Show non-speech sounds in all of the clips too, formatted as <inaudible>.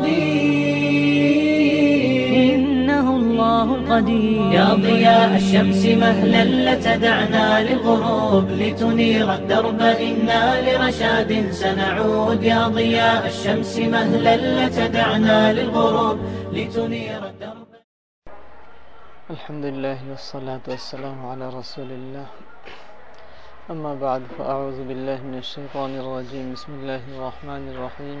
القدير إنه الله القدير يا ضياء الشمس مهلا لتدعنا للغروب لتنير الدرب إنا لرشاد سنعود. يا ضياء الشمس مهلا لتدعنا للغروب لتنير الدرب. الحمد لله والصلاة والسلام على رسول الله. أما بعد فأعوذ بالله من الشيطان الرجيم. بسم الله الرحمن الرحيم.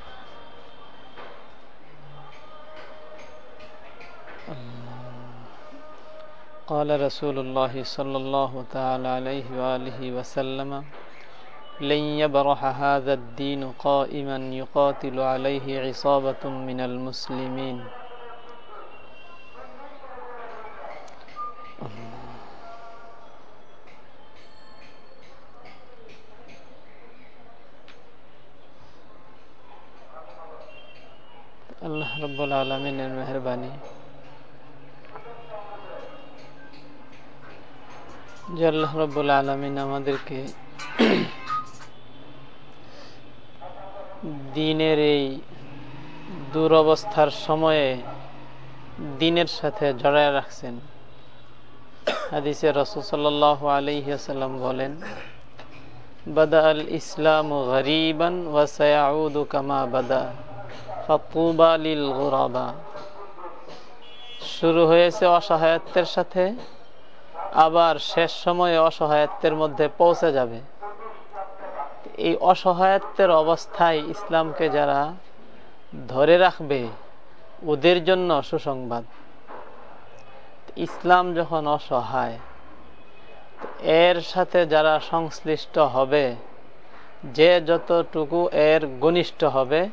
قال رسول الله صلى الله تعالى عليه وآله وسلم لن يبرح هذا الدين قائما يقاتل عليه عصابة من المسلمين আল্লাহ রব্বুল আলমিনের মেহরবানি যে আল্লাহ আলমিন আমাদেরকে দিনের এই দুরবস্থার সময়ে দিনের সাথে জড়ায় রাখছেন। হাদিসে রসুল সাল্লাহ আলহিহাসাল্লাম বলেন, বাদা আল ইসলাম গরিবান ওয়াসায়াউদ কামা বাদা, ফাতুবা শুরু হয়েছে অসহায়ত্বের সাথে আবার শেষ সময়ে অসহায়ত্বের মধ্যে পৌঁছে যাবে। এই অসহায়ত্বের অবস্থায় ইসলামকে যারা ধরে রাখবে, ওদের জন্য সুসংবাদ। ইসলাম যখন অসহায় এর সাথে যারা সংশ্লিষ্ট হবে, যে যতটুকু এর ঘনিষ্ঠ হবে,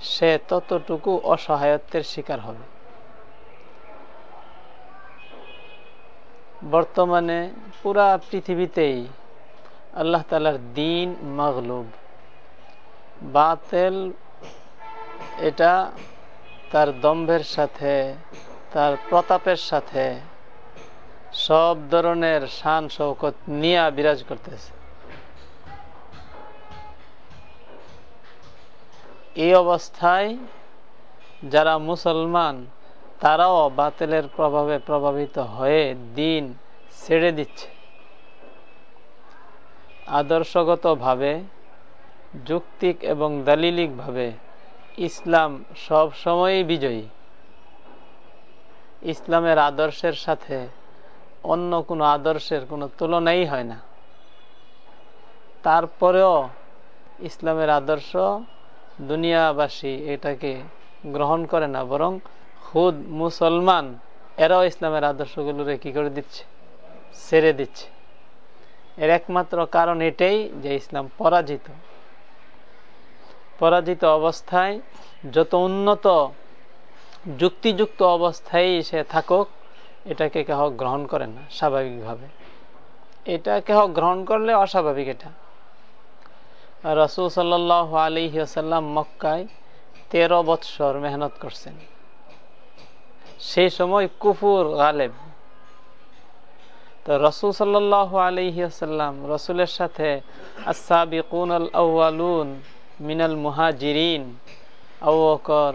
সে ততটুকু অসহায়ত্বের শিকার হবে। বর্তমানে পুরা পৃথিবীতেই আল্লাহ তালার দিন মাগলুব। বাতেল এটা তার দম্ভের সাথে, তার প্রতাপের সাথে সব ধরনের শান শৌকত নিয়া বিরাজ করতেছে। এই অবস্থায় যারা মুসলমান তারাও বাতিলের প্রভাবে প্রভাবিত হয়ে দিন ছেড়ে দিচ্ছে। আদর্শগতভাবে, যুক্তিক এবং দালিলিকভাবে ইসলাম সব সময়ই বিজয়ী। ইসলামের আদর্শের সাথে অন্য কোনো আদর্শের কোনো তুলনাই হয় না। তারপরেও ইসলামের আদর্শ দুনিয়াবাসী এটাকে গ্রহণ করে না, বরং খুদ মুসলমান, এরাও ইসলামের আদর্শগুলোরে কি করে দিচ্ছে? ছেড়ে দিচ্ছে। এর একমাত্র কারণ এটাই যে ইসলাম পরাজিত। পরাজিত অবস্থায় যত উন্নত যুক্তিযুক্ত অবস্থায় সে থাকুক, এটাকে কেহ গ্রহণ করে না, স্বাভাবিকভাবে। এটা কেহ গ্রহণ করলে অস্বাভাবিক এটা। রসুল সাল্লাহ আলিহাসাল্লাম মক্কায় তেরো বৎসর মেহনত করছেন। সেই সময় কুফুর গালেব। তো রসুল সাল্লাহ আলিহাসাল্লাম রসুলের সাথে আসাবিকুন মিনাল মুহাজিরিন আউকর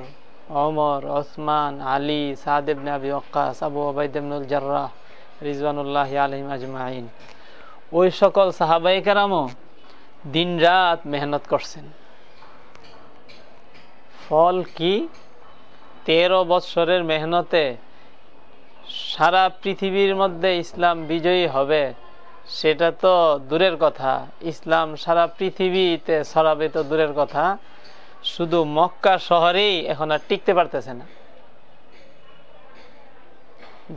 অমর ওসমান, আলী সাদেবনে আবি ওকাস আবু ওবায়দুল জার্রাহ রিজওয়ানুল্লাহ আলহিম আজমাইন। ওই সকল সাহাবাই কারামও দিন রাত মেহনত করছেন। ফল কি? তেরো বৎসরের মেহনতে সারা পৃথিবীর মধ্যে ইসলাম বিজয়ী হবে, সেটা তো দূরের কথা। ইসলাম সারা পৃথিবীতে ছড়াবে তো দূরের কথা। শুধু মক্কা শহরেই এখন আর টিকতে পারতেছে না।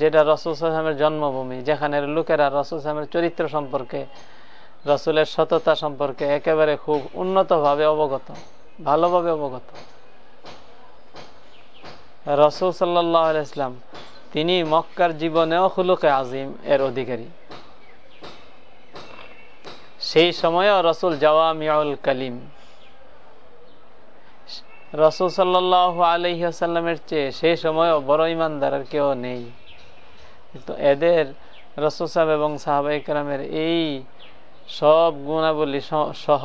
যেটা রসুল সালামের জন্মভূমি, যেখানে লোকেরা রসুল সালামের চরিত্র সম্পর্কে, রসুলের সততা সম্পর্কে একেবারে খুব উন্নতভাবে অবগত, ভালোভাবে অবগত। রসুল সাল্লাহ ইসলাম তিনি মক্কার জীবনেও খুলুকে আজিম এর অধিকারী। সেই সময়ও রসুল জওয়ামিউল কালিম। রসুল সাল্লাহ আলহিহাসাল্লামের চেয়ে সেই সময়ও বড় ইমানদার আর কেউ নেই। তো এদের রসুল সাহেব এবং সাহাবা ইকরামের এই সব গুণাবলী সহ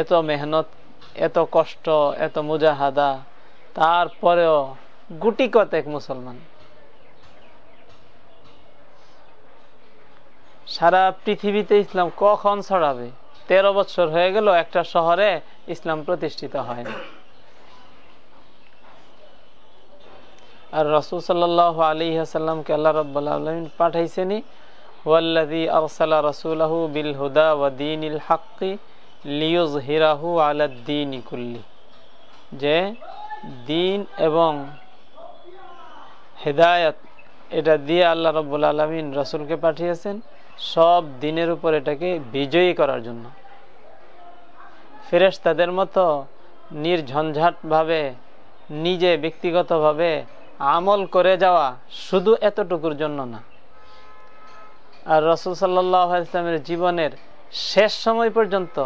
এত মেহনত, এত কষ্ট, এত মুজাহাদা তারপরেও গুটি কতেক মুসলমান। সারা পৃথিবীতে ইসলাম কখন ছড়াবে? তেরো বছর হয়ে গেল, একটা শহরে ইসলাম প্রতিষ্ঠিত হয় আর রসুল সাল্লাহ আলী আসাল্লামকে আল্লাহ রব্বুল আলমিন পাঠাইছেনি ওয়াল্লাদি আরসালা রসুলাহু বিল হুদা ওয়াদিনিল হাক্কি লিউজ হিরাহু আলাদ্দিন কুল্লি। যে দিন এবং হেদায়ত, এটা দিয়ে আল্লাহ রব্বুল আলমিন রসুলকে পাঠিয়েছেন, সব দিনের উপর এটাকে বিজয়ী করার জন্য। ফেরেশ তাদের মতো নির্ঝঞ্ঝাটভাবে, নিজে ব্যক্তিগতভাবে আমল করে যাওয়া শুধু এতটুকুর জন্য না। আর রসুল সাল্লাহ ইসলামের জীবনের শেষ সময় পর্যন্ত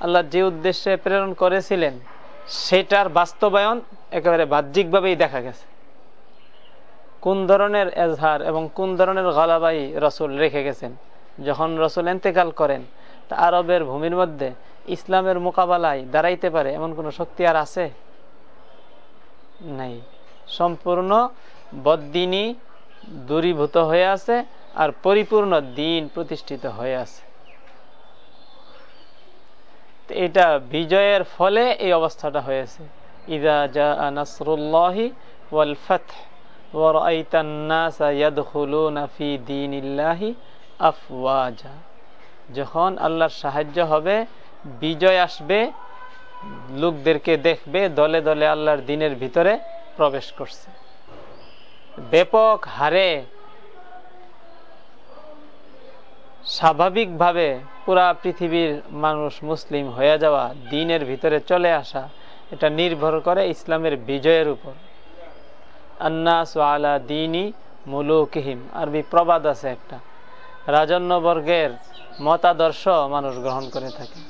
আল্লাহ যে উদ্দেশ্যে প্রেরণ করেছিলেন সেটার বাস্তবায়ন একেবারে বাহ্যিকভাবেই দেখা গেছে। কোন ধরনের এজহার এবং কোন ধরনের গলাবাই রসুল রেখে গেছেন? যখন রসুল এন্তেকাল করেন, তা আরবের ভূমির মধ্যে ইসলামের মোকাবেলায় দাঁড়াইতে পারে এমন কোনো শক্তি আর আছে? নাই। সম্পূর্ণ বদিনী দূরীভূত হয়ে আছে আর পরিপূর্ণ দিন প্রতিষ্ঠিত হয়ে আছে। এটা বিজয়ের ফলে এই অবস্থাটা হয়েছে। আফওয়াজা। যখন আল্লাহর সাহায্য হবে, বিজয় আসবে, লোকদেরকে দেখবে, দলে দলে আল্লাহর দিনের ভিতরে প্রবেশ করছে। ব্যাপক হারে স্বাভাবিকভাবে পুরা পৃথিবীর মানুষ মুসলিম হয়ে যাওয়া, দিনের ভিতরে চলে আসা, এটা নির্ভর করে ইসলামের বিজয়ের উপর। আন্নাস আলা দিনী মুলুকিহিম, আরবি প্রবাদ আছে একটা। রাজন্যবর্গের মতাদর্শ মানুষ গ্রহণ করে থাকে।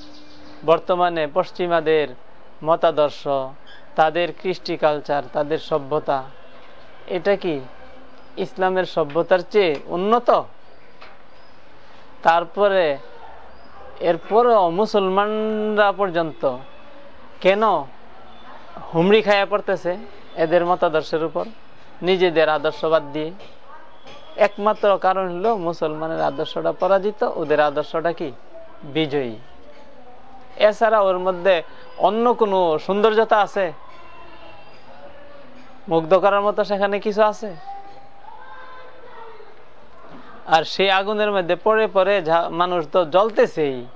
বর্তমানে পশ্চিমাদের মতাদর্শ, তাদের কৃষ্টি কালচার, তাদের সভ্যতা, এটা কি ইসলামের সভ্যতার চেয়ে উন্নত? তারপরে এরপরেও মুসলমানরা পর্যন্ত কেন হুমড়ি খায়া পড়তেছে এদের মতাদর্শের উপর? নিজেদের আদর্শবাদ দিয়ে। একমাত্র কারণ হলো মুসলমানের আদর্শটা পরাজিত, ওদের আদর্শটা কি? বিজয়ী। এছাড়া ওর মধ্যে অন্য কোনো সৌন্দর্যতা আছে? মুগ্ধ করার মতো সেখানে কিছু আছে? আর সেই আগুনের মধ্যে পড়ে পড়ে মানুষ তো জ্বলতেছেই।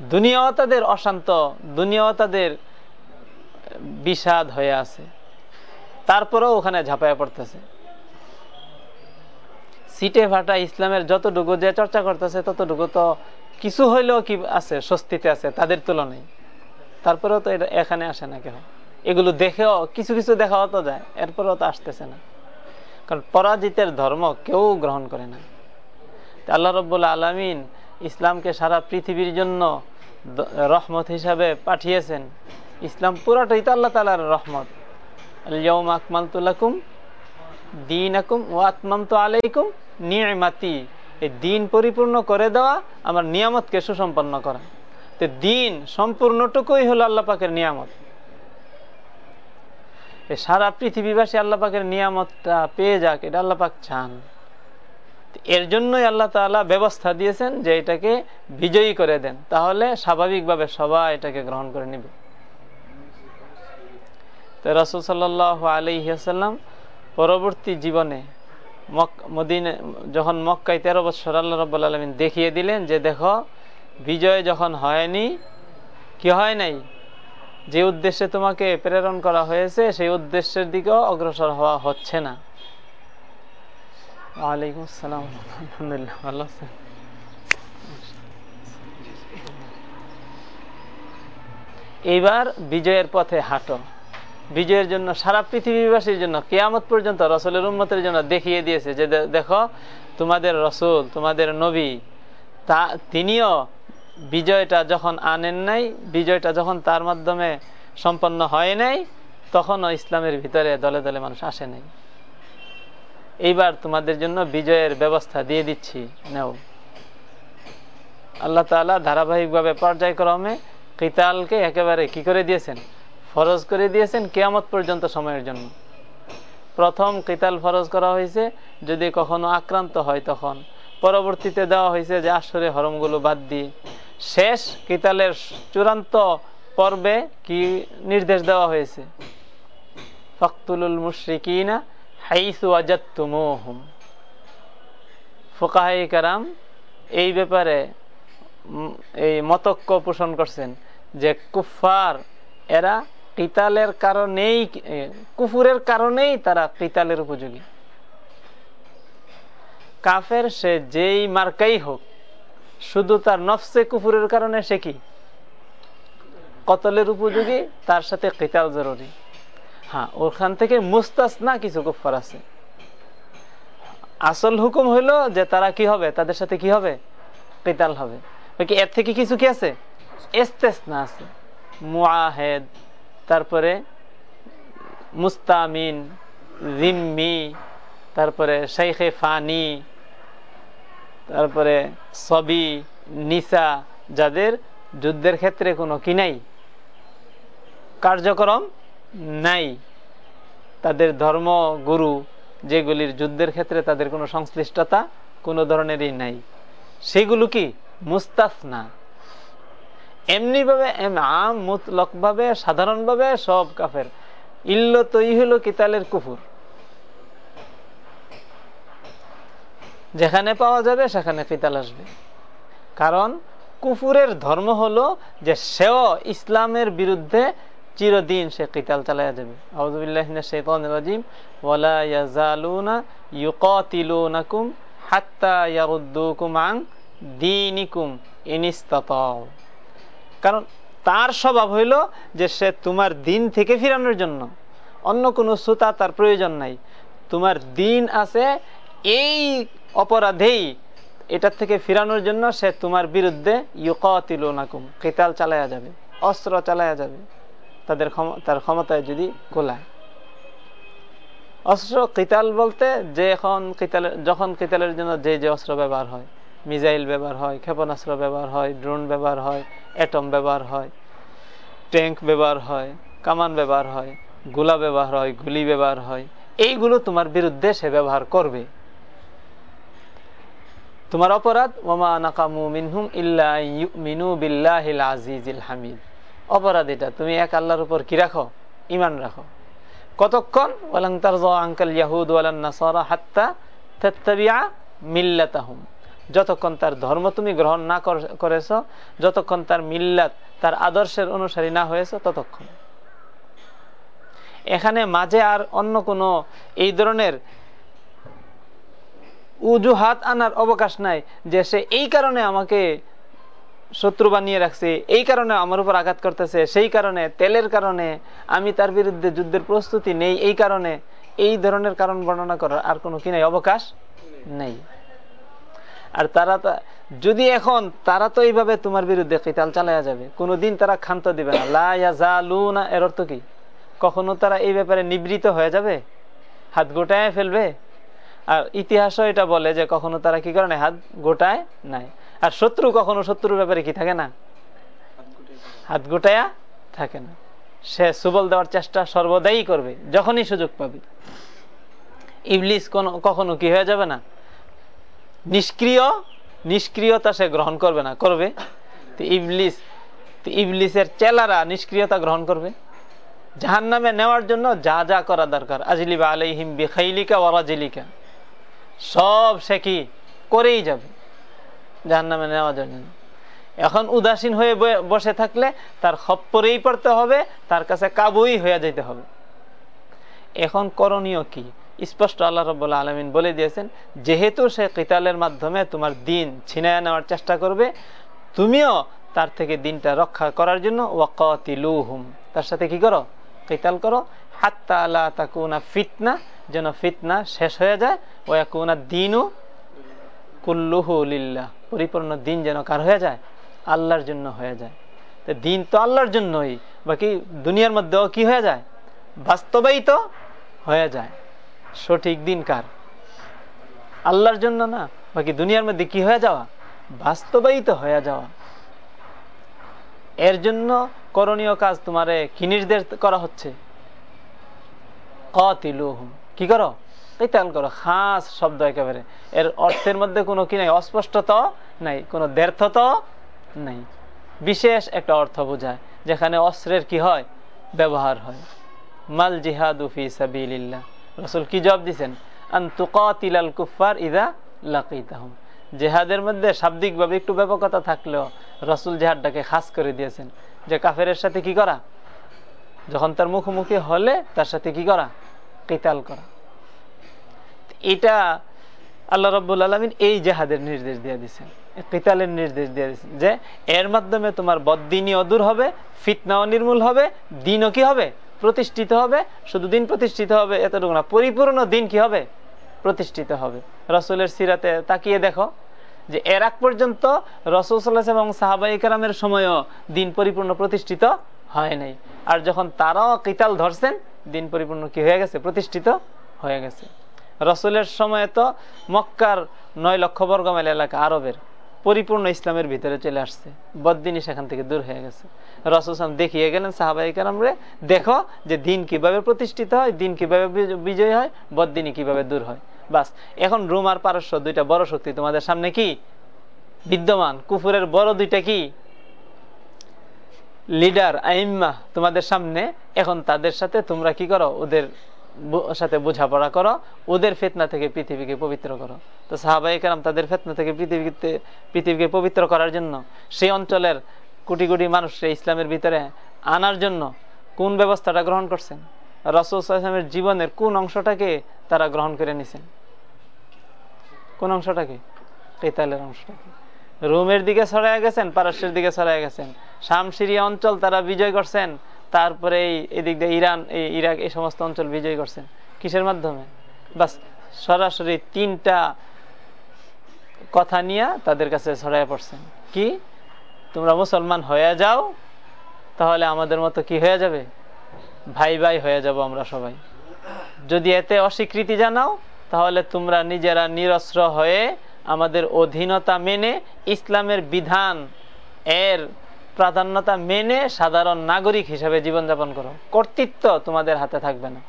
দুনিয়াও তাদের অশান্ত, দুনিয়াও তাদের বিষাদ হয়ে আছে। তারপরেও ওখানে ঝাঁপায়া পড়তেছে। সিটে ফাটা ইসলামের যতটুকু যে চর্চা করতেছে, ততটুকু তো কিছু হইলেও কি আছে, স্বস্তিতে আছে, তাদের তুলনায়। তারপরেও তো এখানে আসে না কেউ। এগুলো দেখেও, কিছু কিছু দেখাও তো যায়, এরপরেও তো আসতেছে না। কারণ পরাজিতের ধর্ম কেউ গ্রহণ করে না। আল্লাহ রব্বুল আলমিন ইসলামকে সারা পৃথিবীর জন্য রহমত হিসাবে পাঠিয়েছেন। ইসলাম পুরাটাই তো আল্লাহ তালার রহমত। আলিয়াউম আকমাল তুলাকুম দিন আকুম ও আত্মাম তো আলাইকুম নিয়মাতি এই দিন পরিপূর্ণ করে দেওয়া আমার নিয়ামতকে সুসম্পন্ন করা। তো দিন সম্পূর্ণটুকুই হলো আল্লাহ পাকের নিয়ামত। সারা পৃথিবীবাসী আল্লাহ পাকের নিয়ামতটা পেয়ে যাক, এটা আল্লাহ পাক চান। এর জন্যই আল্লাহ তালা ব্যবস্থা দিয়েছেন যে এটাকে বিজয়ী করে দেন। তাহলে স্বাভাবিকভাবে সবাই এটাকে গ্রহণ করে নিবে। তো রসুল সাল্লাহ আলহিহাসাল্লাম পরবর্তী জীবনে মক মদিনে, যখন মক্কায় তেরো বছর আল্লাহ রব্বুল আলমিন দেখিয়ে দিলেন যে দেখো, বিজয় যখন হয়নি, কি হয় নাই? যে উদ্দেশ্যে তোমাকে প্রেরণ করা হয়েছে, সেই উদ্দেশ্যের দিকেও অগ্রসর হওয়া হচ্ছে না। ওয়ালাইকুম আসসালাম। আলহামদুলিল্লাহ, ভালো আছেন? এইবার বিজয়ের পথে হাঁটো। বিজয়ের জন্য সারা পৃথিবীবাসীর জন্য, কেয়ামত পর্যন্ত রসুলের উন্মতের জন্য দেখিয়ে দিয়েছে যে দেখো, তোমাদের রসুল, তোমাদের নবী, তা তিনিও বিজয়টা যখন আনেন নাই, বিজয়টা যখন তার মাধ্যমে সম্পন্ন হয় নাই, তখনও ইসলামের ভিতরে দলে দলে মানুষ আসে নাই। এইবার তোমাদের জন্য বিজয়ের ব্যবস্থা দিয়ে দিচ্ছি। নেও। আল্লাহ তালা ধারাবাহিকভাবে পর্যায়ক্রমে কিতালকে একেবারে কি করে দিয়েছেন? ফরজ করে দিয়েছেন কেয়ামত পর্যন্ত সময়ের জন্য। প্রথম কিতাল ফরজ করা হয়েছে যদি কখনো আক্রান্ত হয় তখন। পরবর্তীতে দেওয়া হয়েছে যে আসরে হরমগুলো বাদ দিয়ে। শেষ কিতালের চূড়ান্ত পর্বে কি নির্দেশ দেওয়া হয়েছে? ফখতুলুল মুশরিকিনা হাইসু আজাত্তুমুহুম ফোকাহাই কারাম এই ব্যাপারে এই মতক্য পোষণ করছেন যে কুফার এরা কিতালের কারণেই কুফুরের কারণেই তারা কিতালের উপযোগী। কাফের সে যেই মার্কাই হোক শুধু তার নফসে কুফুরের কারণে সে কি? কতলের উপযোগী? তার সাথে কিতাল জরুরি। হ্যাঁ ওখান থেকে মুস্তাস না কিছু কুফার আছে। আসল হুকুম হইল যে তারা কি হবে? তাদের সাথে কি হবে? কিতাল হবে। এর থেকে কিছু কি আছে? এস্তেসনা আছে। মুআহেদ, তারপরে মুস্তামিন, জিম্মি, তারপরে শেখে ফানি তারপরে সবি, নিসা, যাদের যুদ্ধের ক্ষেত্রে কোনো কি নাই, কার্যক্রম নাই, তাদের ধর্ম গুরু যেগুলির যুদ্ধের ক্ষেত্রে তাদের কোনো সংশ্লিষ্টতা কোনো ধরনেরই নাই। সেগুলো কি? মুস্তাফনা এমনিভাবে আম মুতলকভাবে, সাধারণভাবে সব কাফের। ইল্ল তৈ হলো কিতালের কুফুর। যেখানে পাওয়া যাবে, সেখানে কিতাল আসবে। কারণ কুফুরের ধর্ম হলো যে সেও ইসলামের বিরুদ্ধে চিরদিন সে কিতাল চালাইয়া যাবে। ইউকাতিলুনাকুম হাত্তা কারণ তার স্বভাব হইল যে সে তোমার দিন থেকে ফিরানোর জন্য। অন্য কোনো সুতা তার প্রয়োজন নাই। তোমার দিন আছে এই অপরাধেই এটার থেকে ফিরানোর জন্য সে তোমার বিরুদ্ধে ইউকাতিলুনাকুম, কিতাল চালায়া যাবে, অস্ত্র চালায়া যাবে, তাদের তার ক্ষমতায় যদি গোলায়। অস্ত্র, কিতাল বলতে যে এখন কিতালের যখন কিতালের জন্য যে যে অস্ত্র ব্যবহার হয় মিজাইল ব্যবহার হয়, ক্ষেপণাস্ত্র ব্যবহার হয়, ড্রোন ব্যবহার হয়, অ্যাটম ব্যবহার হয়, ট্যাঙ্ক ব্যবহার হয়, কামান ব্যবহার হয়, গোলা ব্যবহার হয়, গুলি ব্যবহার হয়, এইগুলো তোমার বিরুদ্ধে সে ব্যবহার করবে। তোমার অপরাধ, ওমা নাকামু মিনহুম মিনু বিল্লাহিল হামিদ। অপরাধ এটা, তুমি এক আল্লাহর উপর কি রাখো? ইমান রাখো। কতক্ষণ? ওয়ালাং তারজা আঙ্কাল ইয়াহুদ হাত্তা মিল্লাতাহুম। যতক্ষণ তার ধর্ম তুমি গ্রহণ না করেছ, যতক্ষণ তার মিল্লাত, তার আদর্শের অনুসারী না হয়েছ, ততক্ষণ। এখানে মাঝে আর অন্য কোনো এই ধরনের উজুহাত আনার অবকাশ নাই যে সে এই কারণে আমাকে শত্রু বানিয়ে রাখছে, এই কারণে আমার উপর আঘাত করতেছে, সেই কারণে, তেলের কারণে আমি তার বিরুদ্ধে যুদ্ধের প্রস্তুতি নেই, এই কারণে, এই ধরনের কারণ বর্ণনা করার আর কোনো কি নাই, অবকাশ নেই। আর তারা যদি এখন তারা তো এইভাবে তোমার বিরুদ্ধে কিতাল চালায়া যাবে, কোনোদিন তারা ক্ষান্ত দিবে না। লা এর অর্থ কি? কখনো তারা এই ব্যাপারে নিবৃত হয়ে যাবে? হাত গোটায় ফেলবে? ইতিহাসও এটা বলে যে কখনো তারা কি করে না হাত গোটায় নাই। আর শত্রু কখনো শত্রুর ব্যাপারে কি থাকে না? হাত গোটায়া থাকে না। সে সুবল দেওয়ার চেষ্টা সর্বদাই করবে, যখনই সুযোগ পাবে। ইবলিস কখনো কি হয়ে যাবে না? নিষ্ক্রিয়, নিষ্ক্রিয়তা সে গ্রহণ করবে না, করবে। ইবলিস ইবলিসের চেলারা নিষ্ক্রিয়তা গ্রহণ করবে। জাহান নামে নেওয়ার জন্য যা যা করা দরকার। আজলিবা আলাইহিম বিখাইলিকা ওয়ারাজিলিকা সব সে কি করেই যাবে। জাহান নামে নেওয়ার জন্য। এখন উদাসীন হয়ে বসে থাকলে তার খপ্পরেই পড়তে হবে, তার কাছে কাবুই হয়ে যেতে হবে। এখন করণীয় কি? স্পষ্ট আল্লাহ রব্বুল্লা আলমিন বলে দিয়েছেন, যেহেতু সে কিতালের মাধ্যমে তোমার দিন ছিনায় নেওয়ার চেষ্টা করবে, তুমিও তার থেকে দিনটা রক্ষা করার জন্য ওয়াকিলুহুম তার সাথে কি করো? কিতাল করো। হাত্তা আলা তাকুনা ফিতনা যেন ফিতনা শেষ হয়ে যায়। ও ওয়াকুনা দিনু কুল্লুহু লিল্লাহ। পরিপূর্ণ দিন যেন কার হয়ে যায়? আল্লাহর জন্য হয়ে যায়। তো দিন তো আল্লাহর জন্যই। বাকি দুনিয়ার মধ্যেও কি হয়ে যায়? বাস্তবায়িত হয়ে যায়। সঠিক দিন কার? আল্লাহর জন্য না। বাকি দুনিয়ার মধ্যে কি হয়ে যাওয়া? বাস্তবায়িত হয়ে যাওয়া। এর জন্য করণীয় কাজ তোমারে কি নির্দেশ করা হচ্ছে? কতিলুহুম। কি করো? কেতাল করো। খাস শব্দ একেবারে। এর অর্থের মধ্যে কোনো কি নাই? অস্পষ্টতা নাই। কোনো ব্যর্থত নাই। বিশেষ একটা অর্থ বোঝায়, যেখানে অস্ত্রের কি হয়? ব্যবহার হয়। মাল জিহাদু ফি সাবিলিল্লাহ। রসুল কি জবাব দিছেন? আন তুকাতিলাল কুফার ইদা লাকিতাহুম। জেহাদের মধ্যে শাব্দিকভাবে একটু ব্যাপকতা থাকলেও রসুল জেহাদটাকে খাস করে দিয়েছেন। যে কাফেরের সাথে কি করা? যখন তার মুখোমুখি হলে তার সাথে কি করা? কেতাল করা। এটা আল্লাহ রব্বুল আলমিন এই জেহাদের নির্দেশ দিয়ে দিচ্ছেন কেতালের নির্দেশ দিয়ে দিচ্ছেন যে এর মাধ্যমে তোমার বদিনও অদূর হবে, ফিতনাও নির্মূল হবে, দিনও কি হবে? প্রতিষ্ঠিত হবে। শুধু দিন প্রতিষ্ঠিত হবে, এতটুকু না, পরিপূর্ণ দিন কি হবে? প্রতিষ্ঠিত হবে। রসুলের সিরাতে তাকিয়ে দেখো যে এর আগ পর্যন্ত রসুল সাল্লাহ এবং সাহাবাই কালামের সময়ও দিন পরিপূর্ণ প্রতিষ্ঠিত হয় নাই। আর যখন তারাও কিতাল ধরছেন, দিন পরিপূর্ণ কি হয়ে গেছে? প্রতিষ্ঠিত হয়ে গেছে। রসুলের সময়ে তো মক্কার নয় লক্ষ বর্গ মাইল এলাকা আরবের পরিপূর্ণ ইসলামের ভিতরে চলে আসছে। বদিনী সেখান থেকে দূর হয়ে গেছে। রসুল সাম দেখিয়ে গেলেন সাহাবাই কালামরে দেখো যে দিন কীভাবে প্রতিষ্ঠিত হয়, দিন কীভাবে বিজয় হয় বদিনী কীভাবে দূর হয়। বাস, এখন রুম আর পারস্য দুইটা বড় শক্তি, তোমাদের সামনে কি? বিদ্যমান। কুফুরের বড় দুইটা কি? লিডার, আইম্মা তোমাদের সামনে। এখন তাদের সাথে তোমরা কি করো? ওদের সাথে বোঝাপড়া করো, ওদের ফেতনা থেকে পৃথিবীকে পবিত্র করো। তো সাহাবাই কালাম তাদের ফেতনা থেকে পৃথিবীতে, পৃথিবীকে পবিত্র করার জন্য, সেই অঞ্চলের কোটি কোটি মানুষকে ইসলামের ভিতরে আনার জন্য কোন ব্যবস্থাটা গ্রহণ করছেন? রসুল ইসলামের জীবনের কোন অংশটাকে তারা গ্রহণ করে নিছেন? কোন অংশটাকে? কেতালের অংশটাকে। রোমের দিকে ছড়াইয়া গেছেন, পারস্যের দিকে ছড়াইয়া গেছেন। শাম সিরিয়া অঞ্চল তারা বিজয় করছেন তারপরে এদিক দিয়ে ইরান ইরাক, এই সমস্ত অঞ্চল বিজয় করছেন কিসের মাধ্যমে? বাস, সরাসরি তিনটা কথা নিয়ে তাদের কাছে ছড়াইয়া পড়ছেন কি? তোমরা মুসলমান হয়ে যাও, তাহলে আমাদের মতো কি হয়ে যাবে? ভাই ভাই হয়ে যাব আমরা সবাই। যদি এতে অস্বীকৃতি জানাও, তাহলে তোমরা নিজেরা নিরস্ত্র হয়ে আমাদের অধীনতা মেনে ইসলামের বিধান এর প্রাধান্যতা মেনে সাধারণ নাগরিক হিসেবে জীবনযাপন করো। কর্তৃত্ব তোমাদের হাতে থাকবে না।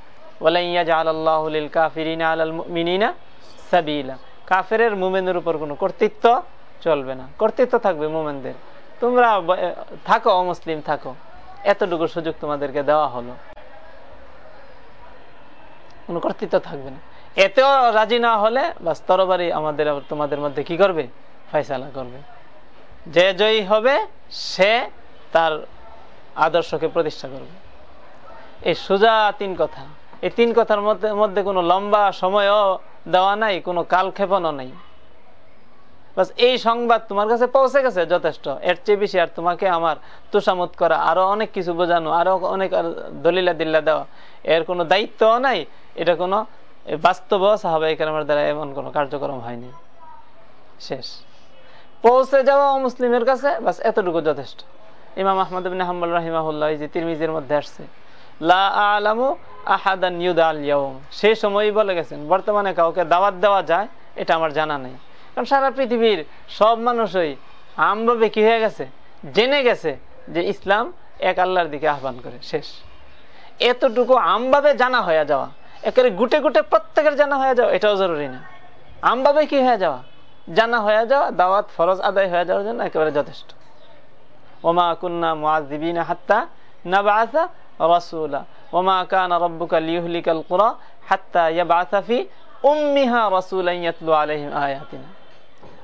কাফের মুমেনের উপর কোনো কর্তৃত্ব চলবে না। কর্তৃত্ব থাকবে মুমেনদের। তোমরা থাকো, অমুসলিম থাকো। এতটুকু সুযোগ তোমাদেরকে দেওয়া হলো। কোনো কর্তৃত্ব থাকবে না। এতেও রাজি না হলে বা তরবারি আমাদের, তোমাদের মধ্যে কি করবে? ফয়সালা করবে। যে জয়ী হবে, সে তার আদর্শকে প্রতিষ্ঠা করবে। এই সোজা তিন কথা। এই তিন কথার মধ্যে মধ্যে কোনো লম্বা সময়ও দেওয়া নাই, কোনো কালক্ষেপণও নাই। বাস এই সংবাদ তোমার কাছে পৌঁছে গেছে যথেষ্ট। এর চেয়ে বেশি আর তোমাকে আমার তুষামত করা, আরও অনেক কিছু বোঝানো, আরও অনেক দলিলা দিল্লা দেওয়া, এর কোনো দায়িত্ব নাই। এটা কোনো বাস্তব সাহাবাই কালামের দ্বারা এমন কোনো কার্যক্রম হয়নি। শেষ। পৌঁছে যাওয়া মুসলিমের কাছে, বাস এতটুকু যথেষ্ট। ইমাম আহমদ বিন হাম্বুল রাহিমাহুল্লাহ যে তিরমিজের মধ্যে আসছে, লা আলামু আহাদান সেই সময়ই বলে গেছেন, বর্তমানে কাউকে দাওয়াত দেওয়া যায়, এটা আমার জানা নেই। কারণ সারা পৃথিবীর সব মানুষই আমভাবে কি হয়ে গেছে, জেনে গেছে যে ইসলাম এক আল্লাহর দিকে আহ্বান করে, শেষ। এতটুকু আমভাবে জানা হয়ে যাওয়া একেবারে গুটে গুটে প্রত্যেকের জানা হয়ে যাওয়া, এটাও জরুরি না। আমভাবে কি হয়ে যাওয়া? জানা হয়ে যাওয়া, দাওয়াত ফরজ আদায় হয়ে যাওয়ার জন্য একেবারে যথেষ্ট। ওমা কুন্না মুআযিবিনা হাত্তা নাবআসা রাসূলা। ওমা কানা রাব্বুকা লিয়ুহলিকাল কুরা হাত্তা ইয়াবআসা ফি উম্মিহা রাসূলান ইয়াতলু আলাইহিম আয়াতিনা।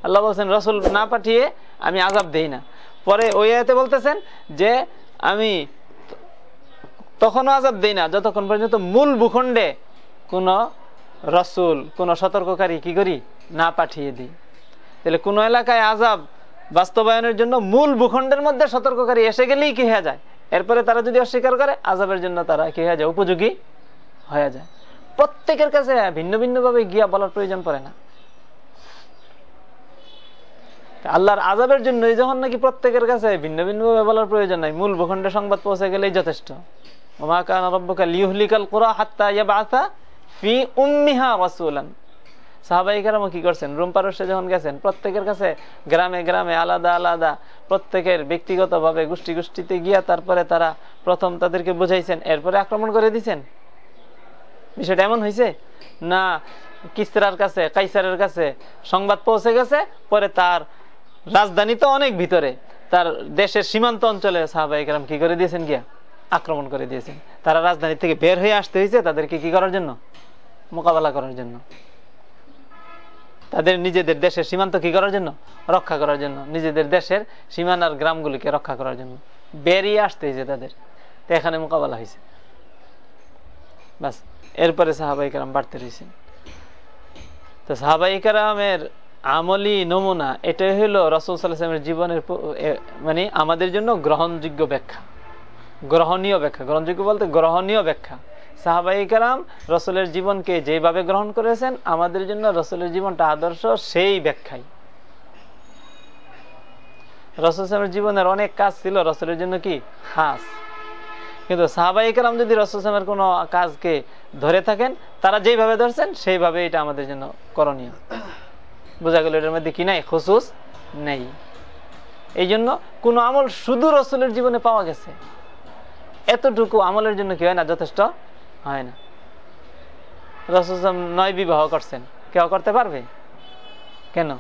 আল্লাহ বলছেন, রাসূল না পাঠিয়ে আমি আযাব দেই না। পরে ওই আয়াতে বলতেছেন যে, আমি তখনও আযাব দেই না, যতক্ষণ পর্যন্ত মূল ভূখণ্ডে কোনো রসুল, কোনো সতর্ককারী কি করি? না পাঠিয়ে দিই। তাহলে কোন এলাকায় আজাব বাস্তবায়নের জন্য মূল ভূখণ্ডের মধ্যে সতর্ককারী এসে গেলেই কি হয়ে যায়? এরপরে তারা যদি অস্বীকার করে আজাবের জন্য তারা কি হয়ে যায়? উপযোগী হয়ে যায়। প্রত্যেকের কাছে ভিন্ন ভিন্নভাবে গিয়া বলার প্রয়োজন পড়ে না। আল্লাহর আজাবের জন্যই যখন নাকি প্রত্যেকের কাছে ভিন্ন ভিন্নভাবে বলার প্রয়োজন নাই, মূল ভূখণ্ডে সংবাদ পৌঁছে গেলেই যথেষ্ট। ওমা কান রব্বুকা লিউহলিকাল কুরা হাত্তা ইয়াবাসা ফি উম্মিহা রাসূলান। সাহাবাই কেরাম কি করছেন? রুম পারস্যে যখন গেছেন, প্রত্যেকের কাছে গ্রামে গ্রামে আলাদা আলাদা প্রত্যেকের ব্যক্তিগতভাবে গোষ্ঠী গোষ্ঠীতে গিয়া তারপরে তারা প্রথম তাদেরকে বুঝাইছেন, এরপরে আক্রমণ করে দিছেন? বিষয়টা এমন হয়েছে না কিসরার কাছে, কাইসারের কাছে সংবাদ পৌঁছে গেছে, পরে তার রাজধানী তো অনেক ভিতরে, তার দেশের সীমান্ত অঞ্চলে সাহাবাই কেরাম কি করে দিয়েছেন গিয়া? আক্রমণ করে দিয়েছেন। তারা রাজধানী থেকে বের হয়ে আসতে হয়েছে তাদেরকে কি করার জন্য? মোকাবেলা করার জন্য। তাদের নিজেদের দেশের সীমান্ত কি করার জন্য? রক্ষা করার জন্য। নিজেদের দেশের সীমানার গ্রামগুলিকে রক্ষা করার জন্য। বেরিয়ে আসতে হয়েছে তাদের। এখানে মোকাবেলা হয়েছে। বাস এরপরে সাহাবাই কারাম বাড়তে রয়েছেন তো সাহাবাই কারামের আমলি নমুনা, এটাই হলো রসুল সাল্লামের জীবনের মানে আমাদের জন্য গ্রহণযোগ্য ব্যাখ্যা। গ্রহণীয় ব্যাখ্যা। গ্রহণযোগ্য বলতে গ্রহণীয় ব্যাখ্যা। সাহাবাই কালাম রসুলের জীবনকে যেভাবে গ্রহণ করেছেন, আমাদের জন্য রসুলের জীবনটা আদর্শ, সেই ব্যাখ্যাই। রসুলের জীবনের অনেক কাজ ছিল, রসুলের জন্য কি? খাস। কিন্তু সাহাবাই কালাম যদি রসুলের কোনো কাজকে ধরে থাকেন, তারা যেভাবে ধরছেন, সেইভাবে এটা আমাদের জন্য করণীয়। বোঝা গেল এটার মধ্যে কি নাই? খুসুস নেই। এই জন্য কোনো আমল শুধু রসুলের জীবনে পাওয়া গেছে। এতটুকু আমলের জন্য কি হয় না, যথেষ্ট হয় না। রসুল নয় বিবাহ করছেন। কেউ করতে পারবে? কেন?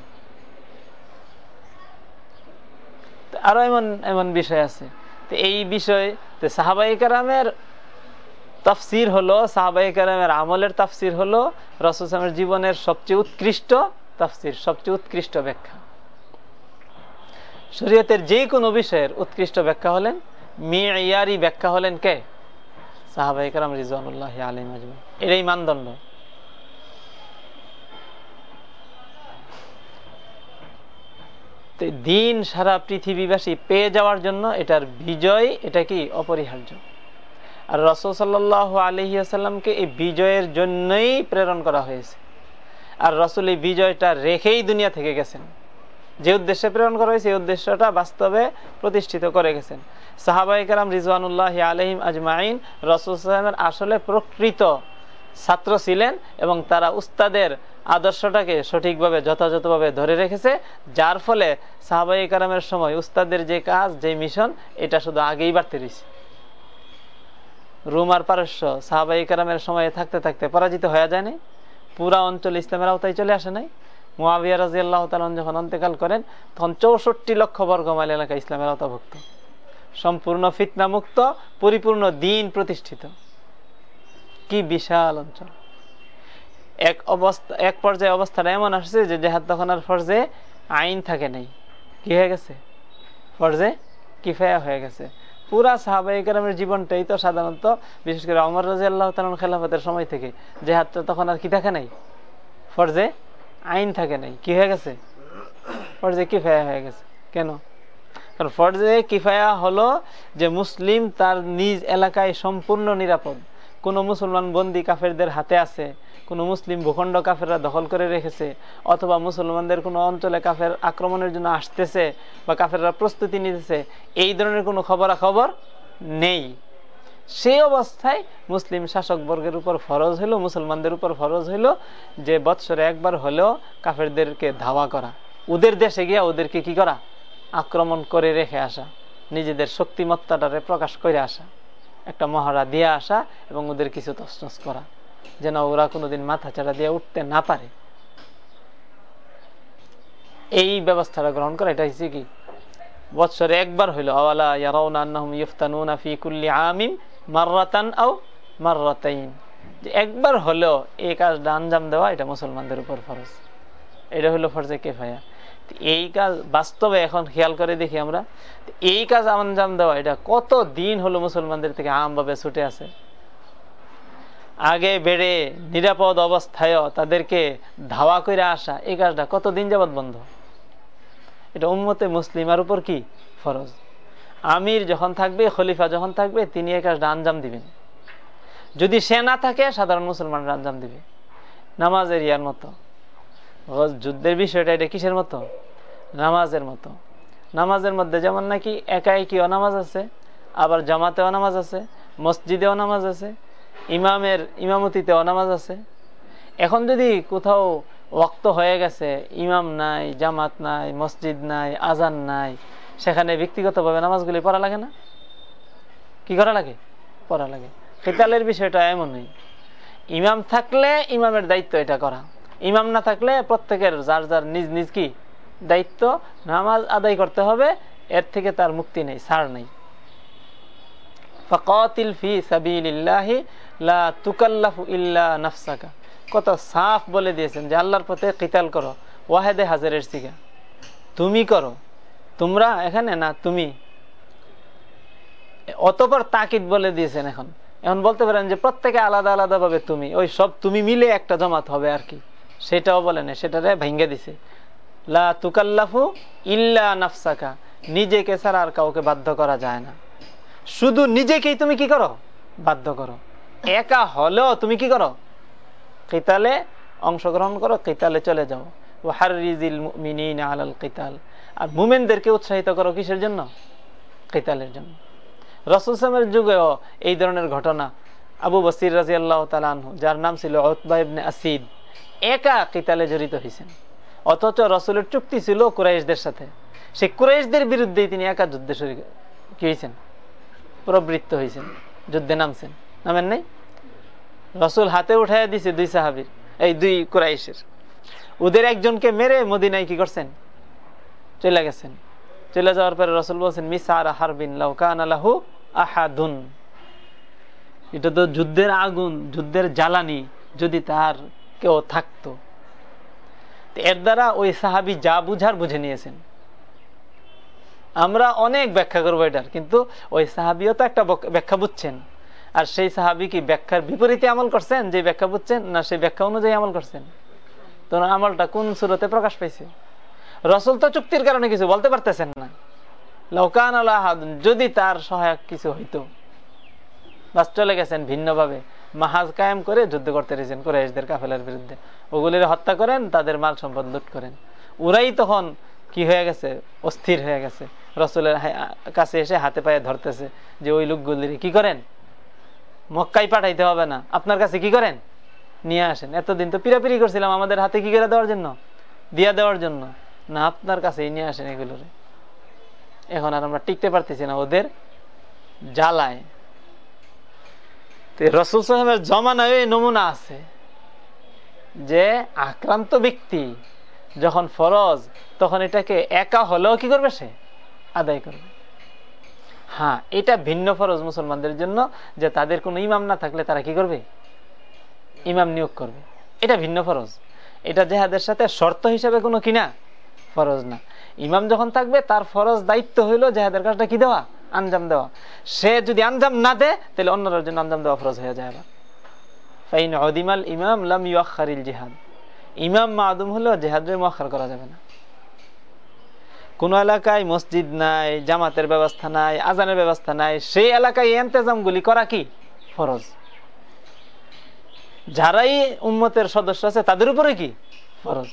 আরও এমন এমন বিষয় আছে। তো এই বিষয় সাহাবাই কারামের তফসির হলো সাহাবাই কারামের আমলের তফসির হলো রসুলামের জীবনের সবচেয়ে উৎকৃষ্ট তফসির, সবচেয়ে উৎকৃষ্ট ব্যাখ্যা। শরীয়তের যে কোনো বিষয়ের উৎকৃষ্ট ব্যাখ্যা হলেন, মিয়ারি ব্যাখ্যা হলেন কে? সাহাবাই কালাম রিজওয়ানুল্লাহ আলিম আজমাই এটাই মানদণ্ড। দিন সারা পৃথিবীবাসী পেয়ে যাওয়ার জন্য এটার বিজয়, এটা কি? অপরিহার্য। আর রসুল সাল্লাহ আলহিয়াসাল্লামকে এই বিজয়ের জন্যই প্রেরণ করা হয়েছে। আর রসুল এই বিজয়টা রেখেই দুনিয়া থেকে গেছেন। যে উদ্দেশ্যে প্রেরণ করা হয়েছে, এই উদ্দেশ্যটা বাস্তবে প্রতিষ্ঠিত করে গেছেন। সাহাবাই কালাম রিজওয়ানুল্লাহ আলহিম আজমাইন রসুল সালামের আসলে প্রকৃত ছাত্র ছিলেন এবং তারা উস্তাদের আদর্শটাকে সঠিকভাবে, যথাযথভাবে ধরে রেখেছে, যার ফলে সাহাবাই কালামের সময় উস্তাদের যে কাজ, যে মিশন, এটা শুধু আগেই বাড়তে রয়েছে। রুম আর পারস্য সাহাবাই কালামের সময়ে থাকতে থাকতে পরাজিত হয়ে যায়নি পুরা অঞ্চল ইসলামের আওতায় চলে আসে নাই। মোয়াবিয়া রাজি আল্লাহ তালন যখন অন্তেকাল করেন, তখন চৌষট্টি লক্ষ বর্গ মাইল এলাকা ইসলামের আওতাভুক্ত সম্পূর্ণ ফিতনা মুক্ত পরিপূর্ণ দিন প্রতিষ্ঠিত। কি বিশাল অঞ্চল। এক অবস্থা, এক পর্যায়ে অবস্থাটা এমন আসছে যে জেহাদ তখন আর ফর্জে আইন থাকে নাই। কি হয়ে গেছে? ফর্জে কিফায়া হয়ে গেছে। পুরা সাহাবাই জীবনটাই তো সাধারণত, বিশেষ করে অমর রাজি আল্লাহ তালন খেলাফতের সময় থেকে জেহাদটা তখন আর কি থাকে নাই? ফর্জে আইন থাকে নাই, কি হয়ে গেছে? ফর্জে কিফায়া হয়ে গেছে। কেন? কারণ ফর্জে কিফায়া হলো যে মুসলিম তার নিজ এলাকায় সম্পূর্ণ নিরাপদ। কোনো মুসলমান বন্দি কাফেরদের হাতে আছে, কোনো মুসলিম ভূখণ্ড কাফেররা দখল করে রেখেছে, অথবা মুসলমানদের কোনো অঞ্চলে কাফের আক্রমণের জন্য আসতেছে বা কাফেররা প্রস্তুতি নিতেছে, এই ধরনের কোনো খবরাখবর নেই। সেই অবস্থায় মুসলিম শাসক বর্গের উপর ফরজ হইল, মুসলমানদের উপর ফরজ হইল যে বৎসরে একবার হলেও কাফেরদেরকে ধাওয়া করা। ওদের দেশে গিয়া ওদেরকে কি করা? আক্রমণ করে রেখে আসা। নিজেদের শক্তিমত্তাটারে প্রকাশ করে আসা। একটা মহারা দিয়ে আসা এবং ওদের কিছু তসনস করা, যেন ওরা কোনোদিন মাথা চাড়া দিয়ে উঠতে না পারে। এই ব্যবস্থাটা গ্রহণ করা, এটা হচ্ছে কি? বৎসরে একবার হইল, আওয়ালা ইয়ারাউনা আন্নাহুম ইফতানুনা ফি কুল্লি আমিম মাররাতান আও মাররাতাইন। যে একবার হলেও এই কাজটা আঞ্জাম দেওয়া এটা মুসলমানদের উপর ফরজ। এটা হলো ফরজে কেফায়া। এই কাজ বাস্তবে এখন খেয়াল করে দেখি আমরা এই কাজ আঞ্জাম দেওয়া এটা কত দিন হলো মুসলমানদের থেকে আমভাবে ছুটে আছে আগে বেড়ে নিরাপদ অবস্থায়ও তাদেরকে ধাওয়া করে আসা, এই কাজটা কত দিন যাবৎ বন্ধ? এটা উম্মতে মুসলিমার উপর কি ফরজ? আমির যখন থাকবে, খলিফা যখন থাকবে, তিনি কাজটা আঞ্জাম দিবেন। যদি সে না থাকে, সাধারণ মুসলমানরা আঞ্জাম দিবে। নামাজের ইয়ার মতো। যুদ্ধের বিষয়টা এটা কিসের মতো? নামাজের মতো। নামাজের মধ্যে যেমন নাকি একাই কি অনামাজ আছে, আবার জামাতে অনামাজ আছে মসজিদে অনামাজ আছে, ইমামের ইমামতিতে অনামাজ আছে। এখন যদি কোথাও ওক্ত হয়ে গেছে, ইমাম নাই, জামাত নাই, মসজিদ নাই, আজান নাই সেখানে ব্যক্তিগতভাবে নামাজগুলি পড়া লাগে না। কি করা লাগে? পড়া লাগে। কেতালের বিষয়টা এমনই ইমাম থাকলে ইমামের দায়িত্ব এটা করা। ইমাম না থাকলে প্রত্যেকের যার যার নিজ নিজ কি? দায়িত্ব। নামাজ আদায় করতে হবে। এর থেকে তার মুক্তি নেই সার নেই। ফকাতিল ফি সাবিলিল্লাহি লা তুকাল্লাফু ইল্লা নাফসাকা। কত সাফ বলে দিয়েছেন যে আল্লাহর পথে কিতাল করো। ওয়াহেদে হাজারের সিগা। তুমি করো। তোমরা এখানে না, তুমি অতপর তাকিদ বলে দিয়েছেন এখন। এখন বলতে পারেন যে প্রত্যেকে আলাদা আলাদা ভাবে তুমি, ওই সব তুমি মিলে একটা জমাত হবে আর কি। সেটাও বলেন সেটারে ভেঙ্গে দিছে। লা তুকাল্লাফু ইল্লা নাফসাকা, নিজেকে ছাড়া আর কাউকে বাধ্য করা যায় না। শুধু নিজেকেই তুমি কি করো? বাধ্য করো। একা হলেও তুমি কি করো? কিতালে অংশগ্রহণ করো, কিতালে চলে যাও। ও হারিজিল মিনিন আলাল কিতাল। আর মুমেনদেরকে উৎসাহিত করো কিসের জন্য? কিতালের জন্য। রসুলসামের যুগেও এই ধরনের ঘটনা আবু বসির রাজি আল্লাহ তালানহু যার নাম ছিল ইবনে আসিদ, একা কিতালে জড়িত হয়েছেন অথচ রসুলের চুক্তি ছিল কুরাইশদের সাথে। সে কুরাইশদের বিরুদ্ধেই তিনি একা যুদ্ধে কি হয়েছেন প্রবৃত্ত হয়েছেন যুদ্ধে নামছেন। নামেন নাই? রসুল হাতে উঠাই দিছে দুই সাহাবির, এই দুই কুরাইশের। ওদের একজনকে মেরে মদিনায় কি করছেন? চলে গেছেন। চলে যাওয়ার পরে রসুল বলছেন, মিসার হারবিন লাউকান আলাহু আহাদুন। এটা তো যুদ্ধের আগুন, যুদ্ধের জ্বালানি যদি তার কেউ থাকতো। এর দ্বারা ওই সাহাবি যা বুঝার বুঝে নিয়েছেন। আমরা অনেক ব্যাখ্যা করব এটার, কিন্তু ওই সাহাবিও তো একটা ব্যাখ্যা বুঝছেন। আর সেই সাহাবি কি ব্যাখ্যার বিপরীতে আমল করছেন, যে ব্যাখ্যা বুঝছেন, না সেই ব্যাখ্যা অনুযায়ী আমল করছেন? তো আমলটা কোন সুরতে প্রকাশ পাইছে? রসুল তো চুক্তির কারণে কিছু বলতে পারতেছেন না। লৌকান যদি তার সহায়ক কিছু হইতো। বাস চলে গেছেন ভিন্নভাবে। মাহাজ কায়েম করে যুদ্ধ করতে রয়েছেন কুরাইশদের কাফেলার বিরুদ্ধে। ওগুলির হত্যা করেন, তাদের মাল সম্পদ লুট করেন। ওরাই তখন কি হয়ে গেছে? অস্থির হয়ে গেছে। রসুলের কাছে এসে হাতে পায়ে ধরতেছে যে ওই লোকগুলির কি করেন? মক্কাই পাঠাইতে হবে না। আপনার কাছে কি করেন? নিয়ে আসেন। এতদিন তো পিরাপিরি করছিলাম আমাদের হাতে কি করে দেওয়ার জন্য? দিয়া দেওয়ার জন্য। না, আপনার কাছেই নিয়ে আসেন এগুলোর। এখন আর আমরা টিকতে পারতেছি না ওদের জ্বালায়। রসুল সাহেবের জমানায় এই নমুনা আছে যে আক্রান্ত ব্যক্তি যখন ফরজ, তখন এটাকে একা হলেও কি করবে সে? আদায় করবে। হ্যাঁ এটা ভিন্ন ফরজ মুসলমানদের জন্য যে তাদের কোনো ইমাম না থাকলে তারা কি করবে? ইমাম নিয়োগ করবে। এটা ভিন্ন ফরজ। এটা জেহাদের সাথে শর্ত হিসাবে কোনো কিনা ফরজ না। ইমাম যখন থাকবে, তার ফরজ দায়িত্ব হইল জেহাদের কাজটা কি দেওয়া? আঞ্জাম দেওয়া। সে যদি আঞ্জাম না দেয়, তাহলে অন্যরার জন্য আঞ্জাম দেওয়া ফরজ হয়ে যায় আবার। ইমাম লাম জেহাদ। ইমাম হলেও জেহাদের করা যাবে না। কোন এলাকায় মসজিদ নাই, জামাতের ব্যবস্থা নাই, আজানের ব্যবস্থা নাই, সেই এলাকায় এন্তেজামগুলি করা কি? ফরজ। যারাই উম্মতের সদস্য আছে, তাদের উপরে কি? ফরজ।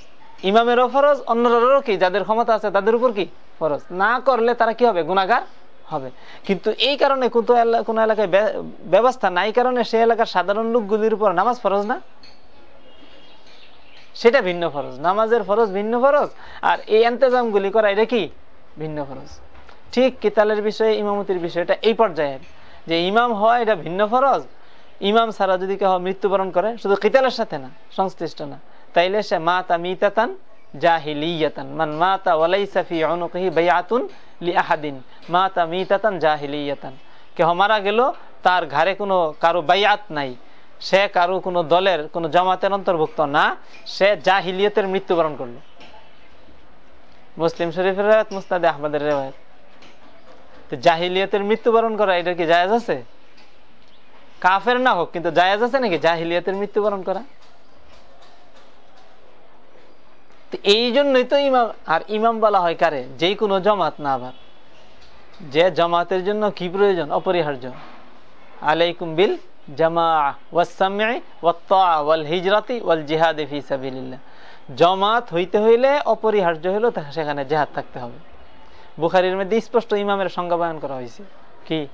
ইমামেরও ফরজ অন্যরারও কি? যাদের ক্ষমতা আছে তাদের উপর কি ফরজ? না করলে তারা কি হবে? গুণাগার হবে। কিন্তু এই কারণে কোন এলাকায় ব্যবস্থা নাই কারণে সেই এলাকার সাধারণ লোকগুলির উপর নামাজ ফরজ না? সেটা ভিন্ন ফরজ। নামাজের ফরজ ভিন্ন ফরজ। আর এই এন্তেজাম গুলি করা, এটা কি? ভিন্ন ফরজ। ঠিক কিতালের বিষয়ে, ইমামতির বিষয়টা এই পর্যায়ের যে ইমাম হয় এটা ভিন্ন ফরজ। ইমাম ছাড়া যদি কেউ মৃত্যুবরণ করে, শুধু কিতালের সাথে না, সংশ্লিষ্ট না। তাইলে সে মাতা মিতাতান জাহিলিয়াতান। মান মাতা ওয়ালাইসা ফি উনুকিহি বাইআতুন লিআহাদিন। মাতা মিতাতান জাহিলিয়াতান। কেহ মারা গেল, তার ঘরে কোনো কারও বাইআত নাই। সে কারও কোনো দলের, কোনো জামাতের অন্তর্ভুক্ত না। সে জাহিলিয়তের মৃত্যুবরণ করল। মুসলিম শরীফের রেওয়ায়ত, মুস্তাদে আহমদের রেওয়ায়ত। তো জাহিলিয়তের মৃত্যুবরণ করা, এটা কি জায়েজ আছে? কাফের না হোক, কিন্তু জায়েজ আছে নাকি জাহিলিয়তের মৃত্যুবরণ করা? এই জন্যই তো ইমাম, আর ইমাম বলা হয় কারে? যে কোনো জমাত না আবার। যে জমাতের জন্য কি প্রয়োজন? অপরিহার্য। আলাইকুম বিল জামা ওয়াসামি ওয়াল হিজরাতি ওয়াল জিহাদে ফি সাবিলিল্লাহ। জমাত হইতে হইলে অপরিহার্য হইলেও তা- সেখানে জেহাদ থাকতে হবে। বুখারির মধ্যে স্পষ্ট ইমামের সংজ্ঞা বয়ান করা হয়েছে। কি?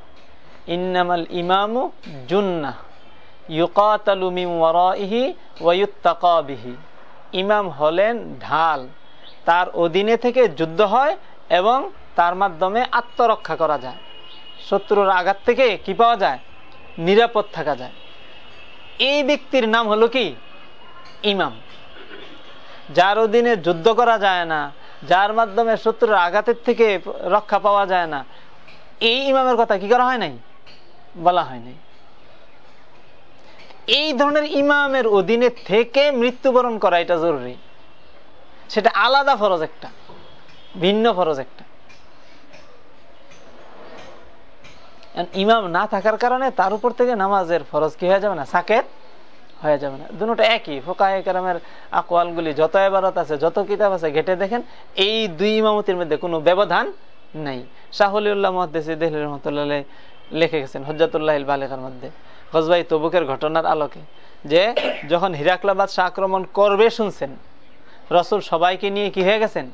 ইন্নামাল ইমামু জুন্না ইউকাতালু মিন ওয়ারাইহি ওয়া ইউত্তাকা বিহি। ইমাম হলেন ঢাল। তার অধীনে থেকে যুদ্ধ হয় এবং তার মাধ্যমে আত্মরক্ষা করা যায়। শত্রুর আঘাত থেকে কি পাওয়া যায়? নিরাপদ থাকা যায়। এই ব্যক্তির নাম হলো কি? ইমাম। যার অধীনে যুদ্ধ করা যায় না, যার মাধ্যমে শত্রুর আঘাতের থেকে রক্ষা পাওয়া যায় না। এই ইমামের কথা কি করা হয় নাই? বলা হয় নাই। এই ধরনের ইমামের অধীনে থেকে মৃত্যুবরণ করা এটা জরুরি। সেটা আলাদা ফরজ একটা, ভিন্ন ফরজ একটা। ইমাম না থাকার কারণে তার উপর থেকে নামাজের ফরজ কি হয়ে যাবে না? সাকেত হয়ে যাবে না। দুটো একই। ফোকাহ কারামের আকওয়ালগুলি যত এবারত আছে, যত কিতাব আছে, ঘেটে দেখেন, এই দুই ইমামতির মধ্যে কোনো ব্যবধান নেই। শাহুলিউল্লাহ মহাদ্দেসি দেহলি রহমতুল্লাহ লিখে গেছেন, হজ্জাতুল্লাহ বালেকার মধ্যে। গজবাই তবুকের ঘটনার আলোকে, যে যখন হিরাকলাবাদ শাহ আক্রমণ করবে শুনছেন, রসুল সবাইকে নিয়ে কি হয়ে গেছেন?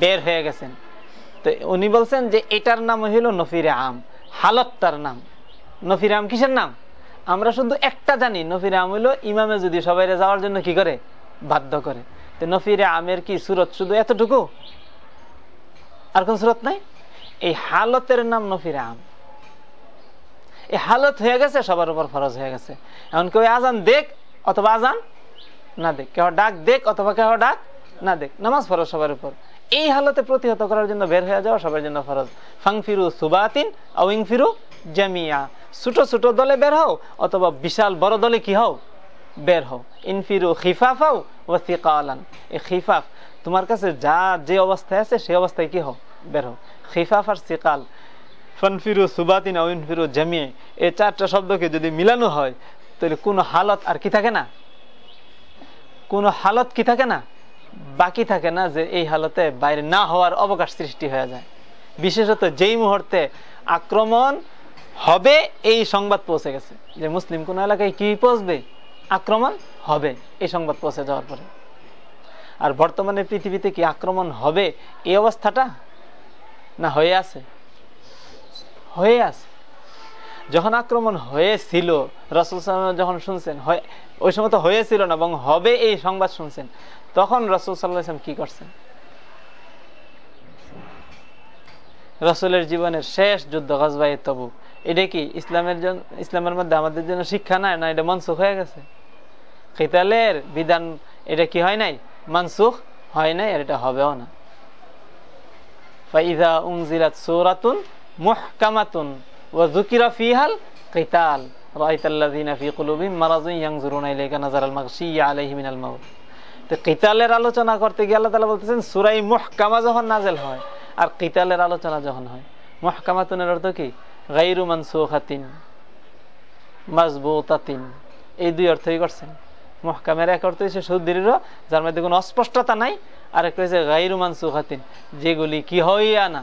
বের হয়ে গেছেন। তো উনি বলছেন যে এটার নাম হইল নফিরে আম হালত তার নাম। নফিরে আম কিসের নাম? আমরা শুধু একটা জানি, নফিরে আম হইল ইমামে যদি সবাই যাওয়ার জন্য কি করে? বাধ্য করে। তো নফিরে আমের কি সুরত শুধু এতটুকু? আর কোন সুরত নাই? এই হালতের নাম নফিরে আম। এই হালত হয়ে গেছে, সবার উপর ফরজ হয়ে গেছে। এমন কেউ আজান দেখ অথবা আজান না দেখ কেউ ডাক দেখ অথবা কেউ ডাক না দেখ নামাজ ফরজ সবার উপর। এই হালতে প্রতিহত করার জন্য বের হয়ে যাওয়া সবার জন্য ফরজ। ফাংফিরু সুবাতিন আউইং ফিরু জামিয়া। ছোট ছোট দলে বের হও অথবা বিশাল বড় দলে কি হও? বের হও। ইনফিরু খিফাফাও ও সিকালান। এই খিফাফ, তোমার কাছে যা যে অবস্থায় আছে সেই অবস্থায় কি হও? বের হও। খিফাফ আর সিকাল ফনফিরু সুবাতিন ইনফিরু জামিয়ে, এই চারটা শব্দকে যদি মিলানো হয়, তাহলে কোনো হালত আর কি থাকে না? কোনো হালত কি থাকে না? বাকি থাকে না যে এই হালতে বাইরে না হওয়ার অবকাশ সৃষ্টি হয়ে যায়। বিশেষত যেই মুহূর্তে আক্রমণ হবে, এই সংবাদ পৌঁছে গেছে। যে মুসলিম কোন এলাকায় কি পৌঁছবে? আক্রমণ হবে, এই সংবাদ পৌঁছে যাওয়ার পরে। আর বর্তমানে পৃথিবীতে কি আক্রমণ হবে, এই অবস্থাটা না হয়ে আছে? হয়ে আছে। যখন আক্রমণ হয়েছিল, রসুল যখন শুনছেন ওই সময় তো হয়েছিল না এবং হবে এই সংবাদ শুনছেন, তখন রসুল সাল্লাম কি করছেন? রসুলের জীবনের শেষ যুদ্ধ গজবাই তবু। এটা কি ইসলামের জন্য ইসলামের মধ্যে আমাদের জন্য শিক্ষা নাই, না এটা মনসুখ হয়ে গেছে? কিতালের বিধান, এটা কি হয় নাই? মনসুখ হয় নাই, আর এটা হবেও না। ফাইদা সূরাতুন মুহকামাতুন ওয়া যুকিরা ফিহাল কিতাল। তো কিতালের আলোচনা করতে গিয়ে আল্লাহ তাআলা বলতেছেন সূরা মুহকামা যখন নাযিল হয়, আর কিতালের আলোচনা যখন হয়, মুহকামাতুনের অর্থ কি? গায়রু মানসুখাতিন, মাজবুতাতিন। এই দুই অর্থই করছেন। মহকামের এক অর্থ হচ্ছে সুদৃঢ় যার মধ্যে কোনো অস্পষ্টতা নাই। আর একটা হচ্ছে গাইরু মানসুখ হাতিন যেগুলি কি হইয়া না।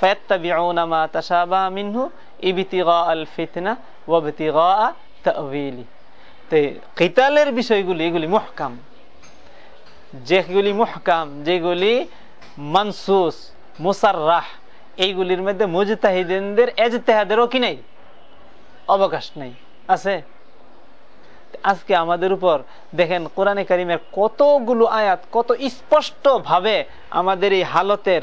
فيتبعون ما تشابه منه ابتغاء الفتنة وابتغاء تأويله কিতালের বিষয়গুলি এগুলি মহকাম যেগুলি মহকাম যেগুলি মানসুস মুসাররাহ এইগুলির মধ্যে মুজতাহিদিনদের এজতেহাদেরও কি নেই অবকাশ নেই আছে আজকে আমাদের উপর দেখেন কোরআনে কারিমের কতগুলো আয়াত কত স্পষ্ট ভাবে আমাদের এই হালতের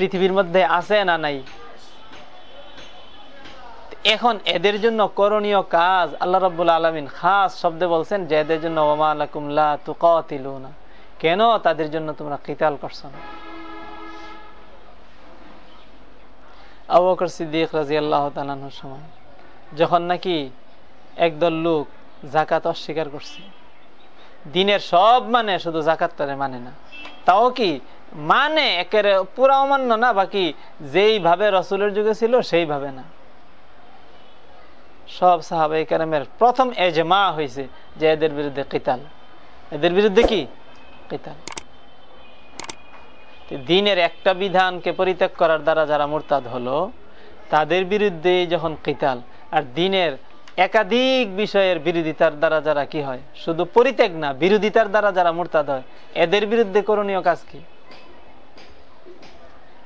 পৃথিবীর মধ্যে আছে না নাই? এখন এদের জন্য করণীয় কাজ আল্লাহ রাব্বুল আলমিন খাস শব্দে বলছেন যে এদের জন্য ওমা আলাকুম কেন তাদের জন্য তোমরা কিতাল করছ না? আবু বকর সিদ্দিক রাদিয়াল্লাহু তাআলার সময় যখন নাকি একদল লোক জাকাত অস্বীকার করছে, দিনের সব মানে শুধু জাকাতটারে মানে না। তাও কি মানে একেবারে পুরা অমান্য না, বাকি যেইভাবে রসুলের যুগে ছিল সেইভাবে না। সব সাহাবাই কারামের প্রথম এজমা হয়েছে যে এদের বিরুদ্ধে কিতাল। এদের বিরুদ্ধে কি? কিতাল। দিনের একটা বিধানকে পরিত্যাগ করার দ্বারা যারা মোরতাদ হলো, তাদের বিরুদ্ধে যখন কিতাল, আর দিনের একাধিক বিষয়ের বিরোধিতার দ্বারা যারা কি হয়? শুধু পরিত্যাগ না, বিরোধিতার দ্বারা যারা মোরতাদ হয়, এদের বিরুদ্ধে করণীয় কাজ কি?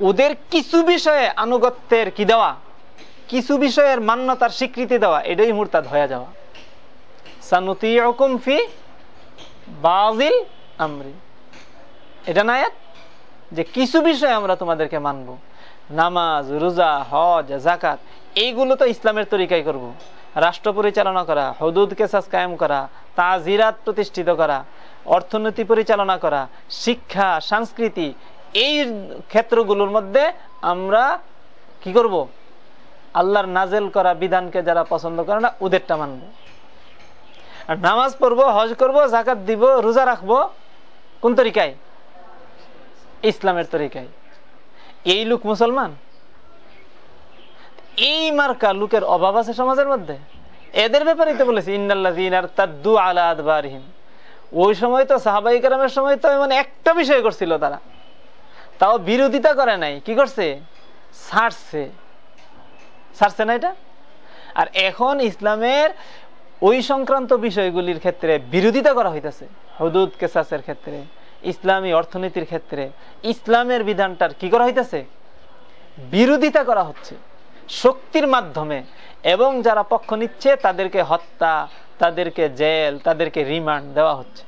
ওদের কিছু বিষয়ে আনুগত্যের কি দেওয়া? কিছু বিষয়ের মান্যতার স্বীকৃতি দেওয়া, এটাই মুরতাদ হয়ে যাওয়া। সানুতিউকুম ফি বাজিল আমরি। এটা না এক? যে কিছু বিষয় আমরা তোমাদেরকে মানব। নামাজ, রোজা, হজ জাকাত এইগুলো তো ইসলামের তরিকায় করব। রাষ্ট্র পরিচালনা করা, হদুদ কেসাস কায়েম করা, তাজিরাত প্রতিষ্ঠিত করা, অর্থনীতি পরিচালনা করা, শিক্ষা, সংস্কৃতি এই ক্ষেত্রগুলোর মধ্যে আমরা কি করব? আল্লাহর নাজেল করা বিধানকে যারা পছন্দ করে না, ওদেরটা মানব। আর নামাজ পড়ব, হজ করব জাকাত দিব, রোজা রাখব, কোন তরিকায়? ইসলামের তরিকায়। এই লোক মুসলমান? এই মার্কা লোকের অভাব আছে সমাজের মধ্যে? এদের ব্যাপারে তো বলেছি ইন্নাল্লাযু আলা আদবারিহিম। ওই সময় তো সাহাবাই কারামের সময় তো মানে একটা বিষয় করছিল তারা। তাও বিরোধিতা করে নাই। কি করছে? ছাড়ছে। ছাড়ছে না এটা? আর এখন ইসলামের ওই সংক্রান্ত বিষয়গুলির ক্ষেত্রে বিরোধিতা করা হইতেছে। হদুদ, কেসাসের ক্ষেত্রে, ইসলামী অর্থনীতির ক্ষেত্রে, ইসলামের বিধানটার কি করা হইতেছে? বিরোধিতা করা হচ্ছে শক্তির মাধ্যমে এবং যারা পক্ষ নিচ্ছে তাদেরকে হত্যা, তাদেরকে জেল, তাদেরকে রিমান্ড দেওয়া হচ্ছে।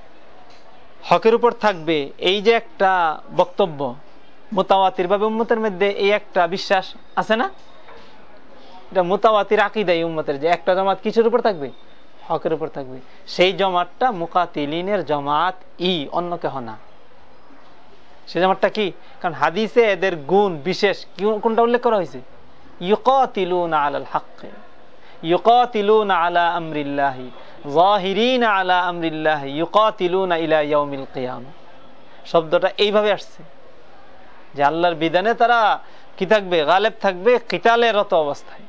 হকের উপর থাকবে এই যে একটা বক্তব্য, মোতাওয়াতির ভাবে উম্মতের মধ্যে এই একটা বিশ্বাস আছে না? এটা মোতাওয়াতির আকিদাই উম্মতের যে একটা জমাত কিছুর উপর থাকবে? হকের উপর থাকবে। সেই জমাতটা মুকাতিলিনের জমাত ই, অন্য কেহ না। সে জামাতটা কি? কারণ হাদিসে এদের গুণ বিশেষ কোনটা উল্লেখ করা হয়েছে? ইউকাতিলুনা আলাল হাক্কে। শব্দটা এইভাবে আসছে যে আল্লাহর বিধানে তারা কি থাকবে? গালেব থাকবে অবস্থায়।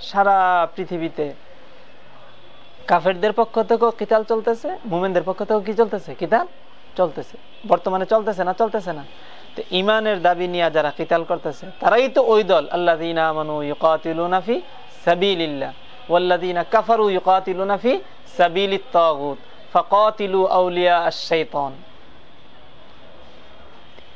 সারা পৃথিবীতে কাফেরদের পক্ষ থেকেও কিতাল চলতেছে, মুমেনদের পক্ষ থেকেও কি চলতেছে? কিতাল চলতেছে। বর্তমানে চলতেছে না? চলতেছে না। ইমানের দাবি নিয়ে যারা কিতাল করতেছে, তারাই তো ওই দল আল্লাহ আউলিয়া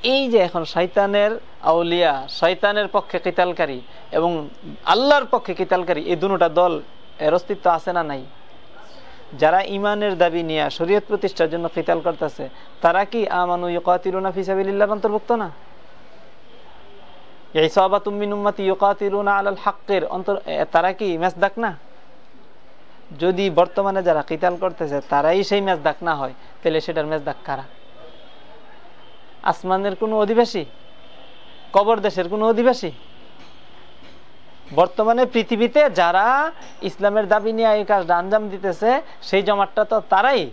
এই যে এখন শয়তানের আউলিয়া, শয়তানের পক্ষে কিতালকারী এবং আল্লাহর পক্ষে কিতালকারী, এই দুটা দল এর অস্তিত্ব আছে না নাই? যারা ইমানের দাবি নিয়ে শরীয়ত প্রতিষ্ঠার জন্য কিতাল করতেছে, তারা কি আমানু ইউকাতিলুনা ফি সাবিলিল্লাহর অন্তর্ভুক্ত না? ইসাবা তুমিন উম্মতি ইউকাতিলুনা আলাল হাক্কের, অন্তর তারা কি মেজদাক না? যদি বর্তমানে যারা কিতাল করতেছে, তারাই সেই মেজদাক না হয়, তাহলে সেটার মেজদাক কারা? আসমানের কোনো অধিবাসী? কবর দেশের কোনো অধিবাসী? বর্তমানে পৃথিবীতে যারা ইসলামের দাবি নিয়ে এই কাজটা আঞ্জাম দিতেছে, সেই জমাতটা তো তারাই।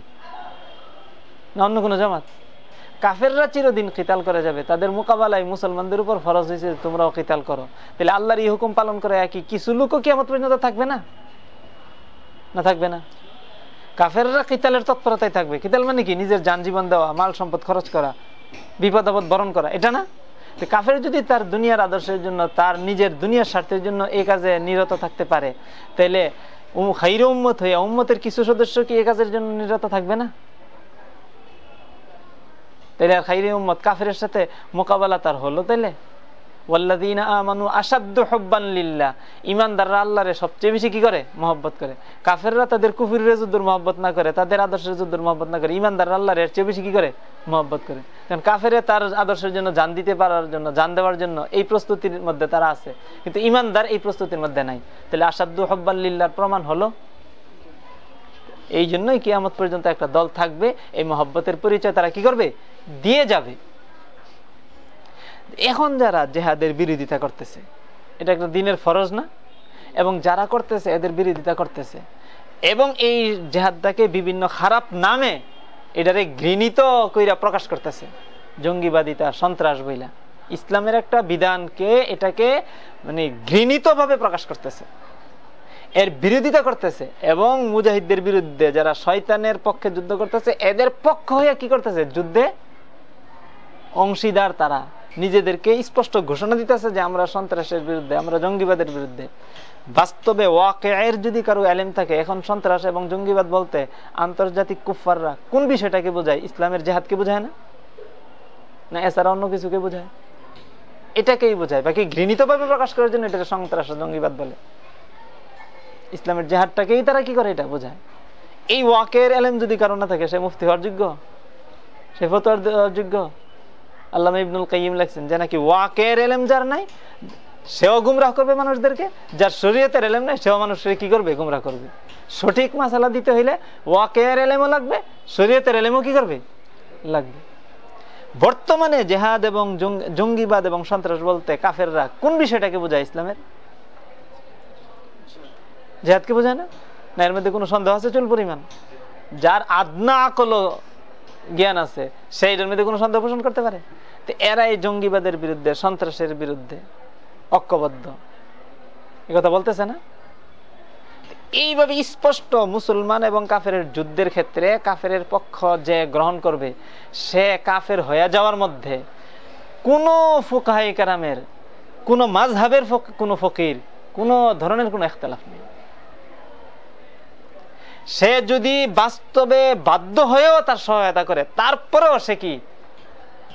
অন্য কোনো জমাত? কাফেররা চিরদিন কিতাল করে যাবে। তাদের মোকাবেলায় মুসলমানদের উপর ফরজ হয়েছে, তোমরাও কিতাল করো। তাহলে আল্লাহর এই হুকুম পালন করে একই? কিছু লোকও কিয়ামত পর্যন্ত থাকবে না? না, থাকবে না। কাফেররা কিতালের তৎপরতায় থাকবে। কিতাল মানে কি? নিজের যান জীবন দেওয়া, মাল সম্পদ খরচ করা, বিপদ আপদ বরণ করা। এটা না? কাফের যদি তার দুনিয়ার আদর্শের জন্য, তার নিজের দুনিয়ার স্বার্থের জন্য এই কাজে নিরত থাকতে পারে তাহলে খাইরে উম্মত হইয়া উম্মতের কিছু সদস্য কি এ কাজের জন্য নিরত থাকবে না? তাহলে আর খাইরে উম্মত কাফের সাথে মোকাবেলা তার হলো তাইলে? সবচেয়ে বেশি কি করে? তাদের না করে, তাদের আদর্শের আদর্শের জন্য জান দিতে পারার জন্য, জান দেওয়ার জন্য এই প্রস্তুতির মধ্যে তারা আছে। কিন্তু ইমানদার এই প্রস্তুতির মধ্যে নাই। তাহলে আসাদ্দু হব্বান লিল্লাহর প্রমাণ হলো এই জন্যই কিয়ামত পর্যন্ত একটা দল থাকবে, এই মহব্বতের পরিচয় তারা কি করবে? দিয়ে যাবে। এখন যারা জেহাদের বিরোধিতা করতেছে, এটা একটা দিনের ফরজ না? এবং যারা করতেছে, এদের বিরোধিতা করতেছে। এবং এই জেহাদটাকে বিভিন্ন খারাপ নামে এটারে ঘৃণিত কইরা প্রকাশ করতেছে। জঙ্গিবাদিতা সন্ত্রাস বইলা। ইসলামের একটা বিধানকে এটাকে মানে ঘৃণিতভাবে প্রকাশ করতেছে। এর বিরোধিতা করতেছে এবং মুজাহিদদের বিরুদ্ধে যারা শয়তানের পক্ষে যুদ্ধ করতেছে, এদের পক্ষ হয়ে কি করতেছে? যুদ্ধে অংশীদার তারা। নিজেদেরকে স্পষ্ট ঘোষণা দিতেছে যে আমরা সন্ত্রাসের বিরুদ্ধে, আমরা জঙ্গিবাদের বিরুদ্ধে। বাস্তবে ওয়াকের যদি কারও এলেম থাকে, এখন সন্ত্রাস এবং জঙ্গিবাদ বলতে আন্তর্জাতিক কুফাররা কোন বিষয়টাকে বোঝায়? ইসলামের জেহাদকে বোঝায় না? না এছাড়া অন্য কিছুকে বোঝায়? এটাকেই বোঝায়। বাকি ঘৃণিতভাবে প্রকাশ করার জন্য এটাকে সন্ত্রাস জঙ্গিবাদ বলে। ইসলামের জেহাদটাকেই তারা কি করে? এটা বোঝায়। এই ওয়াকের এলেম যদি কারও না থাকে, সে মুফতি হওয়ার যোগ্য? সে ফতোয়ার যোগ্য? আল্লাহ ইবনুল কাইম লেখছেন যে নাকি ওয়াকের এলেম যার নাই, সেও গুমরাহ করবে মানুষদেরকে, যার শরীয়তের এলেম নাই, সেও মানুষের কি করবে? গুমরাহ করবে। সঠিক মাসালা দিতে হইলে ওয়াকের এলেমও লাগবে, শরীয়তের এলেমও কি করবে? লাগবে। বর্তমানে জেহাদ এবং জঙ্গিবাদ এবং সন্ত্রাস বলতে কাফেররা কোন বিষয়টাকে বোঝায় ইসলামের? জেহাদকে বোঝায় না? না, এর মধ্যে কোনো সন্দেহ আছে? চুল পরিমাণ। যার আদনা আকল জ্ঞান আছে, সেইটার মধ্যে কোনো সন্দেহ পোষণ করতে পারে? তো এরা এই জঙ্গিবাদের বিরুদ্ধে, সন্ত্রাসের বিরুদ্ধে ঐক্যবদ্ধ। কথা বলতেছে না? এইভাবে স্পষ্ট মুসলমান এবং কাফের যুদ্ধের ক্ষেত্রে কাফের পক্ষ যে গ্রহণ করবে, সে কাফের হয়ে যাওয়ার মধ্যে কোন ফুকাহাই কারামের কোন মাঝহাবের কোন ফকির, কোন ধরনের কোনো একতলাফ নেই। সে যদি বাস্তবে বাধ্য হয়েও তার সহায়তা করে, তারপরেও সে কি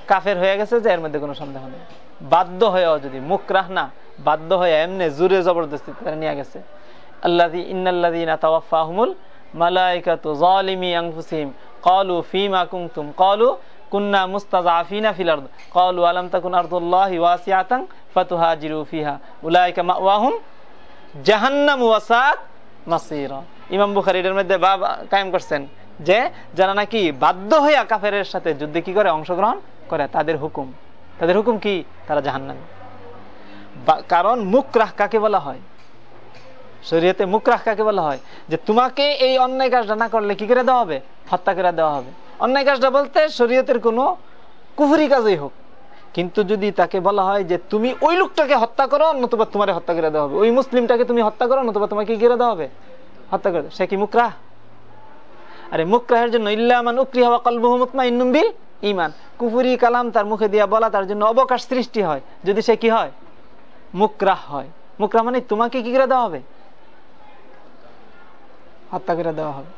কাফের হয়ে গেছে যে এর মধ্যে কোনো সন্দেহ নেই? বাধ্য হয়েও যদি, মুখ রাহ না, বাধ্য হয়ে এমনি জোরে জবরদস্তি তারা নিয়ে গেছে। ফাতুহাজিরু ফিহা। উলাইকা জাহান্নাম ইমাম বুখারী এর মধ্যে বাব কায়েম করছেন যে, যারা নাকি বাধ্য হইয়া কাফেরের সাথে যুদ্ধে কি করে অংশগ্রহণ করে, তাদের হুকুম। তাদের হুকুম কি? তারা জাহান্নামী। কারণ মুখ রাখ কাকে বলা হয়? শরীয়তে মুখ রাখ কাকে বলা হয়? যে, তোমাকে এই অন্যায় কাজটা না করলে কি করে দেওয়া হবে? হত্যা করে দেওয়া হবে। অন্যায় কাজটা বলতে শরীয়তের কোনো কুফুরি কাজই হোক। কিন্তু যদি তাকে বলা হয় যে, তুমি ওই লোকটাকে হত্যা করো নতুবা তোমার হত্যা করে দেওয়া হবে। ওই মুসলিমটাকে তুমি হত্যা করো নতুবা তোমাকে কি করে দেওয়া হবে? হত্যা করে সে কি মুকরাহ আরে মুকরাহের জন্য ইল্লামান উকরি হওয়া ইন্নুম্বিল ইমান কুফুরি কালাম তার মুখে দিয়া বলা তার জন্য অবকাশ সৃষ্টি হয়। যদি সে কি হয়? মুকরাহ হয়। মুকরাহ মানে তোমাকে কি করে দেওয়া হবে? হত্যা করে দেওয়া হবে।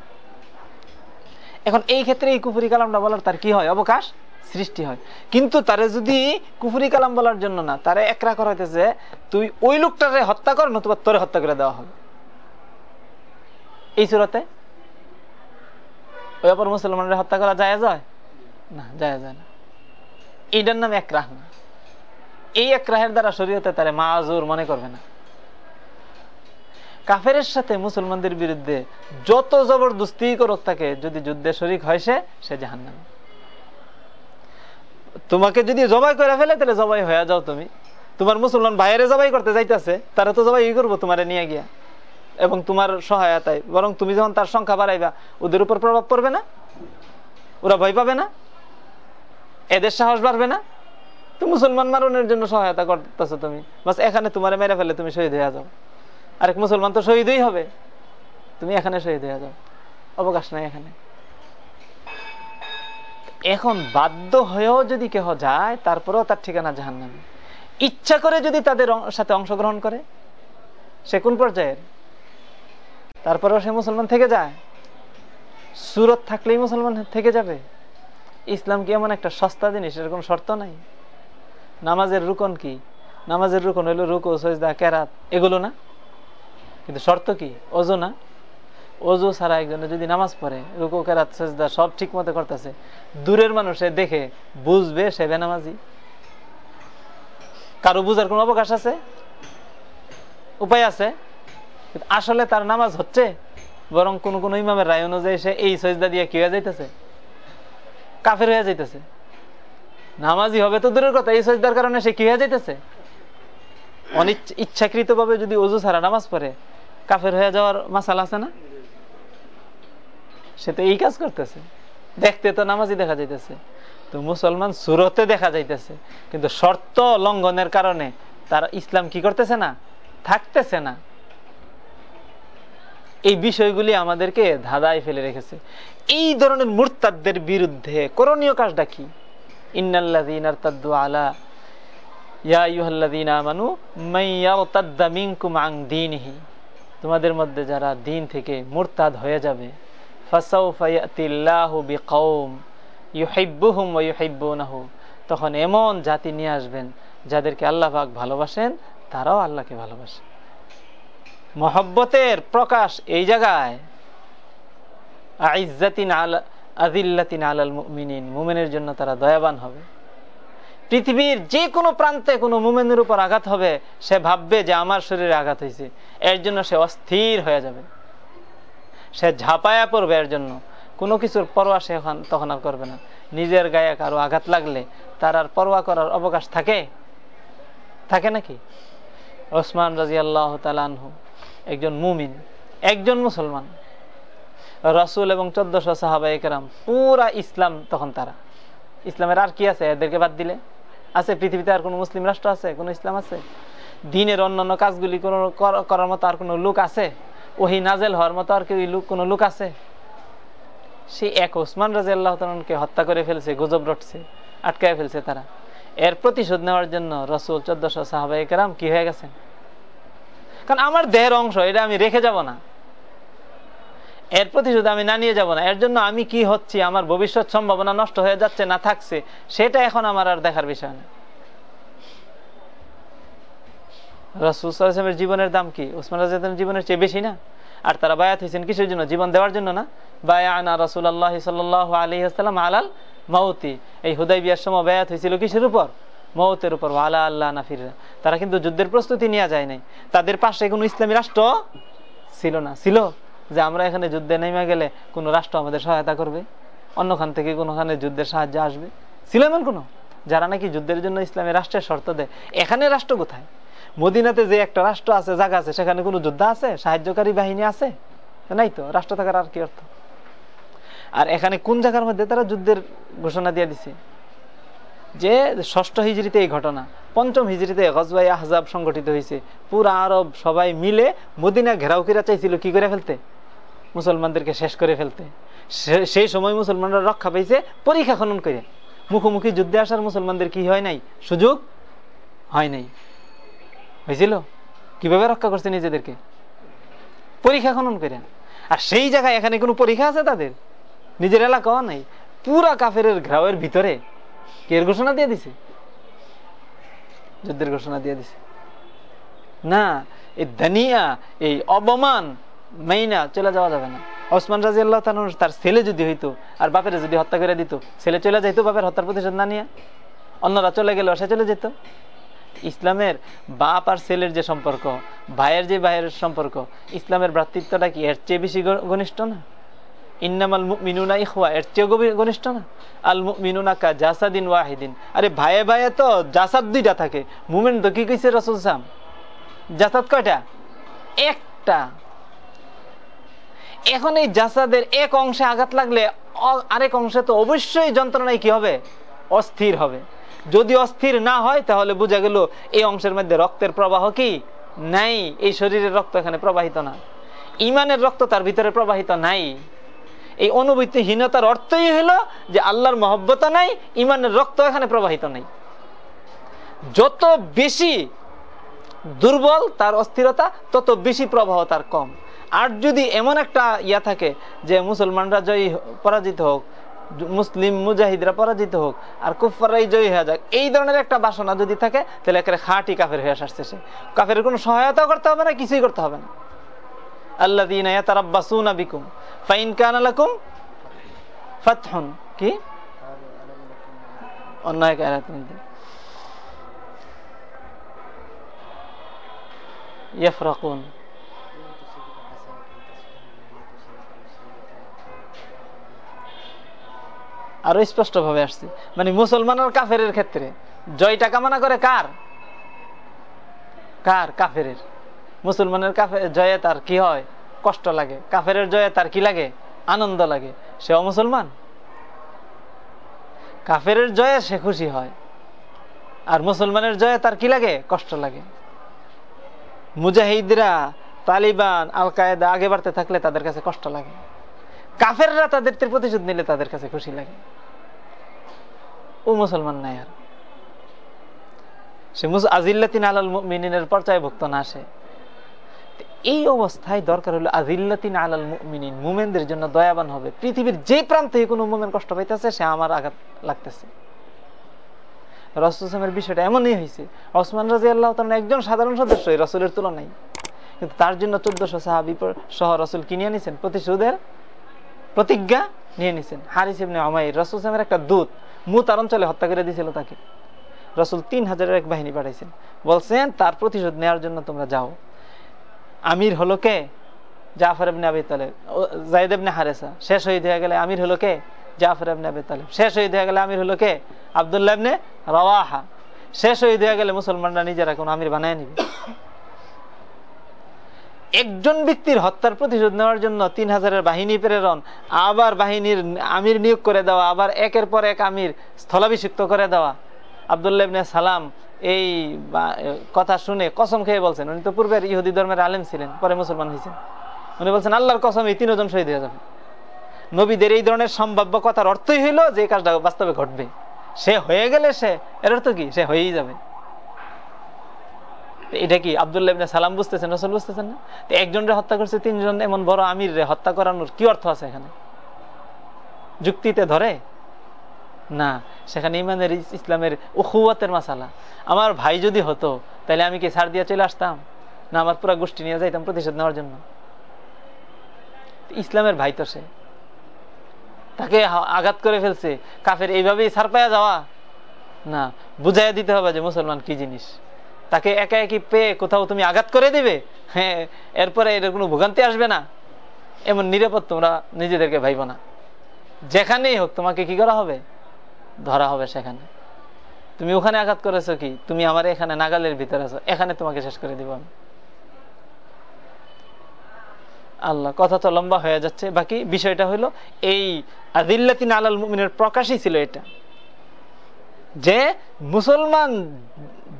এখন এই ক্ষেত্রে এই কুফুরি কালামটা বলার তার কি হয়? অবকাশ সৃষ্টি হয়। কিন্তু তারে যদি কুফুরি কালাম বলার জন্য না, তারে একরা করা হইতেছে তুই ওই লোকটারে হত্যা কর, নতুবা তোরে হত্যা করে দেওয়া হবে। এই সুরতে? ওই অপর মুসলমানরা হত্যা করা যায় যায় না যায় যায় না। এইটার নাম একরাহ না। এই এক রাহের দ্বারা শরীয়তে তারে মাজুর মনে করবে না। কাফেরের সাথে মুসলমানদের বিরুদ্ধে যত জবরদস্তি করুক তাকে, যদি যুদ্ধে শরিক হয় সে সে জাহান্নাম। তোমাকে যদি জবাই করে ফেলে, তাহলে জবাই হয়ে যাও তুমি। তোমার মুসলমান ভাইয়েরে জবাই করতে যাইতেছে, তারা তো জবাই করব তোমারে নিয়ে গিয়া। এবং তোমার সহায়তায়। বরং তুমি যখন তার সংখ্যা বাড়াইবা, ওদের উপর প্রভাব পড়বে না? ওরা ভয় পাবে না? এদের সাহস বাড়বে না? তো মুসলমান মারণের জন্য সহায়তা করতেছো তুমি। বাস এখানে তোমার মেরে ফেলে তুমি শহীদ হয়ে যাও। আরেক মুসলমান তো শহীদই হবে। তুমি এখানে শহীদ হয়ে যাও। অবকাশ নাই এখানে। এখন বাধ্য হয়েও যদি কেহ যায়, তারপরেও তার ঠিকানা জাহান নামে ইচ্ছা করে যদি তাদের সাথে অংশগ্রহণ করে, সে কোন পর্যায়ের? তারপরেও সে মুসলমান থেকে যায়? সুরত থাকলেই মুসলমান থেকে যাবে? ইসলাম কি এমন একটা সস্তা জিনিস? এরকম শর্ত নাই? নামাজের রুকন কি? নামাজের রুকন হইল রুকো, সজদা, কেরাত, এগুলো না? কিন্তু শর্ত কি? অজু না? অজু ছাড়া একজনে যদি নামাজ পড়ে, রুকো, কেরাত, সজদা সব ঠিক মতো করতেছে, দূরের মানুষে দেখে বুঝবে সে বেনামাজি। কারও বুঝার কোন অবকাশ আছে? উপায় আছে? আসলে তার নামাজ হচ্ছে, বরং কোন কোন ইমামের রায় অনুযায়ী সে এই সজদা দিয়ে কি হয়ে যাইতেছে? কাফের হয়ে যাইতেছে। নামাজি হবে তো দূরের কথা, এই সজদার কারণে সে কি হয়ে যাইতেছে? ইচ্ছাকৃত ভাবে যদি অজু ছাড়া নামাজ পড়ে, কাফের হয়ে যাওয়ার মাসাল আছে না? সে তো এই কাজ করতেছে। দেখতে তো নামাজি দেখা যাইতেছে। তো মুসলমান সুরতে দেখা যাইতেছে। কিন্তু শর্ত লঙ্ঘনের কারণে তার ইসলাম কি করতেছে না? থাকতেছে না। এই বিষয়গুলি আমাদেরকে ধাঁধায় ফেলে রেখেছে। এই ধরনের মুরতাদদের বিরুদ্ধে করণীয় কাজটা কি? আলা তোমাদের মধ্যে যারা দিন থেকে মুরতাদ হয়ে যাবে তখন এমন জাতি নিয়ে আসবেন যাদেরকে আল্লাহ পাক ভালোবাসেন, তারাও আল্লাহকে ভালোবাসে। মহব্বতের প্রকাশ এই জায়গায়। জন্য তারা দয়াবান হবে। পৃথিবীর যে কোনো প্রান্তে কোনো মুমেনের উপর আঘাত হবে, সে ভাববে যে আমার শরীরে আঘাত হয়েছে, এর জন্য সে অস্থির হয়ে যাবে। সে ঝাঁপায়া পড়বে এর জন্য। কোনো কিছুর পরোয়া সে তখন আর করবে না। নিজের গায়ে কারও আঘাত লাগলে তার আর পরোয়া করার অবকাশ থাকে? থাকে নাকি? ওসমান রাজি আল্লাহ তালানহু একজন মুমিন, একজন মুসলমান। রসুল এবং চোদ্দশো সাহাবা একরাম পুরা ইসলাম তখন তারা। ইসলামের আর কি আছে? এদেরকে বাদ দিলে? আছে পৃথিবীতে আর কোনো মুসলিম রাষ্ট্র আছে? কোনো ইসলাম আছে? দিনের অন্যান্য কাজগুলি কোনো করার মতো আর কোনো লোক আছে? ওহি নাজেল হওয়ার মতো আর কেউ লোক কোনো লোক আছে? সে এক ওসমান রাজি আল্লাহ তালকে হত্যা করে ফেলছে, গুজব রটছে, আটকায় ফেলছে তারা। এর প্রতিশোধ নেওয়ার জন্য রসুল চোদ্দশো সাহাবাই কেরাম কি হয়ে গেছেন? কারণ আমার দেহের অংশ, এটা আমি রেখে যাব না। এর প্রতিশোধ আমি না নিয়ে যাব না। এর জন্য আমি কি হচ্ছি, আমার ভবিষ্যৎ সম্ভাবনা নষ্ট হয়ে যাচ্ছে না থাকছে, সেটা এখন আমার আর দেখার বিষয় না। রসুলের জীবনের দাম কি? জীবনের চেয়ে বেশি না? আর তারা বায়াত হয়েছেন কিসের জন্য? জীবন দেওয়ার জন্য না? বায়া আনা রসুল আল্লাহ সাল্লাহ আলী আসসালাম আলাল মাউতি। এই হুদাই বিয়ার সময় বায়াত হয়েছিল কিসের উপর? মৌতের উপর আলা আল্লাহ নাফিরা তারা কিন্তু যুদ্ধের প্রস্তুতি নেওয়া যায় নাই। তাদের পাশে কোনো ইসলামী রাষ্ট্র ছিল না। ছিল যে আমরা এখানে যুদ্ধে নেমে গেলে কোনো রাষ্ট্র আমাদের সহায়তা করবে? অন্যখান থেকে কোনোখানে যুদ্ধের সাহায্য আসবে? ছিল এমন কোনো? যারা নাকি যুদ্ধের জন্য ইসলামী রাষ্ট্রের শর্ত দেয়। এখানে রাষ্ট্র কোথায়? মদিনাতে যে একটা রাষ্ট্র আছে জায়গা আছে, সেখানে কোনো যোদ্ধা আছে? সাহায্যকারী বাহিনী আছে? নাই তো, রাষ্ট্র থাকার আর কি অর্থ? আর এখানে কোন জায়গার মধ্যে তারা যুদ্ধের ঘোষণা দিয়ে দিছে? যে ষষ্ঠ হিজড়িতে এই ঘটনা, পঞ্চম হিজড়িতে গজবাই আহজাব সংগঠিত হয়েছে। পুরা আরব সবাই মিলে মদিনা ঘেরাও কিরা চাইছিল কি করে ফেলতে? মুসলমানদেরকে শেষ করে ফেলতে। সেই সময় মুসলমানরা রক্ষা পাইছে, পরীক্ষা খনন করে মুখোমুখি যুদ্ধে আসার মুসলমানদের কি হয় নাই? সুযোগ হয় নাই। হয়েছিল কীভাবে রক্ষা করছে নিজেদেরকে? পরীক্ষা খনন করে আর সেই জায়গায় এখানে কোনো পরীক্ষা আছে তাদের? নিজের এলাকাও নাই। পুরা কাফের ঘেরাওয়ের ভিতরে কের ঘোষণা দিয়ে দিছে? যুদ্ধের ঘোষণা দিয়ে দিছে। না, এই দানিয়া, এই অবমান মেইনা চলে যাওয়া যাবে না। ওসমান রাজি আল্লাহ তার ছেলে যদি হইতো, আর বাপের যদি হত্যা করে দিত, ছেলে চলে যাইতো বাপের হত্যার প্রতিশোধ না নিয়ে? অন্যরা চলে গেল সে চলে যেত? ইসলামের বাপ আর ছেলের যে সম্পর্ক, ভাইয়ের যে ভাইয়ের সম্পর্ক, ইসলামের ভ্রাতৃত্বটা কি এর চেয়ে বেশি ঘনিষ্ঠ না? ইন্নামাল মিনুনা ইখওয়া, এর ঘনিষ্ঠ না? আল মিনুনা কা জাসাদিন ওয়াহিদিন। আরে ভাইয়ে ভাইয়ে তো জাসাদ দুইটা থাকে। মুমেন তো কি কইছে রসুল সাম জাসাদ কয়টা? একটা। এখন এই জাসাদের এক অংশে আঘাত লাগলে আরেক অংশে তো অবশ্যই যন্ত্রণায় কি হবে? অস্থির হবে। যদি অস্থির না হয়, তাহলে বোঝা গেল এই অংশের মধ্যে রক্তের প্রবাহ কি? নাই। এই শরীরের রক্ত এখানে প্রবাহিত না। ইমানের রক্ত তার ভিতরে প্রবাহিত নাই। এই অনুভূতিহীনতার অর্থই হলো যে আল্লাহর মহব্বত নাই ইমানের রক্ত এখানে প্রবাহিত নাই। যত বেশি দুর্বল তার অস্থিরতা, তত বেশি প্রবাহ তার কম। আর যদি এমন একটা ইয়া থাকে যে মুসলমানরা জয়ী পরাজিত হোক মুসলিম মুজাহিদরা পরাজিত হোক, আর কুফারাই জয়ী হয়ে যাক, এই ধরনের একটা বাসনা যদি থাকে, তাহলে একেবারে খাঁটি কাফের হয়ে আসছে সে কাফের কোনো সহায়তা করতে হবে না, কিছুই করতে হবে না। আল্লাহ দিন ইয়াতারাব্বাসুনা বিকুম, ফাইন কান লাকুম ফাতহুন। কি? ইয়াফরাকুন। আরও স্পষ্ট ভাবে আসছে। মানে মুসলমান আর কাফের ক্ষেত্রে, জয়টা কামনা করে কার? কার? কাফের মুসলমানের কাফে জয়ে তার কি হয়? কষ্ট লাগে। কাফের জয়ে তার কি লাগে? আনন্দ লাগে। সে মুসলমান। কাফের জয়ে সে খুশি হয়। আর মুসলমানের জয়ে তার কি লাগে? কষ্ট লাগে। মুজাহিদরা, তালিবান আল কায়দা আগে বাড়তে থাকলে তাদের কাছে কষ্ট লাগে। কাফেররা তাদের প্রতিশোধ নিলে তাদের কাছে খুশি লাগে। ও মুসলমান নাই আর। সে মুস আজিল্লাতিন আলাল মিনিনের পর্যায়ে ভুক্ত না আসে এই অবস্থায় দরকার হলো আজিল্লাতিন আলাল মিনিন মুমেনদের জন্য দয়াবান হবে। পৃথিবীর যে প্রান্তে কোনো মুমেন কষ্ট পাইতেছে, সে আমার আঘাত লাগতেছে। রসুলের বিষয়টা এমনই হয়েছে ওসমান রাজি আল্লাহ একজন সাধারণ সদস্য রসুলের তুলনায়। কিন্তু তার জন্য চোদ্দশো সাহাবি সহ রসুল কিনিয়ে নিছেন? প্রতিশোধের প্রতিজ্ঞা নিয়ে নিছেন। হারিস ইবনে আমাইর রসুল সামের একটা দূত মুতার অঞ্চলে হত্যা করে দিয়েছিল তাকে। রসুল তিন হাজারের এক বাহিনী পাঠাইছেন। বলছেন, তার প্রতিশোধ নেওয়ার জন্য তোমরা যাও। আমির হলো কে? জাফর ইবনে আবি তালেব। জাইদ ইবনে হারেসা। শেষ হয়ে হয়ে গেলে আমির হলো কে? জাফর ইবনে আবি তালেব। শেষ হয়ে হয়ে গেলে আমির হলো কে? আব্দুল্লাহ ইবনে রাওয়াহা। শেষ হয়ে হয়ে গেলে মুসলমানরা নিজেরা কোন আমির বানায় নিবে। একজন ব্যক্তির হত্যার প্রতিশোধ নেওয়ার জন্য তিন হাজারের বাহিনী প্রেরণ, আবার বাহিনীর আমির নিয়োগ করে দেওয়া, আবার একের পর এক আমির স্থলাভিষিক্ত করে দেওয়া। আবদুল্লাহ ইবনে সালাম এই কথা শুনে কসম খেয়ে বলছেন। উনি তো পূর্বের ইহুদি ধর্মের আলেম ছিলেন, পরে মুসলমান হয়েছেন। উনি বলছেন, আল্লাহর কসম এই তিনজন শহীদ হয়ে যাবে। নবীদের এই ধরনের সম্ভাব্য কথার অর্থই হইল যে কাজটা বাস্তবে ঘটবে। সে হয়ে গেলে সে, এর অর্থ কি? সে হয়েই যাবে। এটা কি আবদুল্লাহ সালাম বুঝতেছেন, রসুল বুঝতেছেন না? তো একজনরে হত্যা করছে তিনজন, এমন বড় আমির রে হত্যা করানোর কি অর্থ আছে এখানে? যুক্তিতে ধরে? না, সেখানে ইমানের ইসলামের উখুয়াতের মাসালা। আমার ভাই যদি হতো, তাহলে আমি কি ছাড় দিয়ে চলে আসতাম? না, আমার পুরা গোষ্ঠী নিয়ে যাইতাম প্রতিশোধ নেওয়ার জন্য। ইসলামের ভাই তো সে। তাকে আঘাত করে ফেলছে। কাফের, এইভাবেই ছাড় পায়া যাওয়া? না, বুঝাইয়া দিতে হবে যে মুসলমান কি জিনিস। তাকে একা একই পেয়ে কোথাও তুমি আঘাত করে দিবে? হ্যাঁ এরপরে এর কোনো ভোগান্তি আসবে না। এমন নিরাপদ তোমরা নিজেদেরকে ভাইব না। যেখানেই হোক, তোমাকে কি করা হবে? ধরা হবে সেখানে। তুমি ওখানে আঘাত করেছ কি? তুমি আমার এখানে নাগালের ভিতরে আছো। এখানে তোমাকে শেষ করে দিব আমি। আল্লাহ, কথা তো লম্বা হয়ে যাচ্ছে। বাকি বিষয়টা হলো, এই আদিল্লাতিন আলাল মুমিনের প্রকাশই ছিল এটা। যে মুসলমান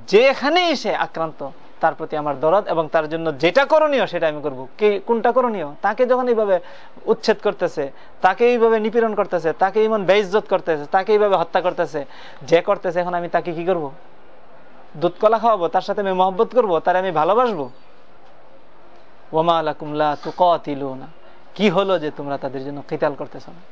যেখানে এসে আক্রান্ত তার প্রতি আমার দরদ এবং তার জন্য যেটা করণীয় সেটা আমি করব। কি, কোনটা করণীয়? তাকে যখন এইভাবে উচ্ছেদ করতেছে, তাকে এইভাবে নিপীড়ন করতেছে, তাকে ইমন বেইজ্জত করতেছে, তাকে এইভাবে হত্যা করতেছে, যে করতেছে, এখন আমি তাকে কি করব? দুধ কলা খাওয়াবো, তার সাথে আমি মহব্বত করব, তার আমি ভালোবাসবো? ওমা আলাকুমলা তুকাতিলুনা। কি হলো যে তোমরা তাদের জন্য কিতাল করতেছ না?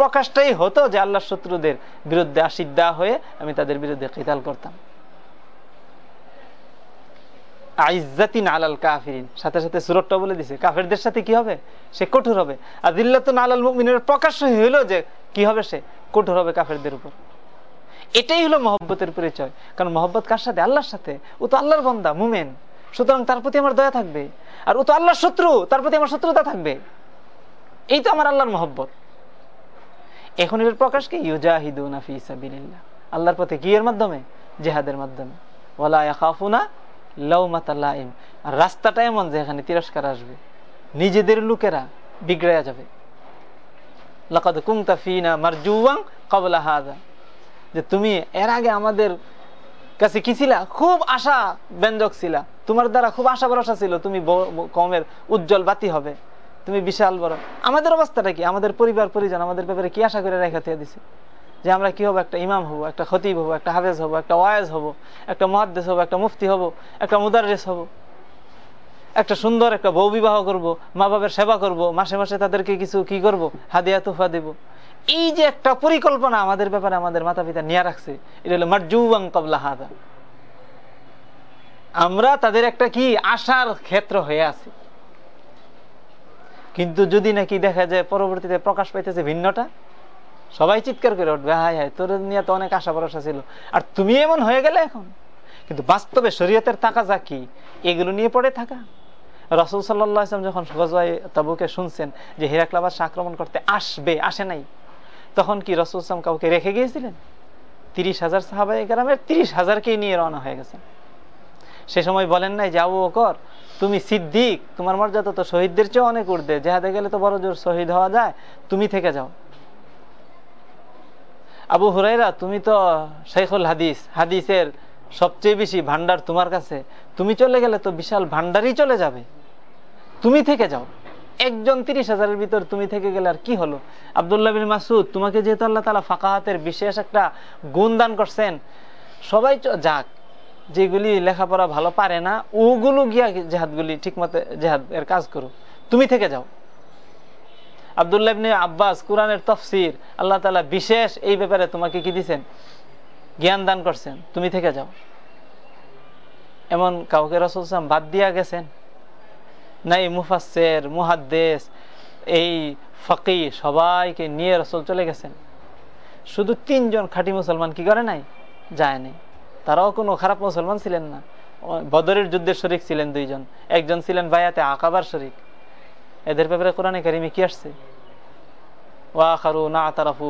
প্রকাশটাই হতো যে আল্লাহর শত্রুদের বিরুদ্ধে আসিদ্দা হয়ে আমি তাদের বিরুদ্ধে কিতাল করতাম। আইজাতিন আলাল কাফিরিন। সাথে সাথে সুরতটা বলে দিছে, কাফেরদের সাথে কি হবে? সে কঠোর হবে। আদিল্লাতুন আলাল মুমিনের প্রকাশ হইল যে, কি হবে সে? কঠোর হবে কাফেরদের উপর। এটাই হলো মহব্বতের পরিচয়। কারণ মহব্বত কার সাথে? আল্লাহর সাথে। ও তো আল্লাহর বন্দা, মুমেন। সুতরাং তার প্রতি আমার দয়া থাকবে। আর ও তো আল্লাহর শত্রু, তার প্রতি আমার শত্রুতা থাকবে। এই তো আমার আল্লাহর মহব্বত। এখন এর প্রকাশ কি? ইউজাহিদুনা ফি সাবিলিল্লাহ। আল্লাহর পথে কি এর মাধ্যমে? জেহাদের মাধ্যমে। ওয়ালা ইয়াখাফুনা লাউমাতা লাইম। আর রাস্তাটা এমন যে এখানে তিরস্কার আসবে। নিজেদের লোকেরা বিগড়ে যাবে। ফিনা হাযা যে তুমি এর আগে আমাদের কাছে কি ছিলা? খুব আশা ব্যঞ্জক ছিলা। তোমার দ্বারা খুব আশা ভরসা ছিল তুমি কমের উজ্জ্বল বাতি হবে। তুমি বিশাল বড়। আমাদের অবস্থাটা কি? আমাদের পরিবার, পরিজন আমাদের ব্যাপারে কি আশা করে রেখা দিছে? যে আমরা কি হব? একটা ইমাম হব, একটা খতিব হব, একটা হাফেজ হব, একটা ওয়ায়েজ হব, একটা মহাদ্দেশ হব, একটা মুফতি হব, একটা মুদাররেস হব। একটা সুন্দর একটা বউ বিবাহ করব, মা বাবার সেবা করব, মাসে মাসে তাদেরকে কিছু কি করব? হাদিয়া তুফা দেব। এই যে একটা পরিকল্পনা আমাদের ব্যাপারে আমাদের মাতা পিতা নিয়ে রাখছে, এটা হলো মারজুবাং কবলা হাদা। আমরা তাদের একটা কি আশার ক্ষেত্র হয়ে আছি। কিন্তু যদি নাকি দেখা যায় পরবর্তীতে প্রকাশ পাইতেছে ভিন্নটা সবাই চিৎকার করে উঠবে, হায় হায়, তোর নিয়ে তো অনেক আশা ভরসা ছিল। আর তুমি এমন হয়ে গেলে এখন? কিন্তু বাস্তবে শরীয়তের তাকাজা কি, এগুলো নিয়ে পড়ে থাকা। রসুল সাল্লাহ ইসলাম যখন গজওয়াই তাবুকে শুনছেন যে হিরাক্লাবাস আক্রমণ করতে আসবে, আসে নাই, তখন কি রসুল ইসলাম কাউকে রেখে গিয়েছিলেন? তিরিশ হাজার সাহাবাই গ্রামের তিরিশ হাজারকেই নিয়ে রওনা হয়ে গেছেন। সে সময় বলেন নাই যে, আবু বকর, তুমি সিদ্দিক, তোমার মর্যাদা তো শহীদদের চেয়ে অনেক উঠবে জেহাদে গেলে তো বড় জোর শহীদ হওয়া যায়, তুমি থেকে যাও। আবু হুরাইরা, তুমি তো শেখুল হাদিস, হাদিসের সবচেয়ে বেশি ভান্ডার তোমার কাছে। তুমি চলে গেলে তো বিশাল ভান্ডারই চলে যাবে। তুমি থেকে যাও। একজন তিরিশ হাজারের ভিতর তুমি থেকে গেলে আর কি হলো? আবদুল্লাহ বিন মাসুদ তোমাকে যেহেতু আল্লাহ তালা ফাঁকাহাতের বিশেষ একটা গুণ দান করছেন, সবাই যাক, যেগুলি লেখাপড়া ভালো পারে না, ওগুলো গিয়া জেহাদগুলি ঠিক মতো জেহাদ এর কাজ করো তুমি থেকে যাও। আবদুল্লাহ আব্বাস, কোরআনের তফসির, আল্লাহ তালা বিশেষ এই ব্যাপারে তোমাকে কি দিছেন? জ্ঞান দান করছেন, তুমি থেকে যাও। এমন কাউকে রসুল বাদ দিয়া গেছেন? নাই মুফাসের মুহাদ্দেস, এই ফকি সবাইকে নিয়ে রসুল চলে গেছেন? শুধু তিনজন খাঁটি মুসলমান কি করে নাই? যায় নাই। তারাও কোনো খারাপ মুসলমান ছিলেন না। বদরের যুদ্ধের শরিক ছিলেন দুইজন। একজন ছিলেন বায়াতে আকাবার শরিক। এদের ব্যাপারে কোরআনে কারিমে কি আসছে?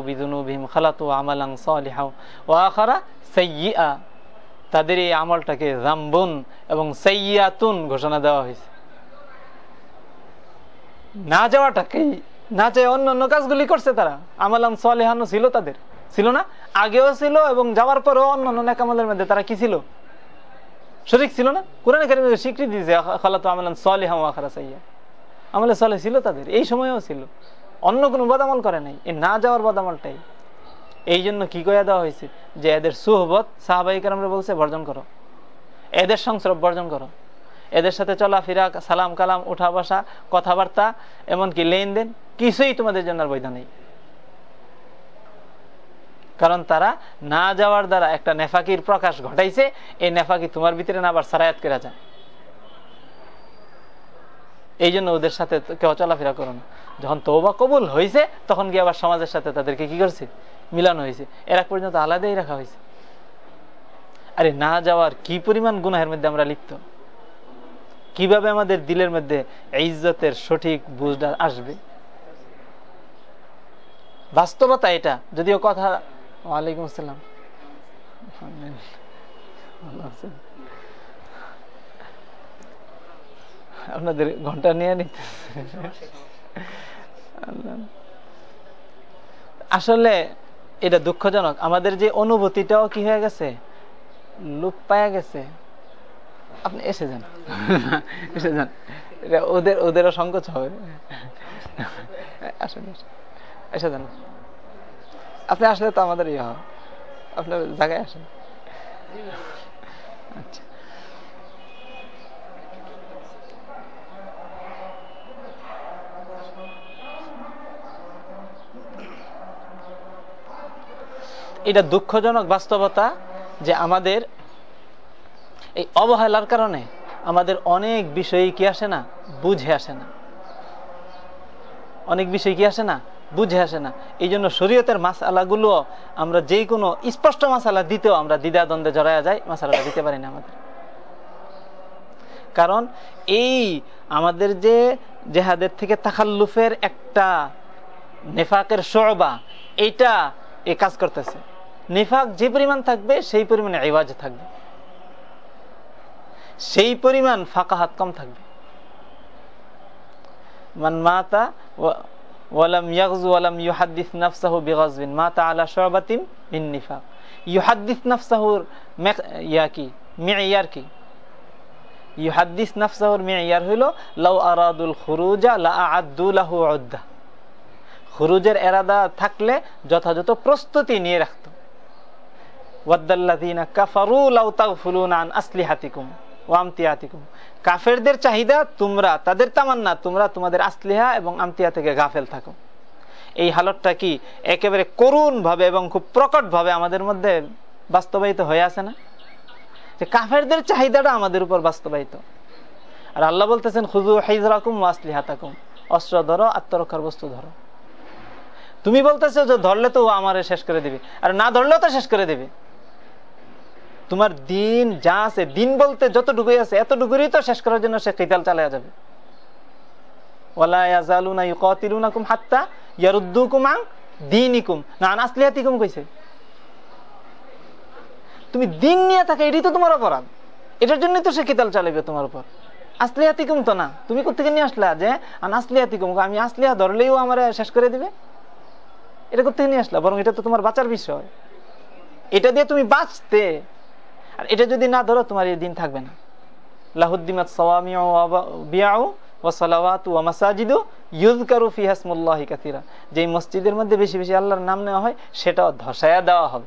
বিদুনুবিহিম খালাতু তাদের এই আমলটাকে এবং সাইয়াতুন ঘোষণা দেওয়া হয়েছে। না যাওয়াটাকেই, না অন্য অন্য কাজগুলি করছে তারা আমালাম সালেহানো ছিল তাদের। ছিল না, আগেও ছিল এবং যাওয়ার পরেও অন্য অন্য নেকামলের মধ্যে তারা কি ছিল? শরিক ছিল না? কোরআন কারিমে স্বীকৃতি দিয়েছে খালাতু আমালান সালিহা ওয়াখারা সাইয়া আমলে সালে ছিল তাদের, এই সময়েও ছিল। অন্য কোনো বদামল করে নাই, এই না যাওয়ার বদামলটাই। এই জন্য কি করে দেওয়া হয়েছে? যে এদের সুহবত সাহাবাই কালামরা বলছে, বর্জন করো। এদের সংস্রব বর্জন করো। এদের সাথে চলাফেরা, সালাম কালাম উঠা বসা কথাবার্তা, এমনকি লেনদেন, কিছুই তোমাদের জন্য বৈধ নেই। কারণ তারা না যাওয়ার দ্বারা একটা নেফাকির প্রকাশ ঘটাইছে, এই নেফাকি তোমার ভিতরে না আবার সারায়াত করা যায়। এই জন্য ওদের সাথে কেউ চলাফেরা করো না। যখন তৌবা কবুল হয়েছে তখন গিয়ে আবার সমাজের সাথে তাদেরকে কি করছে? মিলানো হয়েছে এর পর্যন্ত আলাদাই রাখা হয়েছে আরে না যাওয়ার কি পরিমাণ গুনাহের মধ্যে আমরা লিপ্ত? কীভাবে আমাদের দিলের মধ্যে ইজ্জতের সঠিক বুঝটা আসবে? বাস্তবতা এটা। যদিও কথা ওয়ালাইকুম আসসালাম ভালো আছেন? আপনাদের ঘণ্টা নিয়ে নিতে। আসলে এটা দুঃখজনক। আমাদের যে অনুভূতিটাও কি হয়ে গেছে? লোপ পায়া গেছে। আপনি এসে যান। <laughs> এসে যান। এটা ওদের ওদেরও সংকোচ হবে। আসেন। এসে যান। আপনি আসলে তো আমাদের ইয়ে হবে। আপনার জায়গায় আসেন। আচ্ছা। এটা দুঃখজনক বাস্তবতা যে আমাদের এই অবহেলার কারণে আমাদের অনেক বিষয় কি আসে না? বুঝে আসে না। অনেক বিষয় কি আসে না? বুঝে আসে না। এই জন্য শরীয়তের মাসালাগুলো আমরা যে কোনো স্পষ্ট মাসালা দিতেও আমরা দ্বিধা দ্বন্দ্বে জড়াইয়া যাই, মাসালাটা দিতে পারি না আমাদের। কারণ এই আমাদের যে জেহাদের থেকে তাকাল্লুফের একটা নেফাকের শোবা, এইটা এ কাজ করতেছে। নেফাক যে পরিমাণ থাকবে, সেই পরিমাণে আইওয়াজ থাকবে। সেই পরিমাণ ফাঁকা হাত কম থাকবে। মান মাতা ওয়ালাম ইয়াগজু ওয়ালাম ইউহাদ্দিস নাফসাহু মাতা আলা শুবাতিম নিফাক। ইউহাদ্দিস নাফসাহুর ইয়া কি? কি? ইউহাদ্দিস নাফসাহুর হইল, লাউ আরাদুল খুরুজা লা লাহু উদ্দা। খুরুজের এরাদা থাকলে যথাযথ প্রস্তুতি নিয়ে রাখতো ওয়াদ্দাল্লাযীনা কাফারু লাউ তাগফুলুনা আন আসলিহাতিকুম ওয়া আমতিয়াতিকুম কাফেরদের চাহিদা তোমরা, তাদের তামান্না, তোমরা তোমাদের আসলিহা এবং আমতিয়া থেকে গাফেল থাকো। এই হালতটা কি একেবারে করুণ ভাবে এবং খুব প্রকট ভাবে আমাদের মধ্যে বাস্তবায়িত হয়ে আছে না? যে কাফেরদের চাহিদাটা আমাদের উপর বাস্তবায়িত। আর আল্লাহ বলতেছেন খুজু হাইজরাকুম আসলিহাতাকুম। অস্ত্র ধরো, আত্মরক্ষার বস্তু ধরো। তুমি বলতেছো যে ধরলে তো ও আমারে শেষ করে দিবে। আর না ধরলেও তো শেষ করে দিবে। তোমার দিন যা আছে, দিন বলতে যত যতটুকুই আছে এত এতটুকুরই তো শেষ করার জন্য সে কিতাল চালিয়ে যাবে। তুমি দিন এটার জন্যই তো সে চালাবে তোমার তো না। তুমি আসলা যে আমি আসলিহা ধরলেও আমার শেষ করে দিবে? এটা কোথেকে নিয়ে আসলা? বরং এটা তো তোমার বাঁচার বিষয়। এটা দিয়ে তুমি বাঁচতে আর এটা যদি না ধরো, তোমার এই দিন থাকবে না। মসজিদের মধ্যে বেশি বেশি আল্লাহর নাম নেওয়া হয়, সেটাও ধসায়া দেওয়া হবে।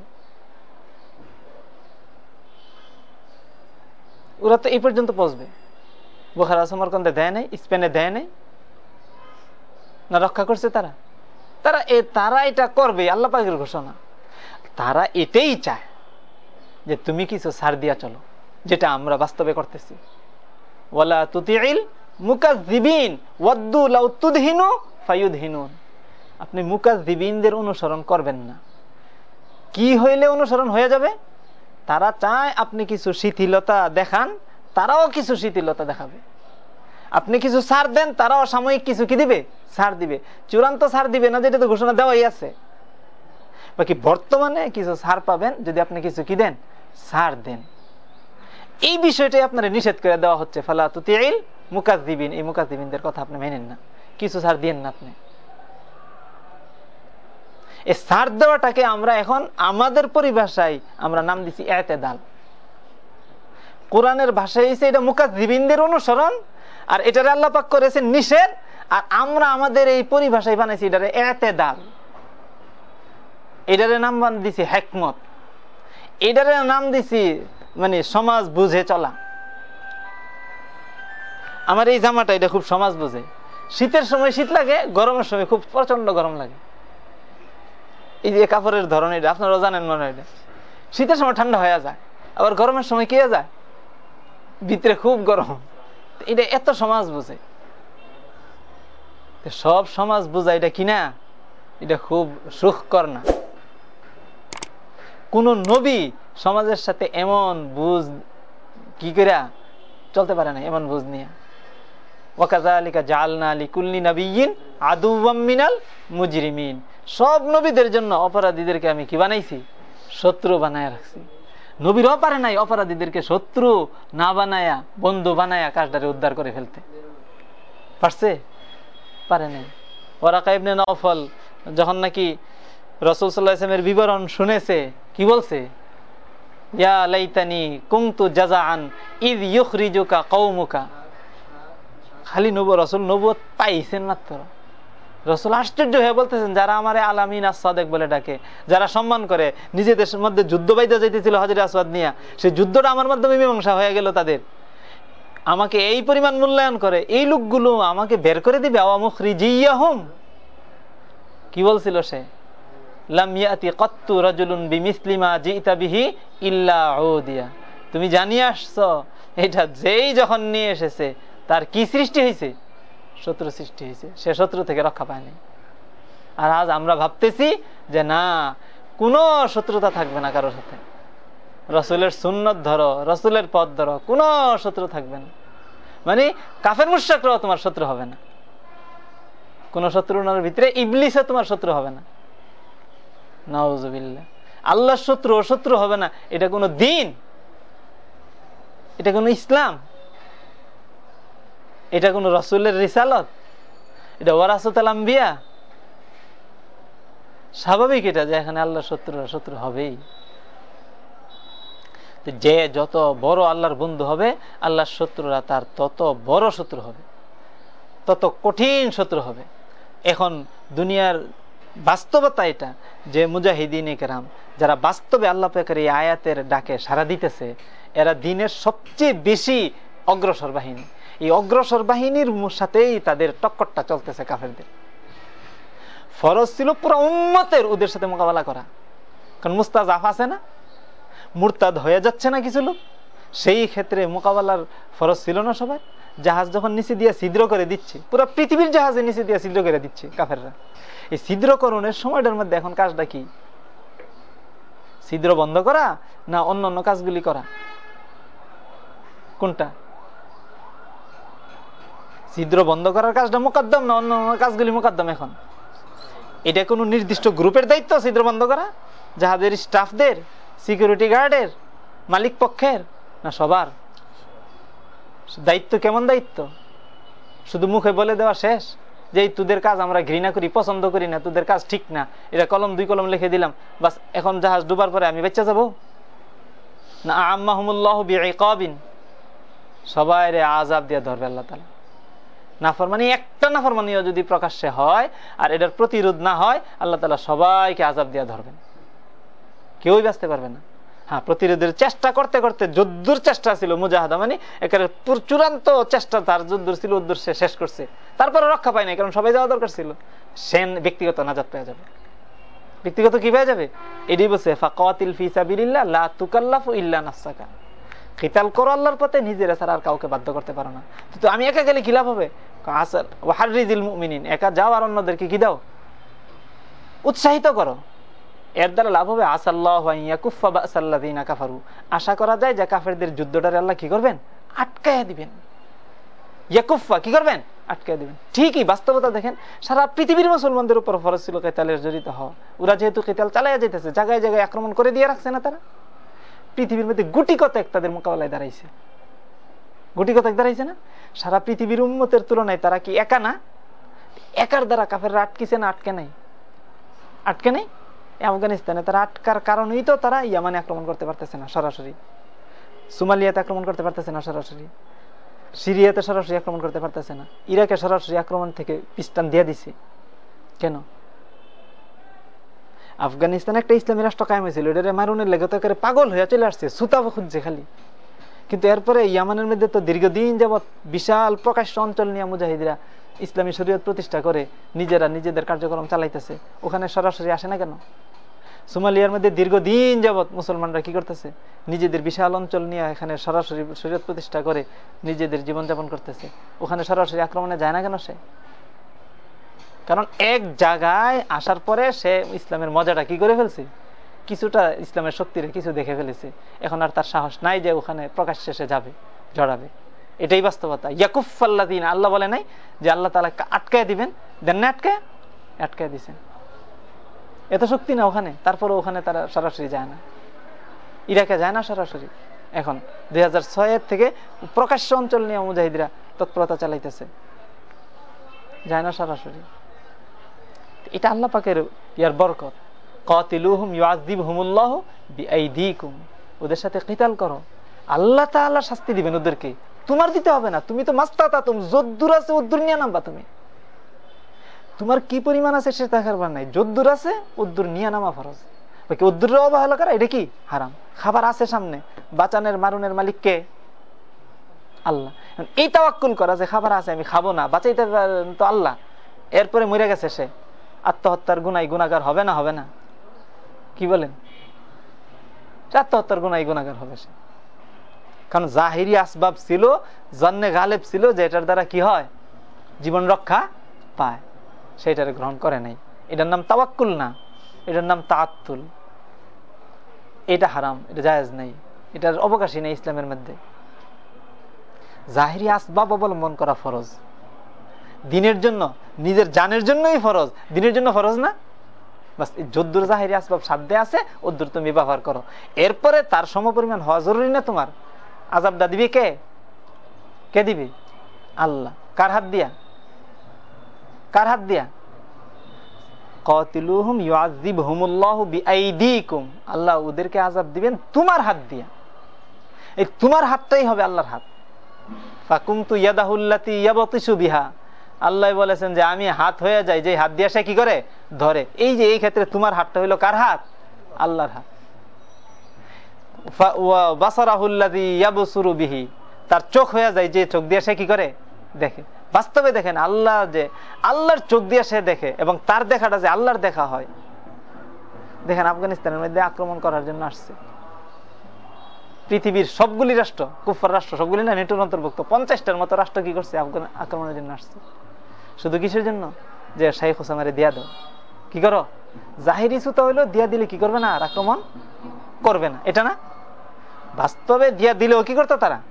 ওরা তো এই পর্যন্ত পৌঁছবে। বুখারা, সমরকন্দে দেয় নাই, স্পেনে দেয় নাই। না রক্ষা করছে তারা। তারা এ, তারা এটা করবে, আল্লাহ পাকের ঘোষণা। তারা এটাই চায়। যে তুমি কিছু সার দিয়া চলো, যেটা আমরা বাস্তবে করতেছি। তুতিল আপনি মুকাজিবিনদের অনুসরণ করবেন না। কি হইলে অনুসরণ হয়ে যাবে? তারা চায় আপনি কিছু শিথিলতা দেখান, তারাও কিছু শিথিলতা দেখাবে। আপনি কিছু সার দেন, তারাও সাময়িক কিছু কি দিবে? সার দিবে। চূড়ান্ত সার দিবে না, যেটা তো ঘোষণা দেওয়াই আছে। বাকি বর্তমানে কিছু সার পাবেন, যদি আপনি কিছু কি দেন সার দেন। এই বিষয়টাই আপনার নিষেধ করে দেওয়া হচ্ছে, ফালা তুতিল মুকাজিবিন এই মুকাজিবিনদের কথা আপনি মেনেন না। কিছু সার দিন না আপনি। এই সার দেওয়াটাকে আমরা এখন আমাদের পরিভাষায় আমরা নাম দিছি এতেদাল। কোরআনের ভাষায় এসে এটা মুকাজিবিনদের অনুসরণ, আর এটারে আল্লাপাক করেছেন নিষেধ, আর আমরা আমাদের এই পরিভাষায় বানাইছি এটারে এতেদাল। এটারে নাম বান দিছি হেকমত। এটারে নাম দিছি মানে সমাজ বুঝে চলা। আমার এই জামাটা, এটা খুব সমাজ বুঝে। শীতের সময় শীত লাগে, গরমের সময় খুব প্রচণ্ড গরম লাগে। এই যে কাপড়ের ধরন এটা আপনারা জানেন মনে হয় শীতের সময় ঠান্ডা হয়ে যায়, আবার গরমের সময় কে যায়? ভিতরে খুব গরম। এটা এত সমাজ বুঝে। সব সমাজ বুঝা, এটা কিনা? এটা খুব সুখকর না। কোন নবী সমাজের সাথে এমন বুঝ কি করে চলতে পারে না, এমন বুঝ নিয়ে। সব নবীদের জন্য অপরাধীদেরকে আমি কি বানাইছি? শত্রু বানায় রাখছি। নবীরও পারে নাই অপরাধীদেরকে শত্রু না বানায়া, বন্ধু বানায়া কাজটারে উদ্ধার করে ফেলতে। পারছে? পারে নাই। ওরা কাইবনে নফল যখন নাকি রসুল সাল্লাহ বিবরণ শুনেছে। কি বলছে? ইয়া লাইতানি কুমতু জাজাআন ইদ ইউখরিজুকা কওমুকা। খালি নবু, রসুল নবুয়ত পাইছেন মাত্র। রসুল আশ্চর্য হয়ে বলতেছেন, যারা আমার আলামিন আসাদেক বলে ডাকে, যারা সম্মান করে, নিজেদের মধ্যে যুদ্ধ বাইদা যাইতেছিল হাজির আসাদ নিয়ে, সেই যুদ্ধটা আমার মাধ্যমে মীমাংসা হয়ে গেল তাদের। আমাকে এই পরিমাণ মূল্যায়ন করে, এই লোকগুলো আমাকে বের করে দিবে আওয়ামুখরি জিয়া হুম কি বলছিল সে? ইল্লা দিয়া তুমি জানিয়ে আসছো, এটা যেই যখন নিয়ে এসেছে, তার কি সৃষ্টি হয়েছে শত্রু সৃষ্টি হয়েছে সে শত্রু থেকে রক্ষা পায়নি। আর আজ আমরা ভাবতেছি যে না, কোনো শত্রুতা থাকবে না কারোর সাথে। রসুলের সুন্নত ধরো, রসুলের পথ ধরো, কোনো শত্রু থাকবে না। মানে কাফের মুশ্রাকরাও তোমার শত্রু হবে না। কোন শত্রুর ভিতরে ইবলিসে তোমার শত্রু হবে না। নওয়াজবিল্লা আল্লাহর শত্রু ও শত্রু হবে না। এটা কোনো দিন। এটা কোনো ইসলাম। এটা কোনো রসুলের রিসালত। এটা ওয়ারাসত আম্বিয়া। স্বাভাবিক এটা যে এখানে আল্লাহ শত্রুরা শত্রু হবেই। যে যত বড় আল্লাহর বন্ধু হবে, আল্লাহর শত্রুরা তার তত বড় শত্রু হবে। তত কঠিন শত্রু হবে। এখন দুনিয়ার বাস্তবতা এটা যে মুজাহিদিন কেরাম যারা বাস্তবে আল্লাহ পেকের এই আয়াতের ডাকে সারা দিতেছে, এরা দিনের সবচেয়ে বেশি অগ্রসর বাহিনী। এই অগ্রসর বাহিনীর সাথেই তাদের টক্করটা চলতেছে কাফেরদের। ফরজ ছিল পুরো উন্মতের ওদের সাথে মোকাবেলা করা। কারণ মুস্তাজাফ আছে না? মুরতাদ হয়ে যাচ্ছে না কিছু লোক। সেই ক্ষেত্রে মোকাবেলার ফরজ ছিল না সবাই জাহাজ যখন নিচে দিয়ে ছিদ্র করে দিচ্ছে, পুরো পৃথিবীর জাহাজে নিচে দিয়ে ছিদ্র করে দিচ্ছে কাফেররা। এই ছিদ্রকরণের সময়টার মধ্যে এখন কাজটা কি? ছিদ্র বন্ধ করা না অন্য অন্য কাজগুলি করা? কোনটা? ছিদ্র বন্ধ করার কাজটা মোকদ্দম না অন্য অন্য কাজগুলি মোকদ্দম এখন? এটা কোনো নির্দিষ্ট গ্রুপের দায়িত্ব, ছিদ্র বন্ধ করা? জাহাজের স্টাফদের সিকিউরিটি গার্ডের মালিক পক্ষের, না সবার? দায়িত্ব কেমন দায়িত্ব? শুধু মুখে বলে দেওয়া শেষ? যে তোদের কাজ আমরা ঘৃণা করি, পছন্দ করি না, তোদের কাজ ঠিক না। এটা কলম দুই কলম লিখে দিলাম। বাস, এখন জাহাজ ডুবার পরে আমি বেচা যাব? না, আম্মাহমুল্লাহ বিন সবাই রে আজাব দিয়ে ধরবে আল্লাহ তালা নাফরমানি, একটা নাফরমানিও যদি প্রকাশ্যে হয় আর এটার প্রতিরোধ না হয়, আল্লাহ তালা সবাইকে আজাব দিয়ে ধরবেন। কেউই বাঁচতে পারবে না। হ্যাঁ প্রতিরোধের চেষ্টা করতে করতে যদ্দুর চেষ্টা ছিল মুজাহাদা মানে একেবারে চূড়ান্ত চেষ্টা তার যদ্দুর ছিল, উদ্দুর সে শেষ করছে। তারপরে রক্ষা পায় না কারণ সবাই যাওয়া দরকার ছিল। সেন ব্যক্তিগত নাজাত পেয়ে যাবে। ব্যক্তিগত কি পেয়ে যাবে? এটি বলছে, ফাকাতিল ফিসাবিল্লাহ লা তুকাল্লাফু ইল্লা নাফসাকা। কিতাল করো আল্লাহর পথে, নিজেরা ছাড়া আর কাউকে বাধ্য করতে পারো না। কিন্তু আমি একা গেলে কি লাভ হবে? আসল ওয়াহারিজিল মুমিনিন, একা যাও আর অন্যদেরকে কি দাও? উৎসাহিত করো। এর দ্বারা লাভ হবে, আসাল্লাহ কাফারু। আশা করা যায় যে কাফেরদের যুদ্ধটারে আল্লাহ কি করবেন? আটকায়া দিবেন। ইয়াকুফা কি করবেন? আটকায় দিবেন। ঠিকই, বাস্তবতা দেখেন, সারা পৃথিবীর মুসলমানদের উপর ফরজ ছিল কেতালের জড়িত হওয়া। ওরা যেহেতু কেতাল চালাইয়া যেতেছে জায়গায় জায়গায় আক্রমণ করে দিয়ে রাখছে না তারা। পৃথিবীর মধ্যে গুটি কতক তাদের মোকাবেলায় দাঁড়াইছে? গুটি কতক দাঁড়াইছে না? সারা পৃথিবীর উন্মতের তুলনায় তারা কি একা না? একার দ্বারা কাফেররা আটকিছে না, আটকে নাই? আটকে নেই? আফগানিস্তানে তারা আটকার কারণেই তো তারা ইয়ামানে আক্রমণ করতে পারতেছে না, সরাসরি। সুমালিয়াতে আক্রমণ করতে পারতেছে না, সরাসরি। সিরিয়াতে সরাসরি আক্রমণ করতে পারতেছে না। ইরাকে সরাসরি আক্রমণ থেকে পিস্তান দিয়ে দিছে। কেন? আফগানিস্তানে একটা ইসলামী রাষ্ট্র কায়েম হয়েছিল, এটারে মারুনের লেগে তো পাগল হয়ে চলে আসছে সুতাবো খুঁজছে খালি। কিন্তু এরপরে ইয়ামানের মধ্যে তো দীর্ঘদিন যাবৎ বিশাল প্রকাশ্য অঞ্চল নিয়ে মুজাহিদরা ইসলামী শরীয়ত প্রতিষ্ঠা করে নিজেরা নিজেদের কার্যক্রম চালাইতেছে। ওখানে সরাসরি আসে না কেন? সোমালিয়ার মধ্যে দীর্ঘদিন যাবৎ মুসলমানরা কি করতেছে? নিজেদের বিশাল অঞ্চল নিয়ে এখানে সরাসরি শরীয়ত প্রতিষ্ঠা করে নিজেদের জীবনযাপন করতেছে। ওখানে সরাসরি আক্রমণে যায় না কেন সে? কারণ এক জায়গায় আসার পরে সে ইসলামের মজাটা কি করে ফেলছে? কিছুটা ইসলামের শক্তির কিছু দেখে ফেলেছে। এখন আর তার সাহস নাই যে ওখানে প্রকাশ শেষে যাবে, জড়াবে। এটাই বাস্তবতা। ইয়াকুফাল্লাদিন আল্লাহ বলে নাই যে আল্লাহ তালা আটকায় দিবেন, দেন না আটকায়? আটকায় দিছেন। এত শক্তি না ওখানে তারপরে ওখানে তারা সরাসরি যায় না। ইরাকে যায় না সরাসরি। এখন দুই হাজার থেকে প্রকাশ্য অঞ্চল নিয়ে মুজাহিদরা তৎপরতা চালাইতেছে। যায় না সরাসরি। এটা আল্লাহ পাকের ইয়ার বরকত। হুমুল্লাহ ওদের সাথে কিতাল করো। আল্লাহ তাআলা শাস্তি দিবেন ওদেরকে। তোমার দিতে হবে না। তুমি তো মাস্তাতা, তুমি যদ্দুর আছে, উদ্দুর নিয়ে নামবা তুমি। তোমার কি পরিমাণ আছে সেটা দেখার নাই? যদ্দুর আছে, উদ্দুর নিয়ে নামা ফরজ। বাকি উদ্দুর অবহেলা করা, এটা কি? হারাম। খাবার আছে সামনে। বাঁচানের, মারুনের মালিক কে? আল্লাহ। এই তাওয়াক্কুল করা যে খাবার আছে, আমি খাব না, বাঁচাইতে তো আল্লাহ। এরপরে মরে গেছে সে। আত্মহত্যার গুনাই গুণাগার হবে না হবে না। কি বলেন? আত্মহত্যার গুনাই গুণাগার হবে সে। কারণ জাহিরি আসবাব ছিল জন্নে গালেব ছিল যে এটার দ্বারা কি হয়? জীবন রক্ষা পায়। সেটারে গ্রহণ করে নাই। এটার নাম তাওয়াক্কুল না, এটার নাম তাআত্তুল। এটা হারাম, এটা জায়েজ নেই, এটার অবকাশই নেই ইসলামের মধ্যে। জাহিরি আসবাব অবলম্বন করা ফরজ। দিনের জন্য, নিজের জানের জন্যই ফরজ। দিনের জন্য ফরজ না? বাস যদ্দুর জাহিরি আসবাব সাধ্যে আছে ওদ্দুর তুমি ব্যবহার করো। এরপরে তার সমপরিমাণ হওয়া জরুরি না তোমার? আজাবটা দিবে কে? কে দিবে? আল্লাহ। কার হাত দিয়া? কার হাত দিয়া? কতিলুহুম ইউআযিবহুমুল্লাহু বিআইদিকুম। আল্লাহ ওদেরকে দিবেন তোমার হাত দিয়া। এই তোমার হাতটাই হবে আল্লাহর হাত। ইয়াদাহুল্লাতি ইয়াবতিসু বিহা। আল্লাহ বলেছেন যে আমি হাত হয়ে যাই যে হাত দিয়ে সে কি করে? ধরে। এই যে এই ক্ষেত্রে তোমার হাতটা হইল কার হাত? আল্লাহর হাত। বাসারাহুল্লাদি ইয়াবসুরু বিহি। তার চোখ হয়ে যায়, যে চোখ দিয়ে সে কি করে? দেখে। বাস্তবে দেখেন আল্লাহ যে, আল্লাহর চোখ দিয়ে সে দেখে এবং তার দেখাটা যে আল্লাহর দেখা হয়। দেখেন আফগানিস্তানের মধ্যে আক্রমণ করার জন্য আসছে। পৃথিবীর সবগুলি রাষ্ট্র, কুফার রাষ্ট্র, সবগুলি না নেটোর অন্তর্ভুক্ত। পঞ্চাশটার মতো রাষ্ট্র কি করছে? আফগান আক্রমণের জন্য আসছে। শুধু কিসের জন্য? যে শাইখ হোসামারে দিয়া দাও। কি করো? জাহিরি সুতা হইল, দিয়া দিলে কি করবে না? আর আক্রমণ করবে না। এটা না? বাস্তবে দিয়া দিলেও কি করতো তারা?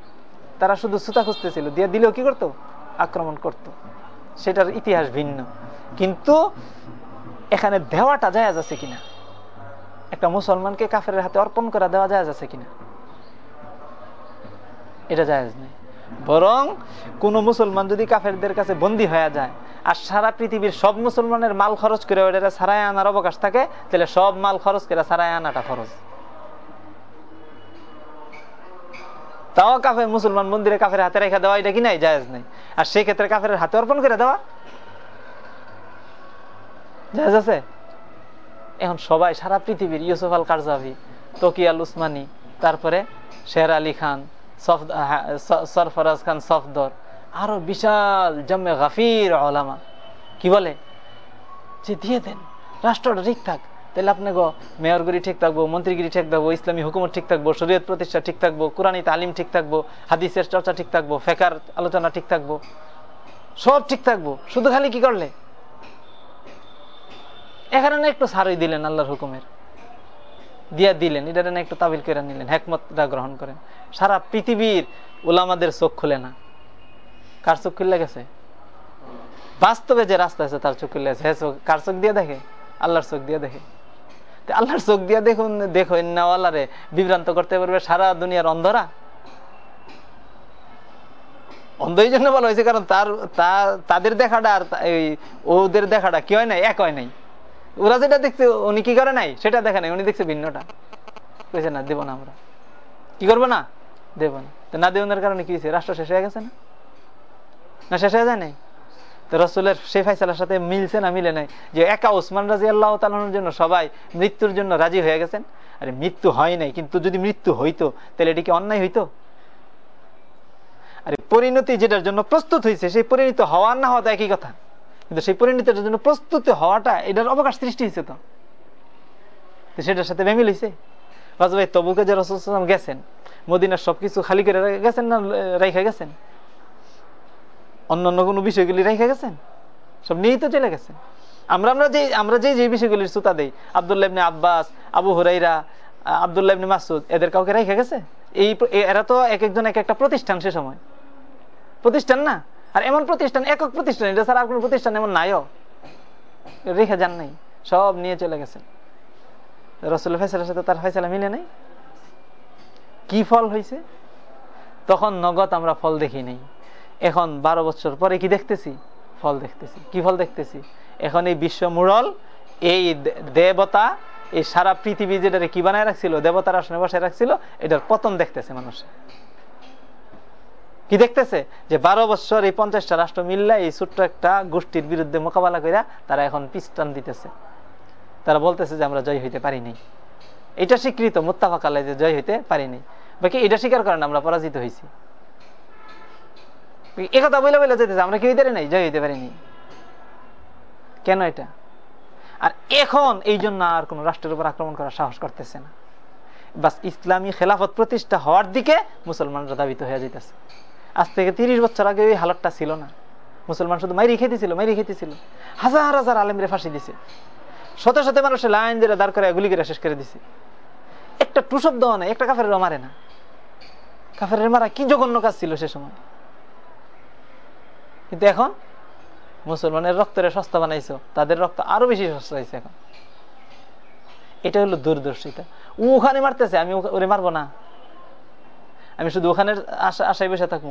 তারা শুধু সুতা খুঁজতেছিল, দিয়া দিলেও কি করতো? আক্রমণ করত। সেটার ইতিহাস ভিন্ন। কিন্তু এখানে দেওয়াটা যায় আছে কিনা? একটা মুসলমানকে কাফের হাতে অর্পণ করা দেওয়া যায় আছে কিনা? এটা জায়েজ নেই বরং কোন মুসলমান যদি কাফেরদের কাছে বন্দী হয়ে যায়, আর সারা পৃথিবীর সব মুসলমানের মাল খরচ করে ওটা সারায় আনার অবকাশ থাকে, তাহলে সব মাল খরচ করে সারায় আনাটা খরচ তাও কাফের মুসলমান মন্দিরে কাফের হাতে রেখে দেওয়া, এটা কি নাই? জায়েজ নেই। আর সেই ক্ষেত্রে কাফের হাতে অর্পণ করে দেওয়া? জায়েজ আছে? এখন সবাই, সারা পৃথিবীর ইউসুফ আল কারজাভি তকিয়াল উসমানি তারপরে শের আলী খান সরফরাজ খান, সফদর, আরও বিশাল জম্মে গাফির ওলামা কি বলে? যে দিয়ে দেন, রাষ্ট্রটা ঠিক থাক। তাহলে আপনি গো মেয়রগিরি ঠিক থাকব, মন্ত্রীগিরি ঠিক থাকব, ইসলামী হুকুমত ঠিক থাকব, শরীয়ত প্রতিষ্ঠা ঠিক থাকব কোরআনী তালিম ঠিক থাকব, হাদিসের চর্চা ঠিক থাকব, ফেকার আলোচনা ঠিক থাকব, সব ঠিক থাকব। শুধু খালি কি করলে? এখানে একটু সারই দিলেন আল্লাহর হুকুমের। দিয়া দিলেন, এটা না একটু তাবিল করে নিলেন হ্যাকমতটা গ্রহণ করেন। সারা পৃথিবীর ওলামাদের চোখ খুলে না। কার চোখ খুললে গেছে? বাস্তবে যে রাস্তা আছে তার চোখ খুলে গেছে। কার চোখ দিয়ে দেখে? আল্লাহর চোখ দিয়ে দেখে। আল্লাহর চোখ দিয়ে দেখুন দেখো আল্লাহরে বিভ্রান্ত করতে পারবে সারা দুনিয়ার অন্ধরা। অন্ধ এই জন্য বলা হয়েছে, কারণ তার তাদের দেখাটা আর ওদের দেখাটা কি হয় নাই? এক হয় নাই। ওরা যেটা দেখছে উনি কি করে নাই? সেটা দেখে নাই, উনি দেখছে ভিন্নটা। কইছে, না, দেব না আমরা। কি করব না? দেব না। না দেবনের কারণে কি হয়েছে? রাষ্ট্র শেষ হয়ে গেছে না? না, শেষ হয়ে যায় নাই? রসুলের সেই ফাইসালার সাথে মিলছে না, মিলে নাই। যে একা ওসমান রাজি আল্লাহ তালানোর জন্য সবাই মৃত্যুর জন্য রাজি হয়ে গেছেন। আরে মৃত্যু হয় নাই, কিন্তু যদি মৃত্যু হইতো, তাহলে এটি কি অন্যায় হইতো? আরে পরিণতি যেটার জন্য প্রস্তুত হয়েছে সেই পরিণত হওয়া না হওয়া তো একই কথা। কিন্তু সেই পরিণতির জন্য প্রস্তুতি হওয়াটা, এটার অবকাশ সৃষ্টি হয়েছে তো। সেটার সাথে বেমিল হয়েছে ভাই, তবুকে যে রসুলাম গেছেন, মদিনার সবকিছু খালি করে গেছেন না রেখে গেছেন? অন্য অন্য কোনো বিষয়গুলি রেখে গেছেন? সব নিয়েই তো চলে গেছেন। আমরা আমরা যে আমরা যে যে বিষয়গুলির সুতা দেই, আবদুল্লাহ ইবনে আব্বাস, আবু হুরাইরা আবদুল্লাহ ইবনে মাসুদ এদের কাউকে রেখে গেছে? এই এরা তো এক একজন এক একটা প্রতিষ্ঠান সে সময়। প্রতিষ্ঠান না? আর এমন প্রতিষ্ঠান, একক প্রতিষ্ঠান, এটা ছাড়া আর কোনো প্রতিষ্ঠান এমন নাইও? রেখে যান নাই। সব নিয়ে চলে গেছেন। রসুল ফেসলের সাথে তার ফেসলা মিলে নাই? কি ফল হয়েছে তখন নগদ আমরা ফল দেখি নাই। এখন বারো বছর পরে কি দেখতেছি? ফল দেখতেছি। কি ফল দেখতেছি? এখন এই বিশ্ব মুরল এই দেবতা, এই সারা পৃথিবী যেটা কি বানায় রাখছিল, দেবতার আসনে বসায় রাখছিল, এটার পতন দেখতেছে মানুষ। কি দেখতেছে? যে বারো বছর এই পঞ্চাশটা রাষ্ট্র মিললে এই ছোট্ট একটা গোষ্ঠীর বিরুদ্ধে মোকাবেলা করে তারা এখন পিস্টান দিতেছে। তারা বলতেছে যে আমরা জয় হইতে পারিনি এটা স্বীকৃত মোত্তাফাকালে যে জয় হইতে পারিনি বাকি এটা স্বীকার করেন আমরা পরাজিত হয়েছি একথা বলে বলে যেতেছে আমরা কেউ হইতে নাই, জয় হইতে পারিনি। কেন এটা? আর এখন এই জন্য আর কোন রাষ্ট্রের উপর আক্রমণ করার সাহস করতেছে না। বাস ইসলামী খেলাফত প্রতিষ্ঠা হওয়ার দিকে মুসলমানরা দাবিত হয়ে যেতেছে আজ থেকে তিরিশ বছর আগে ওই হালতটা ছিল না। মুসলমান শুধু মাইরি খেতেছিল মাইরি খেতেছিল হাজার হাজার আলেমরে ফাঁসি দিছে। শত শত মানুষের লাইন ধরে দাঁড় করে গুলি করে শেষ করে দিছে। একটা টু শব্দ নেই একটা কাফের মারে না। কাফের মারা কি জঘন্য কাজ ছিল সে সময়। কিন্তু এখন মুসলমানের রক্তরে সস্তা বানাইছো, তাদের রক্ত আরও বেশি সস্তা হয়েছে এখন। এটা হলো দূরদর্শিতা। ও ওখানে মারতেছে, আমি ওরে মারবো না। আমি শুধু ওখানে আশায় বসে থাকব।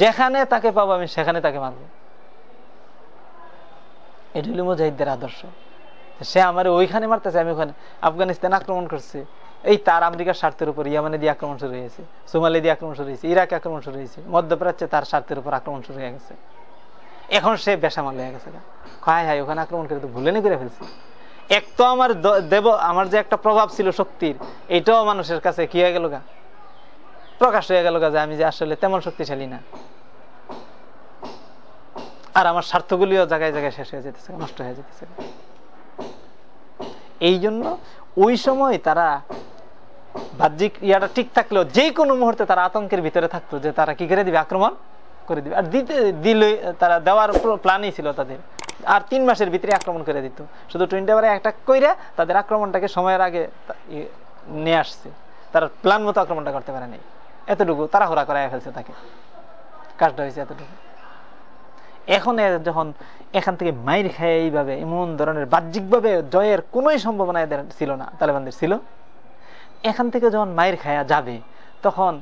যেখানে তাকে পাবো, আমি সেখানে তাকে মারবো। এটা হলো মুজাহিদদের আদর্শ। সে আমার ওইখানে মারতেছে, আমি ওখানে আফগানিস্তান আক্রমণ করছে। এই তার আমেরিকার স্বার্থের উপর ইয়ামানে দিয়ে আক্রমণ শুরু হয়েছে সোমালি দিয়ে আক্রমণ শুরু হয়েছে, ইরাকে আক্রমণ শুরু হয়েছে, মধ্যপ্রাচ্যে তার স্বার্থের উপর আক্রমণ শুরু হয়ে গেছে। এখন সে বেসামাল হয়ে গেছে হায় হায়, ওখানে আক্রমণ করে তো ভুলেনি করে ফেলছি। এক তো আমার দেব, আমার যে একটা প্রভাব ছিল শক্তির এটাও মানুষের কাছে কি হয়ে গেল গা? প্রকাশ হয়ে গেল গা যে আমি যে আসলে তেমন শক্তিশালী না। আর আমার স্বার্থগুলিও জায়গায় জায়গায় শেষ হয়ে যেতেছে নষ্ট হয়ে যেতেছে এই জন্য ওই সময় তারা বাহ্যিক ইয়াটা ঠিক থাকলেও যে কোনো মুহূর্তে তারা আতঙ্কের ভিতরে থাকতো যে তারা কি করে দিবে আক্রমণ? করে দিবে। আর দিতে, দিলে তারা দেওয়ার প্ল্যানই ছিল তাদের। আর তিন মাসের ভিতরে আক্রমণ করে দিত। শুধু টোয়েন্টি ওভারে একটা কইরা তাদের আক্রমণটাকে সময়ের আগে নিয়ে আসছে। তারা প্ল্যান মতো আক্রমণটা করতে পারে নাই এতটুকু তারা হোরা করাই ফেলছে তাকে। কাজটা হয়েছে এতটুকু। এখন যখন এখান থেকে মাইর খায় এইভাবে, এমন ধরনের বাহ্যিকভাবে জয়ের কোনোই সম্ভাবনা এদের ছিল না, তালেবানদের ছিল। এখান থেকে যখন মায়ের খায়া যাবে, তখন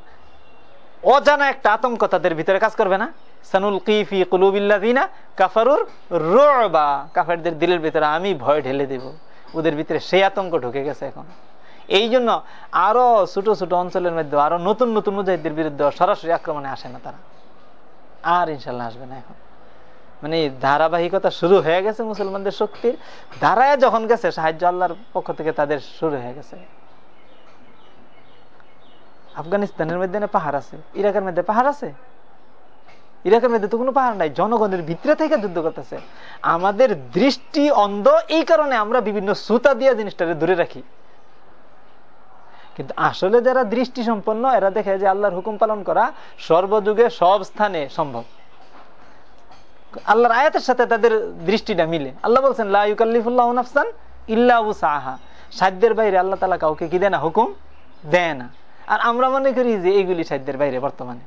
অজানা একটা আতঙ্ক তাদের ভিতরে কাজ করবে না। সানুল কিফি কুলুবিল্লাদিনা কাফারুর রবা। কাফারদের দিলের ভিতরে আমি ভয় ঢেলে দেব। ওদের ভিতরে সেই আতঙ্ক ঢুকে গেছে এখন। এই জন্য আরও ছোট ছোট অঞ্চলের মধ্যে আরও নতুন নতুন মুজাহিদের বিরুদ্ধে সরাসরি আক্রমণে আসে না তারা। আর ইনশাল্লাহ আসবে না এখন। মানে ধারাবাহিকতা শুরু হয়ে গেছে মুসলমানদের শক্তির। ধারায় যখন গেছে, সাহায্য আল্লাহর পক্ষ থেকে তাদের শুরু হয়ে গেছে। আফগানিস্তানের মধ্যে না পাহাড় আছে? ইরাকের মধ্যে পাহাড় আছে? ইরাকের মধ্যে তো কোনো পাহাড় নাই, জনগণের ভিতরে থেকে যুদ্ধ করতেছে। আমাদের দৃষ্টি অন্ধ, এই কারণে আমরা বিভিন্ন সুতা দিয়ে জিনিসটাকে দূরে রাখি। কিন্তু আসলে যারা দৃষ্টি সম্পন্ন, এরা দেখে যে আল্লাহর হুকুম পালন করা সর্বযুগে সব স্থানে সম্ভব। আল্লাহর আয়াতের সাথে তাদের দৃষ্টিটা মিলে। আল্লাহ বলছেন, লা ইউকাল্লিফুল্লাহ নাফসান ইল্লা সাহা সাধ্যের বাইরে আল্লাহ তালা কাউকে কি দেয় না? হুকুম দেয় না। আর আমরা মনে করি যে এইগুলি সাধ্যের বাইরে বর্তমানে।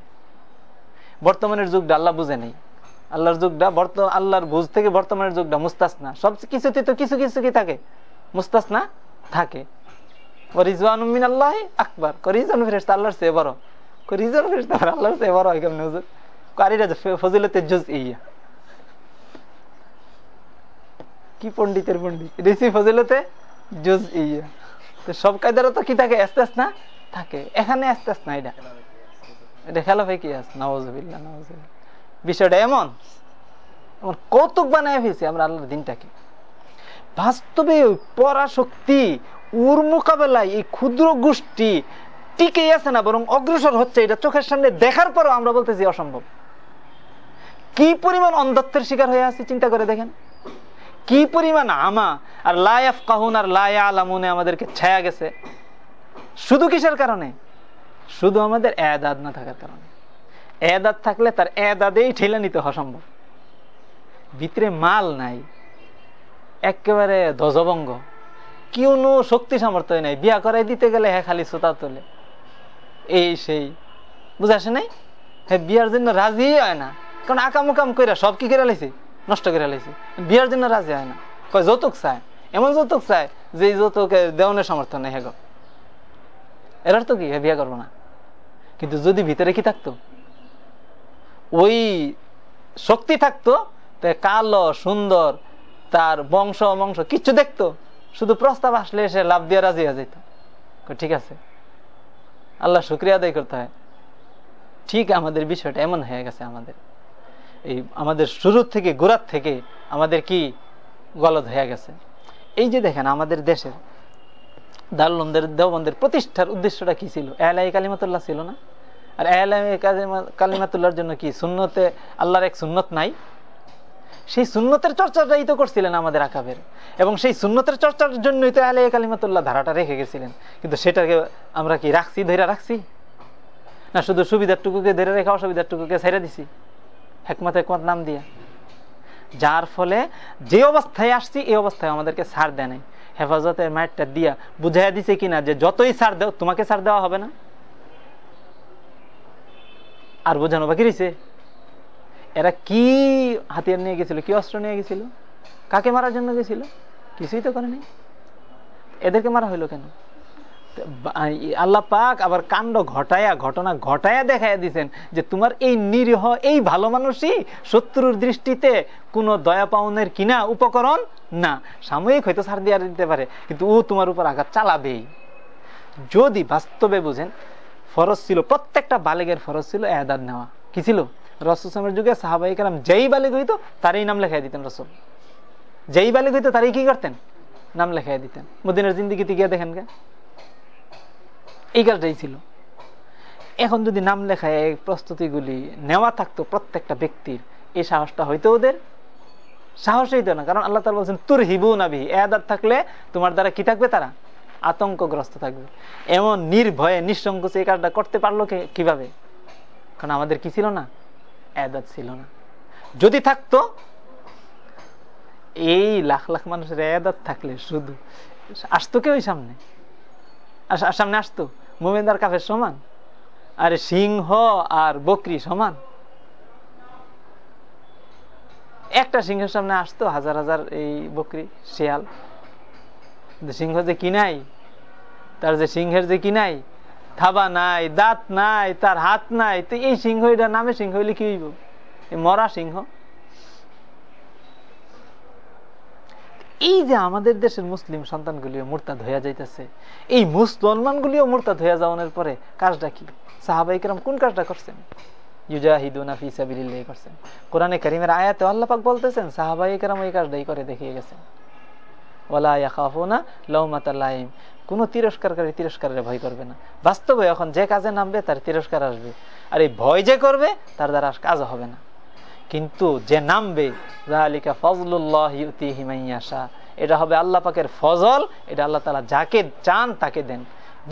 বর্তমানের যুগটা আল্লাহ বুঝে নেই। আল্লাহর যুগটা বর্ত, আল্লাহর বুঝ থেকে বর্তমানের যুগটা মুস্তাসনা। সব কিছুতে তো কিছু কিছু কি থাকে? মুস্তাসনা থাকে। আল্লাহ আকবার। আল্লাহর চেয়ে বড়? আল্লাহর চেয়ে বড় হয় কেমন হুজুর? কারিরা জুজ ইয়া কি ঋষি ফজিলতে জুজ ইয়া সব কায়দারও তো কি থাকে? আস্তে আস্তে না থাকে। এখানে আস্তে আস্তে না, এটা। এটা খেলাফে কি আছে? নওয়াজবিল্লা নওয়াজবিল্লা বিষয়টা এমন এমন কৌতুক বানায় ফেলছি আমরা আল্লাহর দিনটাকে। বাস্তবে ওই পরাশক্তি ওর মোকাবেলায় এই ক্ষুদ্র গোষ্ঠী টিকে আছে না, বরং অগ্রসর হচ্ছে এটা চোখের সামনে দেখার পরও আমরা বলতেছি অসম্ভব। কি পরিমাণ অন্ধত্বের শিকার হয়ে আছে, চিন্তা করে দেখেন। কি পরিমাণ আমা আর লায়াফ কাহুন আর লায়া আলামুনে আমাদেরকে ছায়া গেছে। শুধু কিসের কারণে? শুধু আমাদের এদাদ না থাকার কারণে। এদাদ থাকলে তার এদাদেই ঠেলে নিতে অসম্ভব। ভিতরে মাল নাই, একেবারে ধ্বজভঙ্গ। কোনো শক্তি সামর্থ্য নাই, বিয়া করাই দিতে গেলে হ্যাঁ খালি সুতা তোলে। এই সেই, বুঝাসে নাই? হ্যাঁ বিয়ার জন্য রাজি হয় না। কারণ আকাম উকাম কইরা সব কি করে লাইছে? নষ্ট করে লাইছে। বিয়ার জন্য রাজি হয় না। কয়, যৌতুক চায়। এমন যৌতুক চায় যে যৌতুকে দেওয়ানোর সামর্থ্য নেই হ্যাঁ এরার তো কি? বিয়া করব না। কিন্তু যদি ভিতরে কি থাকতো? ওই শক্তি থাকতো কালো, সুন্দর, তার বংশ বংশ কিচ্ছু দেখতো। শুধু প্রস্তাব আসলে এসে লাভ দিয়ে রাজি হয়ে যেত। ঠিক আছে। আল্লাহ শুক্রিয়া আদায় করতে হয়। ঠিক আমাদের বিষয়টা এমন হয়ে গেছে আমাদের। এই আমাদের শুরুর থেকে, গোড়ার থেকে আমাদের কি গলদ হয়ে গেছে? এই যে দেখেন আমাদের দেশের দারুলন্দের দেওবন্দের প্রতিষ্ঠার উদ্দেশ্যটা কি ছিল? এলাই কালিমাতুল্লাহ ছিল না? আর এলাই কালিমাতুল্লাহর জন্য কি সুন্নতে আল্লাহর এক সুন্নত নাই? সেই সুন্নতের চর্চাটাই তো করছিলেন আমাদের আকাবের। এবং সেই সুন্নতের চর্চার জন্যই তো আলাই কালিমাতুল্লাহ ধারাটা রেখে গেছিলেন। কিন্তু সেটাকে আমরা কি রাখছি ধরে রাখছি? না, শুধু সুবিধার টুকুকে ধরে রেখে অসুবিধার টুকুকে ছেড়ে দিছি? হেকমত হেকমত নাম দিয়া। যার ফলে যে অবস্থায় আসছি, এই অবস্থায় আমাদেরকে ছাড় দেয় নাই। হেফাজতের মায়েরটা দিয়া বুঝাইয়া দিছে কিনা যে যতই সার দেও, তোমাকে সার দেওয়া হবে না? আর বোঝানো বাকি রয়েছে এরা কি হাতিয়ার নিয়ে গেছিল, কি অস্ত্র নিয়ে গেছিল? কাকে মারার জন্য গেছিল? কিছুই তো করেনি এদেরকে মারা হইল কেন? আল্লাহ পাক আবার কাণ্ড ঘটায়া, ঘটনা ঘটায়া দেখাইয়া দিচ্ছেন যে তোমার এই নিরীহ, এই ভালো মানুষই শত্রুর দৃষ্টিতে কোনো দয়া পাওনের কিনা উপকরণ না। সাময়িক হয়তো ছাড় দিয়ে দিতে পারে, কিন্তু ও তোমার উপর আঘাত চালাবেই। যদি বাস্তবে বুঝেন, ফরজ ছিল, প্রত্যেকটা বালেগের ফরজ ছিল এদাদ নেওয়া। কি ছিল? রসুসমের যুগে সাহাবাই কালাম যেই বালিক হইতো, তারই নাম লেখাই দিতেন রসুল। যেই বালিক হইতো, তারই কি করতেন? নাম লেখাই দিতেন। মদিনের জিন্দিগিতে গিয়ে দেখেন কে? এই কাজটাই ছিল। এখন যদি নাম লেখায় এই প্রস্তুতিগুলি নেওয়া থাকতো প্রত্যেকটা ব্যক্তির, এই সাহসটা হইতো ওদের সাহস হইতো না। কারণ আল্লাহ তালা বলছেন তুর হিবু নাবি এদার থাকলে তোমার দ্বারা কি থাকবে তারা? আতঙ্কগ্রস্ত থাকবে। এমন নির্ভয়ে, নিঃসংকোচে এই কাজটা করতে পারল কীভাবে? কারণ আমাদের কি ছিল না? এদাত ছিল না। যদি থাকতো, এই লাখ লাখ মানুষের এদাত থাকলে শুধু আসতো কেউ সামনে? সামনে আসতো মোমেন্দার কাফের সমান। আরে সিংহ আর বকরি সমান। একটা সিংহের সামনে আসতো হাজার হাজার এই বকরি, শিয়াল। সিংহ যে কিনাই তার যে সিংহের যে কিনাই থাবা নাই, দাঁত নাই, তার হাত নাই, তো এই সিংহ এটা নামে সিংহ হইলে কি হইব? মরা সিংহ। এই যে আমাদের দেশের মুসলিম সন্তানগুলিও মোরতাদ হইয়া যাইতেছে, এই মুসলমানগুলিও মোরতাদ হইয়া যাওয়ানোর পরে কাজটা কি? সাহাবাইকরাম কোন কাজটা করছেন? কাজটাই করে দেখিয়ে গেছেন। ইয়াখাফুনা লাউমাতাল্লাহিম কোনো ভয় করবে না। বাস্তবে এখন যে কাজে নামবে, তার তিরস্কার আসবে। আর এই ভয় যে করবে, তার দ্বারা কাজ হবে না। কিন্তু যে নামবে ফজলুল্লাহ এটা হবে আল্লাহ পাকের ফজল, এটা আল্লাহ তালা যাকে চান তাকে দেন।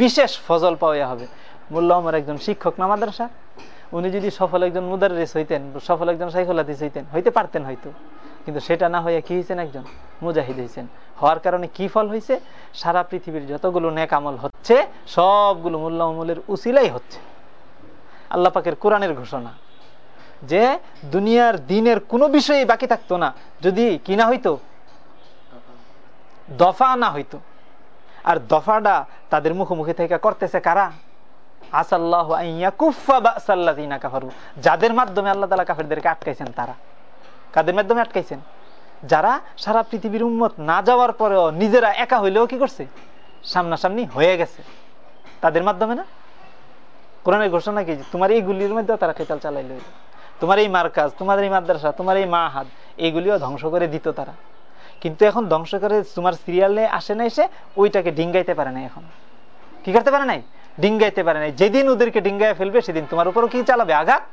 বিশেষ ফজল পাওয়া হবে। মোল্লা আমার একজন শিক্ষক না মাদ্রাসা, উনি যদি সফল একজন মুদারিস হইতেন, সফল একজন সাইকুল হাদিস হইতেন, হইতে পারতেন হয়তো। কিন্তু সেটা না হইয়া কি হয়েছেন একজন? মুজাহিদ হয়েছেন হওয়ার কারণে কি ফল হয়েছে সারা পৃথিবীর যতগুলো নেক আমল হচ্ছে, সবগুলো মোল্লা আমলের উসিলাই হচ্ছে। আল্লাহ পাকের কোরআনের ঘোষণা। যে দুনিয়ার দিনের কোনো বিষয়ে বাকি থাকতো না। যদি কি না হইতো? দফা না হইতো। আর দফাটা তাদের মুখোমুখি থেকে করতেছে কারা? যাদের মাধ্যমে আল্লাহ তালা কাফেরদেরকে আটকাইছেন তারা। কাদের মাধ্যমে আটকাইছেন? যারা সারা পৃথিবীর উন্মত না যাওয়ার পরেও নিজেরা একা হইলেও কি করছে? সামনাসামনি হয়ে গেছে। তাদের মাধ্যমে না? কোরআনের ঘোষণা কি তোমার এই গুলির মধ্যে তারা কেতাল চালাইল? তোমার এই মার্কাজ, তোমার এই মাদ্রাসা, তোমার এই মা হাত এইগুলিও ধ্বংস করে দিত তারা। কিন্তু এখন ধ্বংস করে তোমার সিরিয়ালে আসে না এসে ওইটাকে ডিঙ্গাইতে পারে না এখন। কি করতে পারে নাই? ডিঙ্গাইতে পারে নাই। যেদিন ওদেরকে ডিঙ্গায় ফেলবে, সেদিন তোমার উপরও কি চালাবে? আঘাত?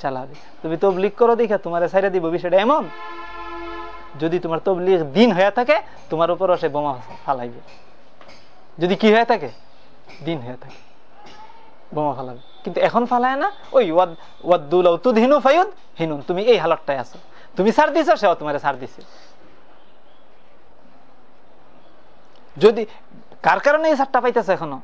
চালাবে। তুমি তবলিক করো দেখা, তোমার সাইডে দিব, বিষয়টা এমন? যদি তোমার তবলিক দিন হয়ে থাকে, তোমার উপরও সে বোমা ফালাইবে। যদি কি হয়ে থাকে? দিন হয়ে থাকে। বোমা ফালাবে। কিন্তু এখন ফালায় না। ওই তুদ হিনু ফাইদ হিনুন। তুমি এই হালতটাই আছো। তুমি সার দিছো, সেও তোমার সার দিছে। যদি কার কারণে এই সারটা পাইতেছে এখনও?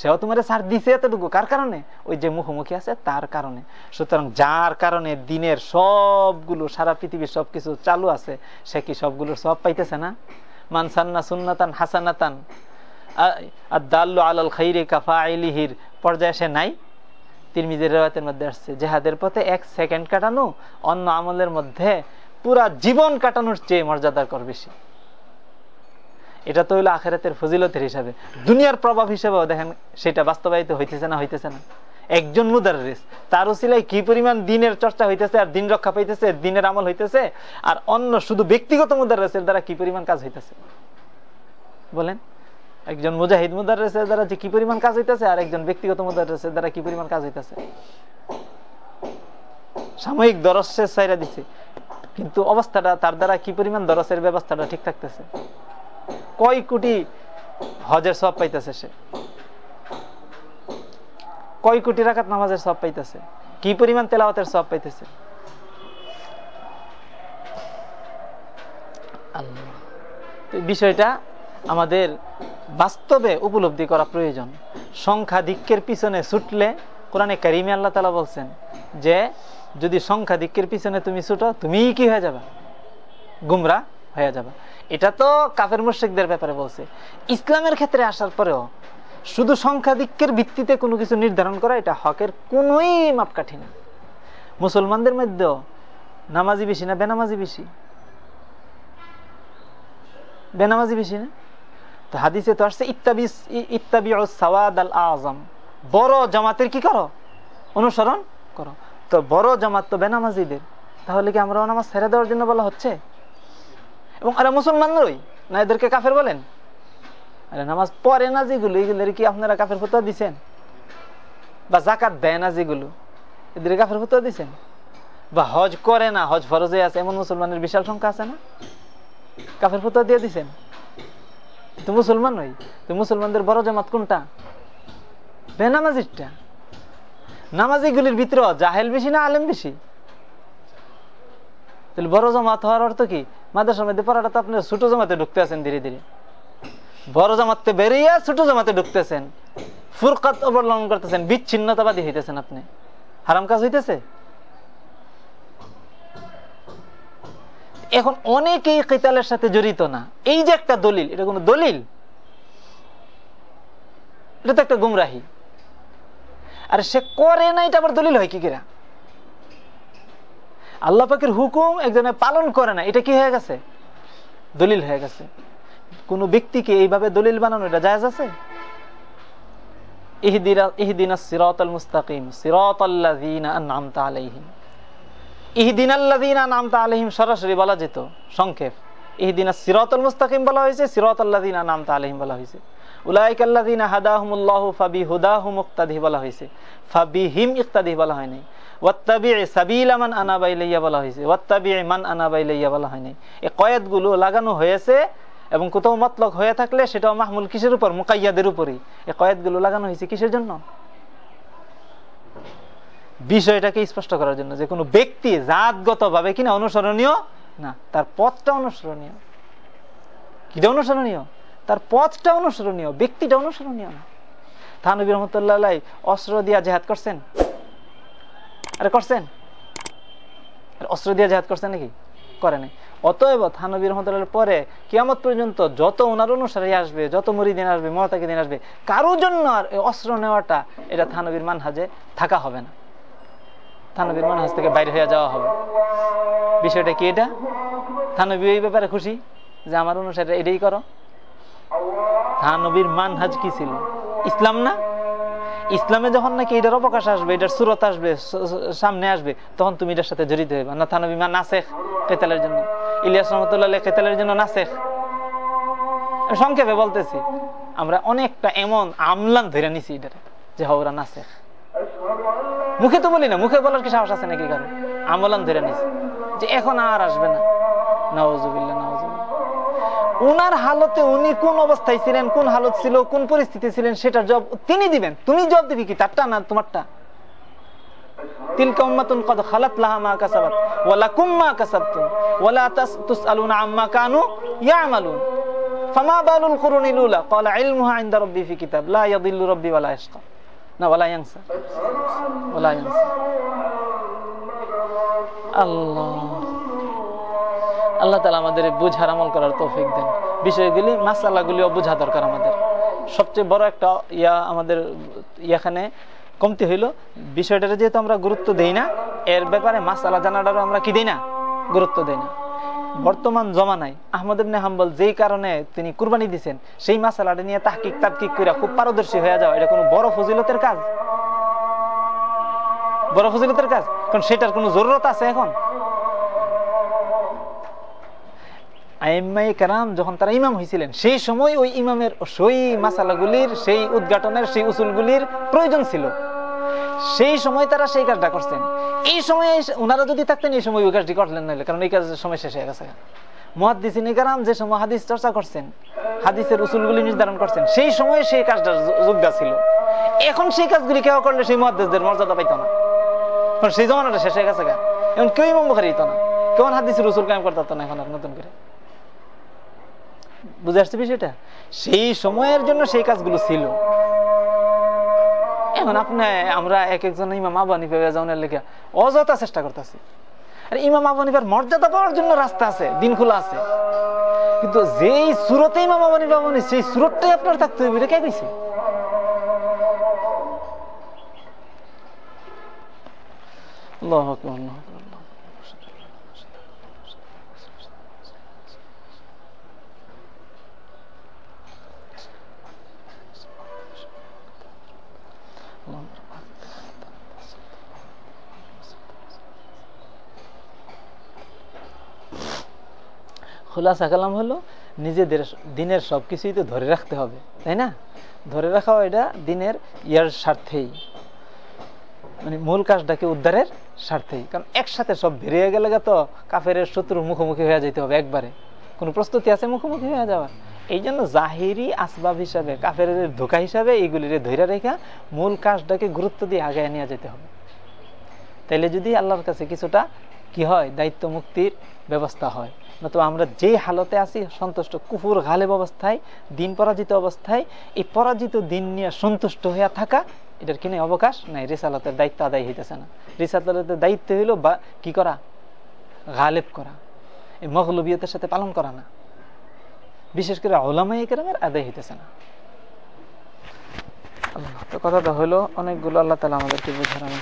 সেও তোমার সার দিছে এতটুকু। কার কারণে? ওই যে মুখোমুখি আছে, তার কারণে। সুতরাং যার কারণে দিনের সবগুলো, সারা পৃথিবীর সবকিছু চালু আছে, সে কি সবগুলোর সব পাইতেছে না? মানসান্না সুন্নাতান হাসানাতান। আদাল্লু আলাল খাইরে কাফা আইলিহির পর্যায়ে সে নাই? তিরমিজের রেওয়াতের মধ্যে আসছে, জেহাদের পথে এক সেকেন্ড কাটানো, অন্য আমলের মধ্যে পুরা জীবন কাটানোর চেয়ে মর্যাদার কর বেশি। এটা তো হইল আখেরাতের ফজিলতের হিসাবে। দুনিয়ার প্রভাব হিসেবেও দেখেন, সেটা বাস্তবায়িত হইতেছে না হইতেছে না। একজন মুদারিস তার উসিলায় কি পরিমাণ দিনের চর্চা হইতেছে আর দিন রক্ষা পাইতেছে, দিনের আমল হইতেছে, আর অন্য শুধু ব্যক্তিগত মুদারিসের দ্বারা কি পরিমাণ কাজ হইতেছে? বলেন। একজন মুজাহিদ মুদারেসের দ্বারা যে কি পরিমাণ কাজ হইতেছে আর একজন ব্যক্তিগত মুদারেসের দ্বারা কি পরিমাণ কাজ হইতেছে? সাময়িক দরসের সাইরা দিছে। কিন্তু অবস্থাটা তার দ্বারা কি পরিমাণ দরসের ব্যবস্থাটা ঠিক থাকতেছে? কয় কোটি হজের সব পাইতেছে সে? কয় কোটি রাখাত নামাজের সব পাইতেছে? কি পরিমাণ তেলাওয়াতের সব পাইতেছে? বিষয়টা আমাদের বাস্তবে উপলব্ধি করা প্রয়োজন। সংখ্যাধিক্যের পিছনে ছুটলে কোরআনে কারিমে আল্লাহ তালা বলছেন যে, যদি সংখ্যাধিক্যের পিছনে তুমি ছুটো, তুমিই কি হয়ে যাবে? গুমরা হয়ে যাবে। এটা তো কাফের মুশ্রিকদের ব্যাপারে বলছে। ইসলামের ক্ষেত্রে আসার পরেও শুধু সংখ্যাধিক্যের ভিত্তিতে কোনো কিছু নির্ধারণ করা, এটা হকের কোনোই মাপকাঠি না। মুসলমানদের মধ্যেও নামাজি বেশি না বেনামাজি বেশি? বেনামাজি বেশি না? হাদিসে তো আসছে ইত্তাবি সাওয়াদ আল আজম। বড় জামাতের কি করো? অনুসরণ করো। তো বড় জামাত তো বেনামাজিদের। তাহলে কি আমরা নামাজ ছেড়ে দেওয়ার জন্য বলা হচ্ছে? এবং আরে মুসলমানরাই না এদেরকে কাফের বলেন? আরে নামাজ পড়ে না যেগুলো, এগুলোর কি আপনারা কাফের ফতোয়া দিছেন? বা জাকাত দেয় না যেগুলো, এদের কাফের ফতোয়া দিছেন? বা হজ করে না, হজ ফরজে আছে, এমন মুসলমানের বিশাল সংখ্যা আছে না? কাফের ফতোয়া দিয়ে দিছেন? তো মুসলমান নই তো মুসলমানদের বড় জামাত কোনটা? বেনামাজিরটা। নামাজিগুলির ভিতরে জাহেল বেশি না আলেম বেশি? তাহলে বড় জামাত হওয়ার অর্থ কি? মাদ্রাসার মধ্যে পড়াটা তো আপনার ছোট জামাতে ঢুকতে আছেন ধীরে ধীরে। বড় জামাতে বেরিয়ে ছোট জামাতে ঢুকতেছেন ফুরকাত অবলম্বন করতেছেন, বিচ্ছিন্নতাবাদী হইতেছেন আপনি। হারাম কাজ হইতেছে? এখন অনেকেই কেতালের সাথে জড়িত না। এই যে একটা দলিল, এটা কোনো দলিল? এটা তো একটা গুমরাহি। আর সে করে না, এটা আবার দলিল হয় কি কিরা? আল্লাহ পাকের হুকুম একজনে পালন করে না, এটা কি হয়ে গেছে? দলিল হয়ে গেছে। কোন ব্যক্তিকে এইভাবে দলিল বানানো, এটা জায়েজ আছে? ইহদিনা সিরাতাল মুস্তাকিম, সিরাতাল্লাযীনা আন'আমতা আলাইহিম। ইহদিনাল্লাযীনা আন'আমতা আলাইহিম সরাসরি বলা যেত। সংক্ষেপ। ইহদিনা সিরাতাল মুস্তাকিম বলা হয়েছে, সিরাতাল্লাযীনা আন'আমতা আলাইহিম বলা হয়েছে। উলাইকাল্লাযীনা হাদাহুমুল্লাহু ফাবিহুদাহুম মুক্তাদি বলা হয়েছে। ফাবিহিম ইক্তাদি বলা হয়নি ওয়াত্তাবি'i সাবিলা মান আনাবা ইলাইয়া বলা হয়েছে। ওয়াত্তাবি'i মান আনাবা ইলাইয়া বলা হয়নি এই কয়াতগুলো লাগানো হয়েছে এবং কোথাও মতলক হয়ে থাকলে সেটাও মাহমুল কিসের উপর, মুকাইয়াদের উপরই। এই কয়াতগুলো লাগানো হয়েছে কিসের জন্য? বিষয়টাকে স্পষ্ট করার জন্য যে কোনো ব্যক্তি জাতগত ভাবে কিনা অনুসরণীয় না, তার পথটা অনুসরণীয়। কিটা অনুসরণীয়? তার পথটা অনুসরণীয়, ব্যক্তিটা অনুসরণীয় না। থানবী রহমতুল্লাহ অস্ত্র দিয়া জেহাদ করছেন। আরে করছেন? অস্ত্র দিয়ে জেহাদ করছেন নাকি? করে নাই। অতএব থানবী রহমতুল্লাহ পরে কিয়ামত পর্যন্ত যত ওনার অনুসারী আসবে, যত মুরিদিন আসবে মহতাকি দিন আসবে, কারোর জন্য আর অস্ত্র নেওয়াটা এটা থানবীর মানহাজে থাকা হবে না। থানবীর মানহাজ থেকে বাইরে হয়ে যাওয়া হবে। বিষয়টা কি এটা? থানবী এই ব্যাপারে খুশি যে আমার অনুসারে এটাই করো? থানবীর মানহাজ কি ছিল? ইসলাম না? ইসলামে যখন নাকি এটার অবকাশ আসবে, এটার সুরত আসবে সামনে আসবে, তখন তুমি এটার সাথে জড়িত হইবা। না, থানবী মা নাসেখ কেতালের জন্য। ইলিয়াস রহমতুল্লাহ কেতালের জন্য নাসেখ। সংক্ষেপে বলতেছি, আমরা অনেকটা এমন আমলান ধরে নিছি এটারে, যে হওরা নাসেখ। মুখে তো বলি না, মুখে বলার কি সাহস আছে নাকি কারও? আমলান ধরে নিছি। যে এখন আর আসবে না। নওয়াজুবিল্লাহ নওয়াজুবিল্লাহ উনার হালতে উনি কোন অবস্থায় ছিলেন, কোন হালত ছিল, কোন পরিস্থিতি ছিলেন, সেটার জব তিনি দিবেন। তুমি জব দিবি কি, তারটা না তোমারটা? তিলকা উম্মাতুন না আল্লাহ আল্লাহ তালা আমাদের বুঝার আমল করার তৌফিক দেন। বিষয়গুলি, মাসালাগুলিও বোঝা দরকার আমাদের। সবচেয়ে বড় একটা ইয়া আমাদের ইয়াখানে কমতি হইল, বিষয়টারে যেহেতু আমরা গুরুত্ব দেই না, এর ব্যাপারে মাসালা জানাটারও আমরা কি দিই না? গুরুত্ব দেই না। বর্তমান জমানায় আহমদ ইবনে হাম্বল যেই কারণে তিনি কুরবানি দিছেন, সেই মাসালাটা নিয়ে তাহকিক তাৎকিক করে খুব পারদর্শী হয়ে যাওয়া, এটা কোনো বড় ফজিলতের কাজ? বড় ফজিলতের কাজ? কারণ সেটার কোনো জরুরত আছে এখন? যখন তারা ইমাম হয়েছিলেন সেই সময় ওই ইমামের সেই মাসালাগুলির, সেই উদ্ঘাটনের, সেই উসুলগুলির প্রয়োজন ছিল। সেই সময় তারা সেই কাজটা করছেন। এই সময় ওনারা যদি থাকতেন, এই সময় ওই কাজটি করলেন না কারণ এই কাজের সময় শেষ হয়ে গেছে। মহাদিসিন কারাম যে সময় হাদিস চর্চা করছেন, হাদিসের উসুলগুলি নির্ধারণ করছেন, সেই সময় সেই কাজটা যোগ্যা ছিল। এখন সেই কাজগুলি কেউ করলে সেই মহাদিসদের মর্যাদা পাইত না। কারণ সেই জমানাটা শেষ হয়ে গেছে এখন কেউ ইমাম বুখারি দিত না। কেমন হাদিসের উসুল কায়েম করতে না এখন আর নতুন করে। বুঝে আসছে বিষয়টা? সেই সময়ের জন্য সেই কাজগুলো ছিল। এখন আপনি, আমরা এক একজন ইমাম আবু হানিফা যাওয়ার লেগে অযথা চেষ্টা করতেছি। আর, ইমাম আবু হানিফার মর্যাদা পাওয়ার জন্য রাস্তা আছে, দিন খোলা আছে। কিন্তু যেই সুরতে ইমাম আবু হানিফা সেই সুরতটাই আপনার থাকতে হবে কে কইছে? আল্লাহু আকবার। খোলাসা কালাম হলো নিজেদের দিনের সব কিছুই তো ধরে রাখতে হবে, তাই না? ধরে রাখাও এটা দিনের ইয়ার স্বার্থেই। মানে মূল কাজটাকে উদ্ধারের স্বার্থেই। কারণ একসাথে সব বেরিয়ে গেলে তো কাফের শত্রুর মুখোমুখি হয়ে যেতে হবে একবারে। কোনো প্রস্তুতি আছে মুখোমুখি হয়ে যাওয়ার? এই জন্য জাহিরি আসবাব হিসাবে, কাফের ধোকা হিসাবে এইগুলিরে ধৈর্য রেখা মূল কাজটাকে গুরুত্ব দিয়ে আগে নিয়ে যেতে হবে। তাইলে যদি আল্লাহর কাছে কিছুটা কি হয়? দায়িত্ব মুক্তির ব্যবস্থা হয়। নতুবা আমরা যে হালতে আছি, সন্তুষ্ট, কুফুর গালেব অবস্থায়, দিন পরাজিত অবস্থায়, এই পরাজিত দিন নিয়ে সন্তুষ্ট হইয়া থাকা, এটার কিনে অবকাশ? নাই, রিসালতের দায়িত্ব আদায় হইতেছে না। রিসালতের দায়িত্ব হইল বা কি করা? গালেব করা। এই মগলবিয়তের সাথে পালন করা না। বিশেষ করে ওলামাই কেরামের আদায় হইতেছে না। তো কথাটা হলো অনেকগুলো আল্লাহ তালা আমাদেরকে বোঝার আমি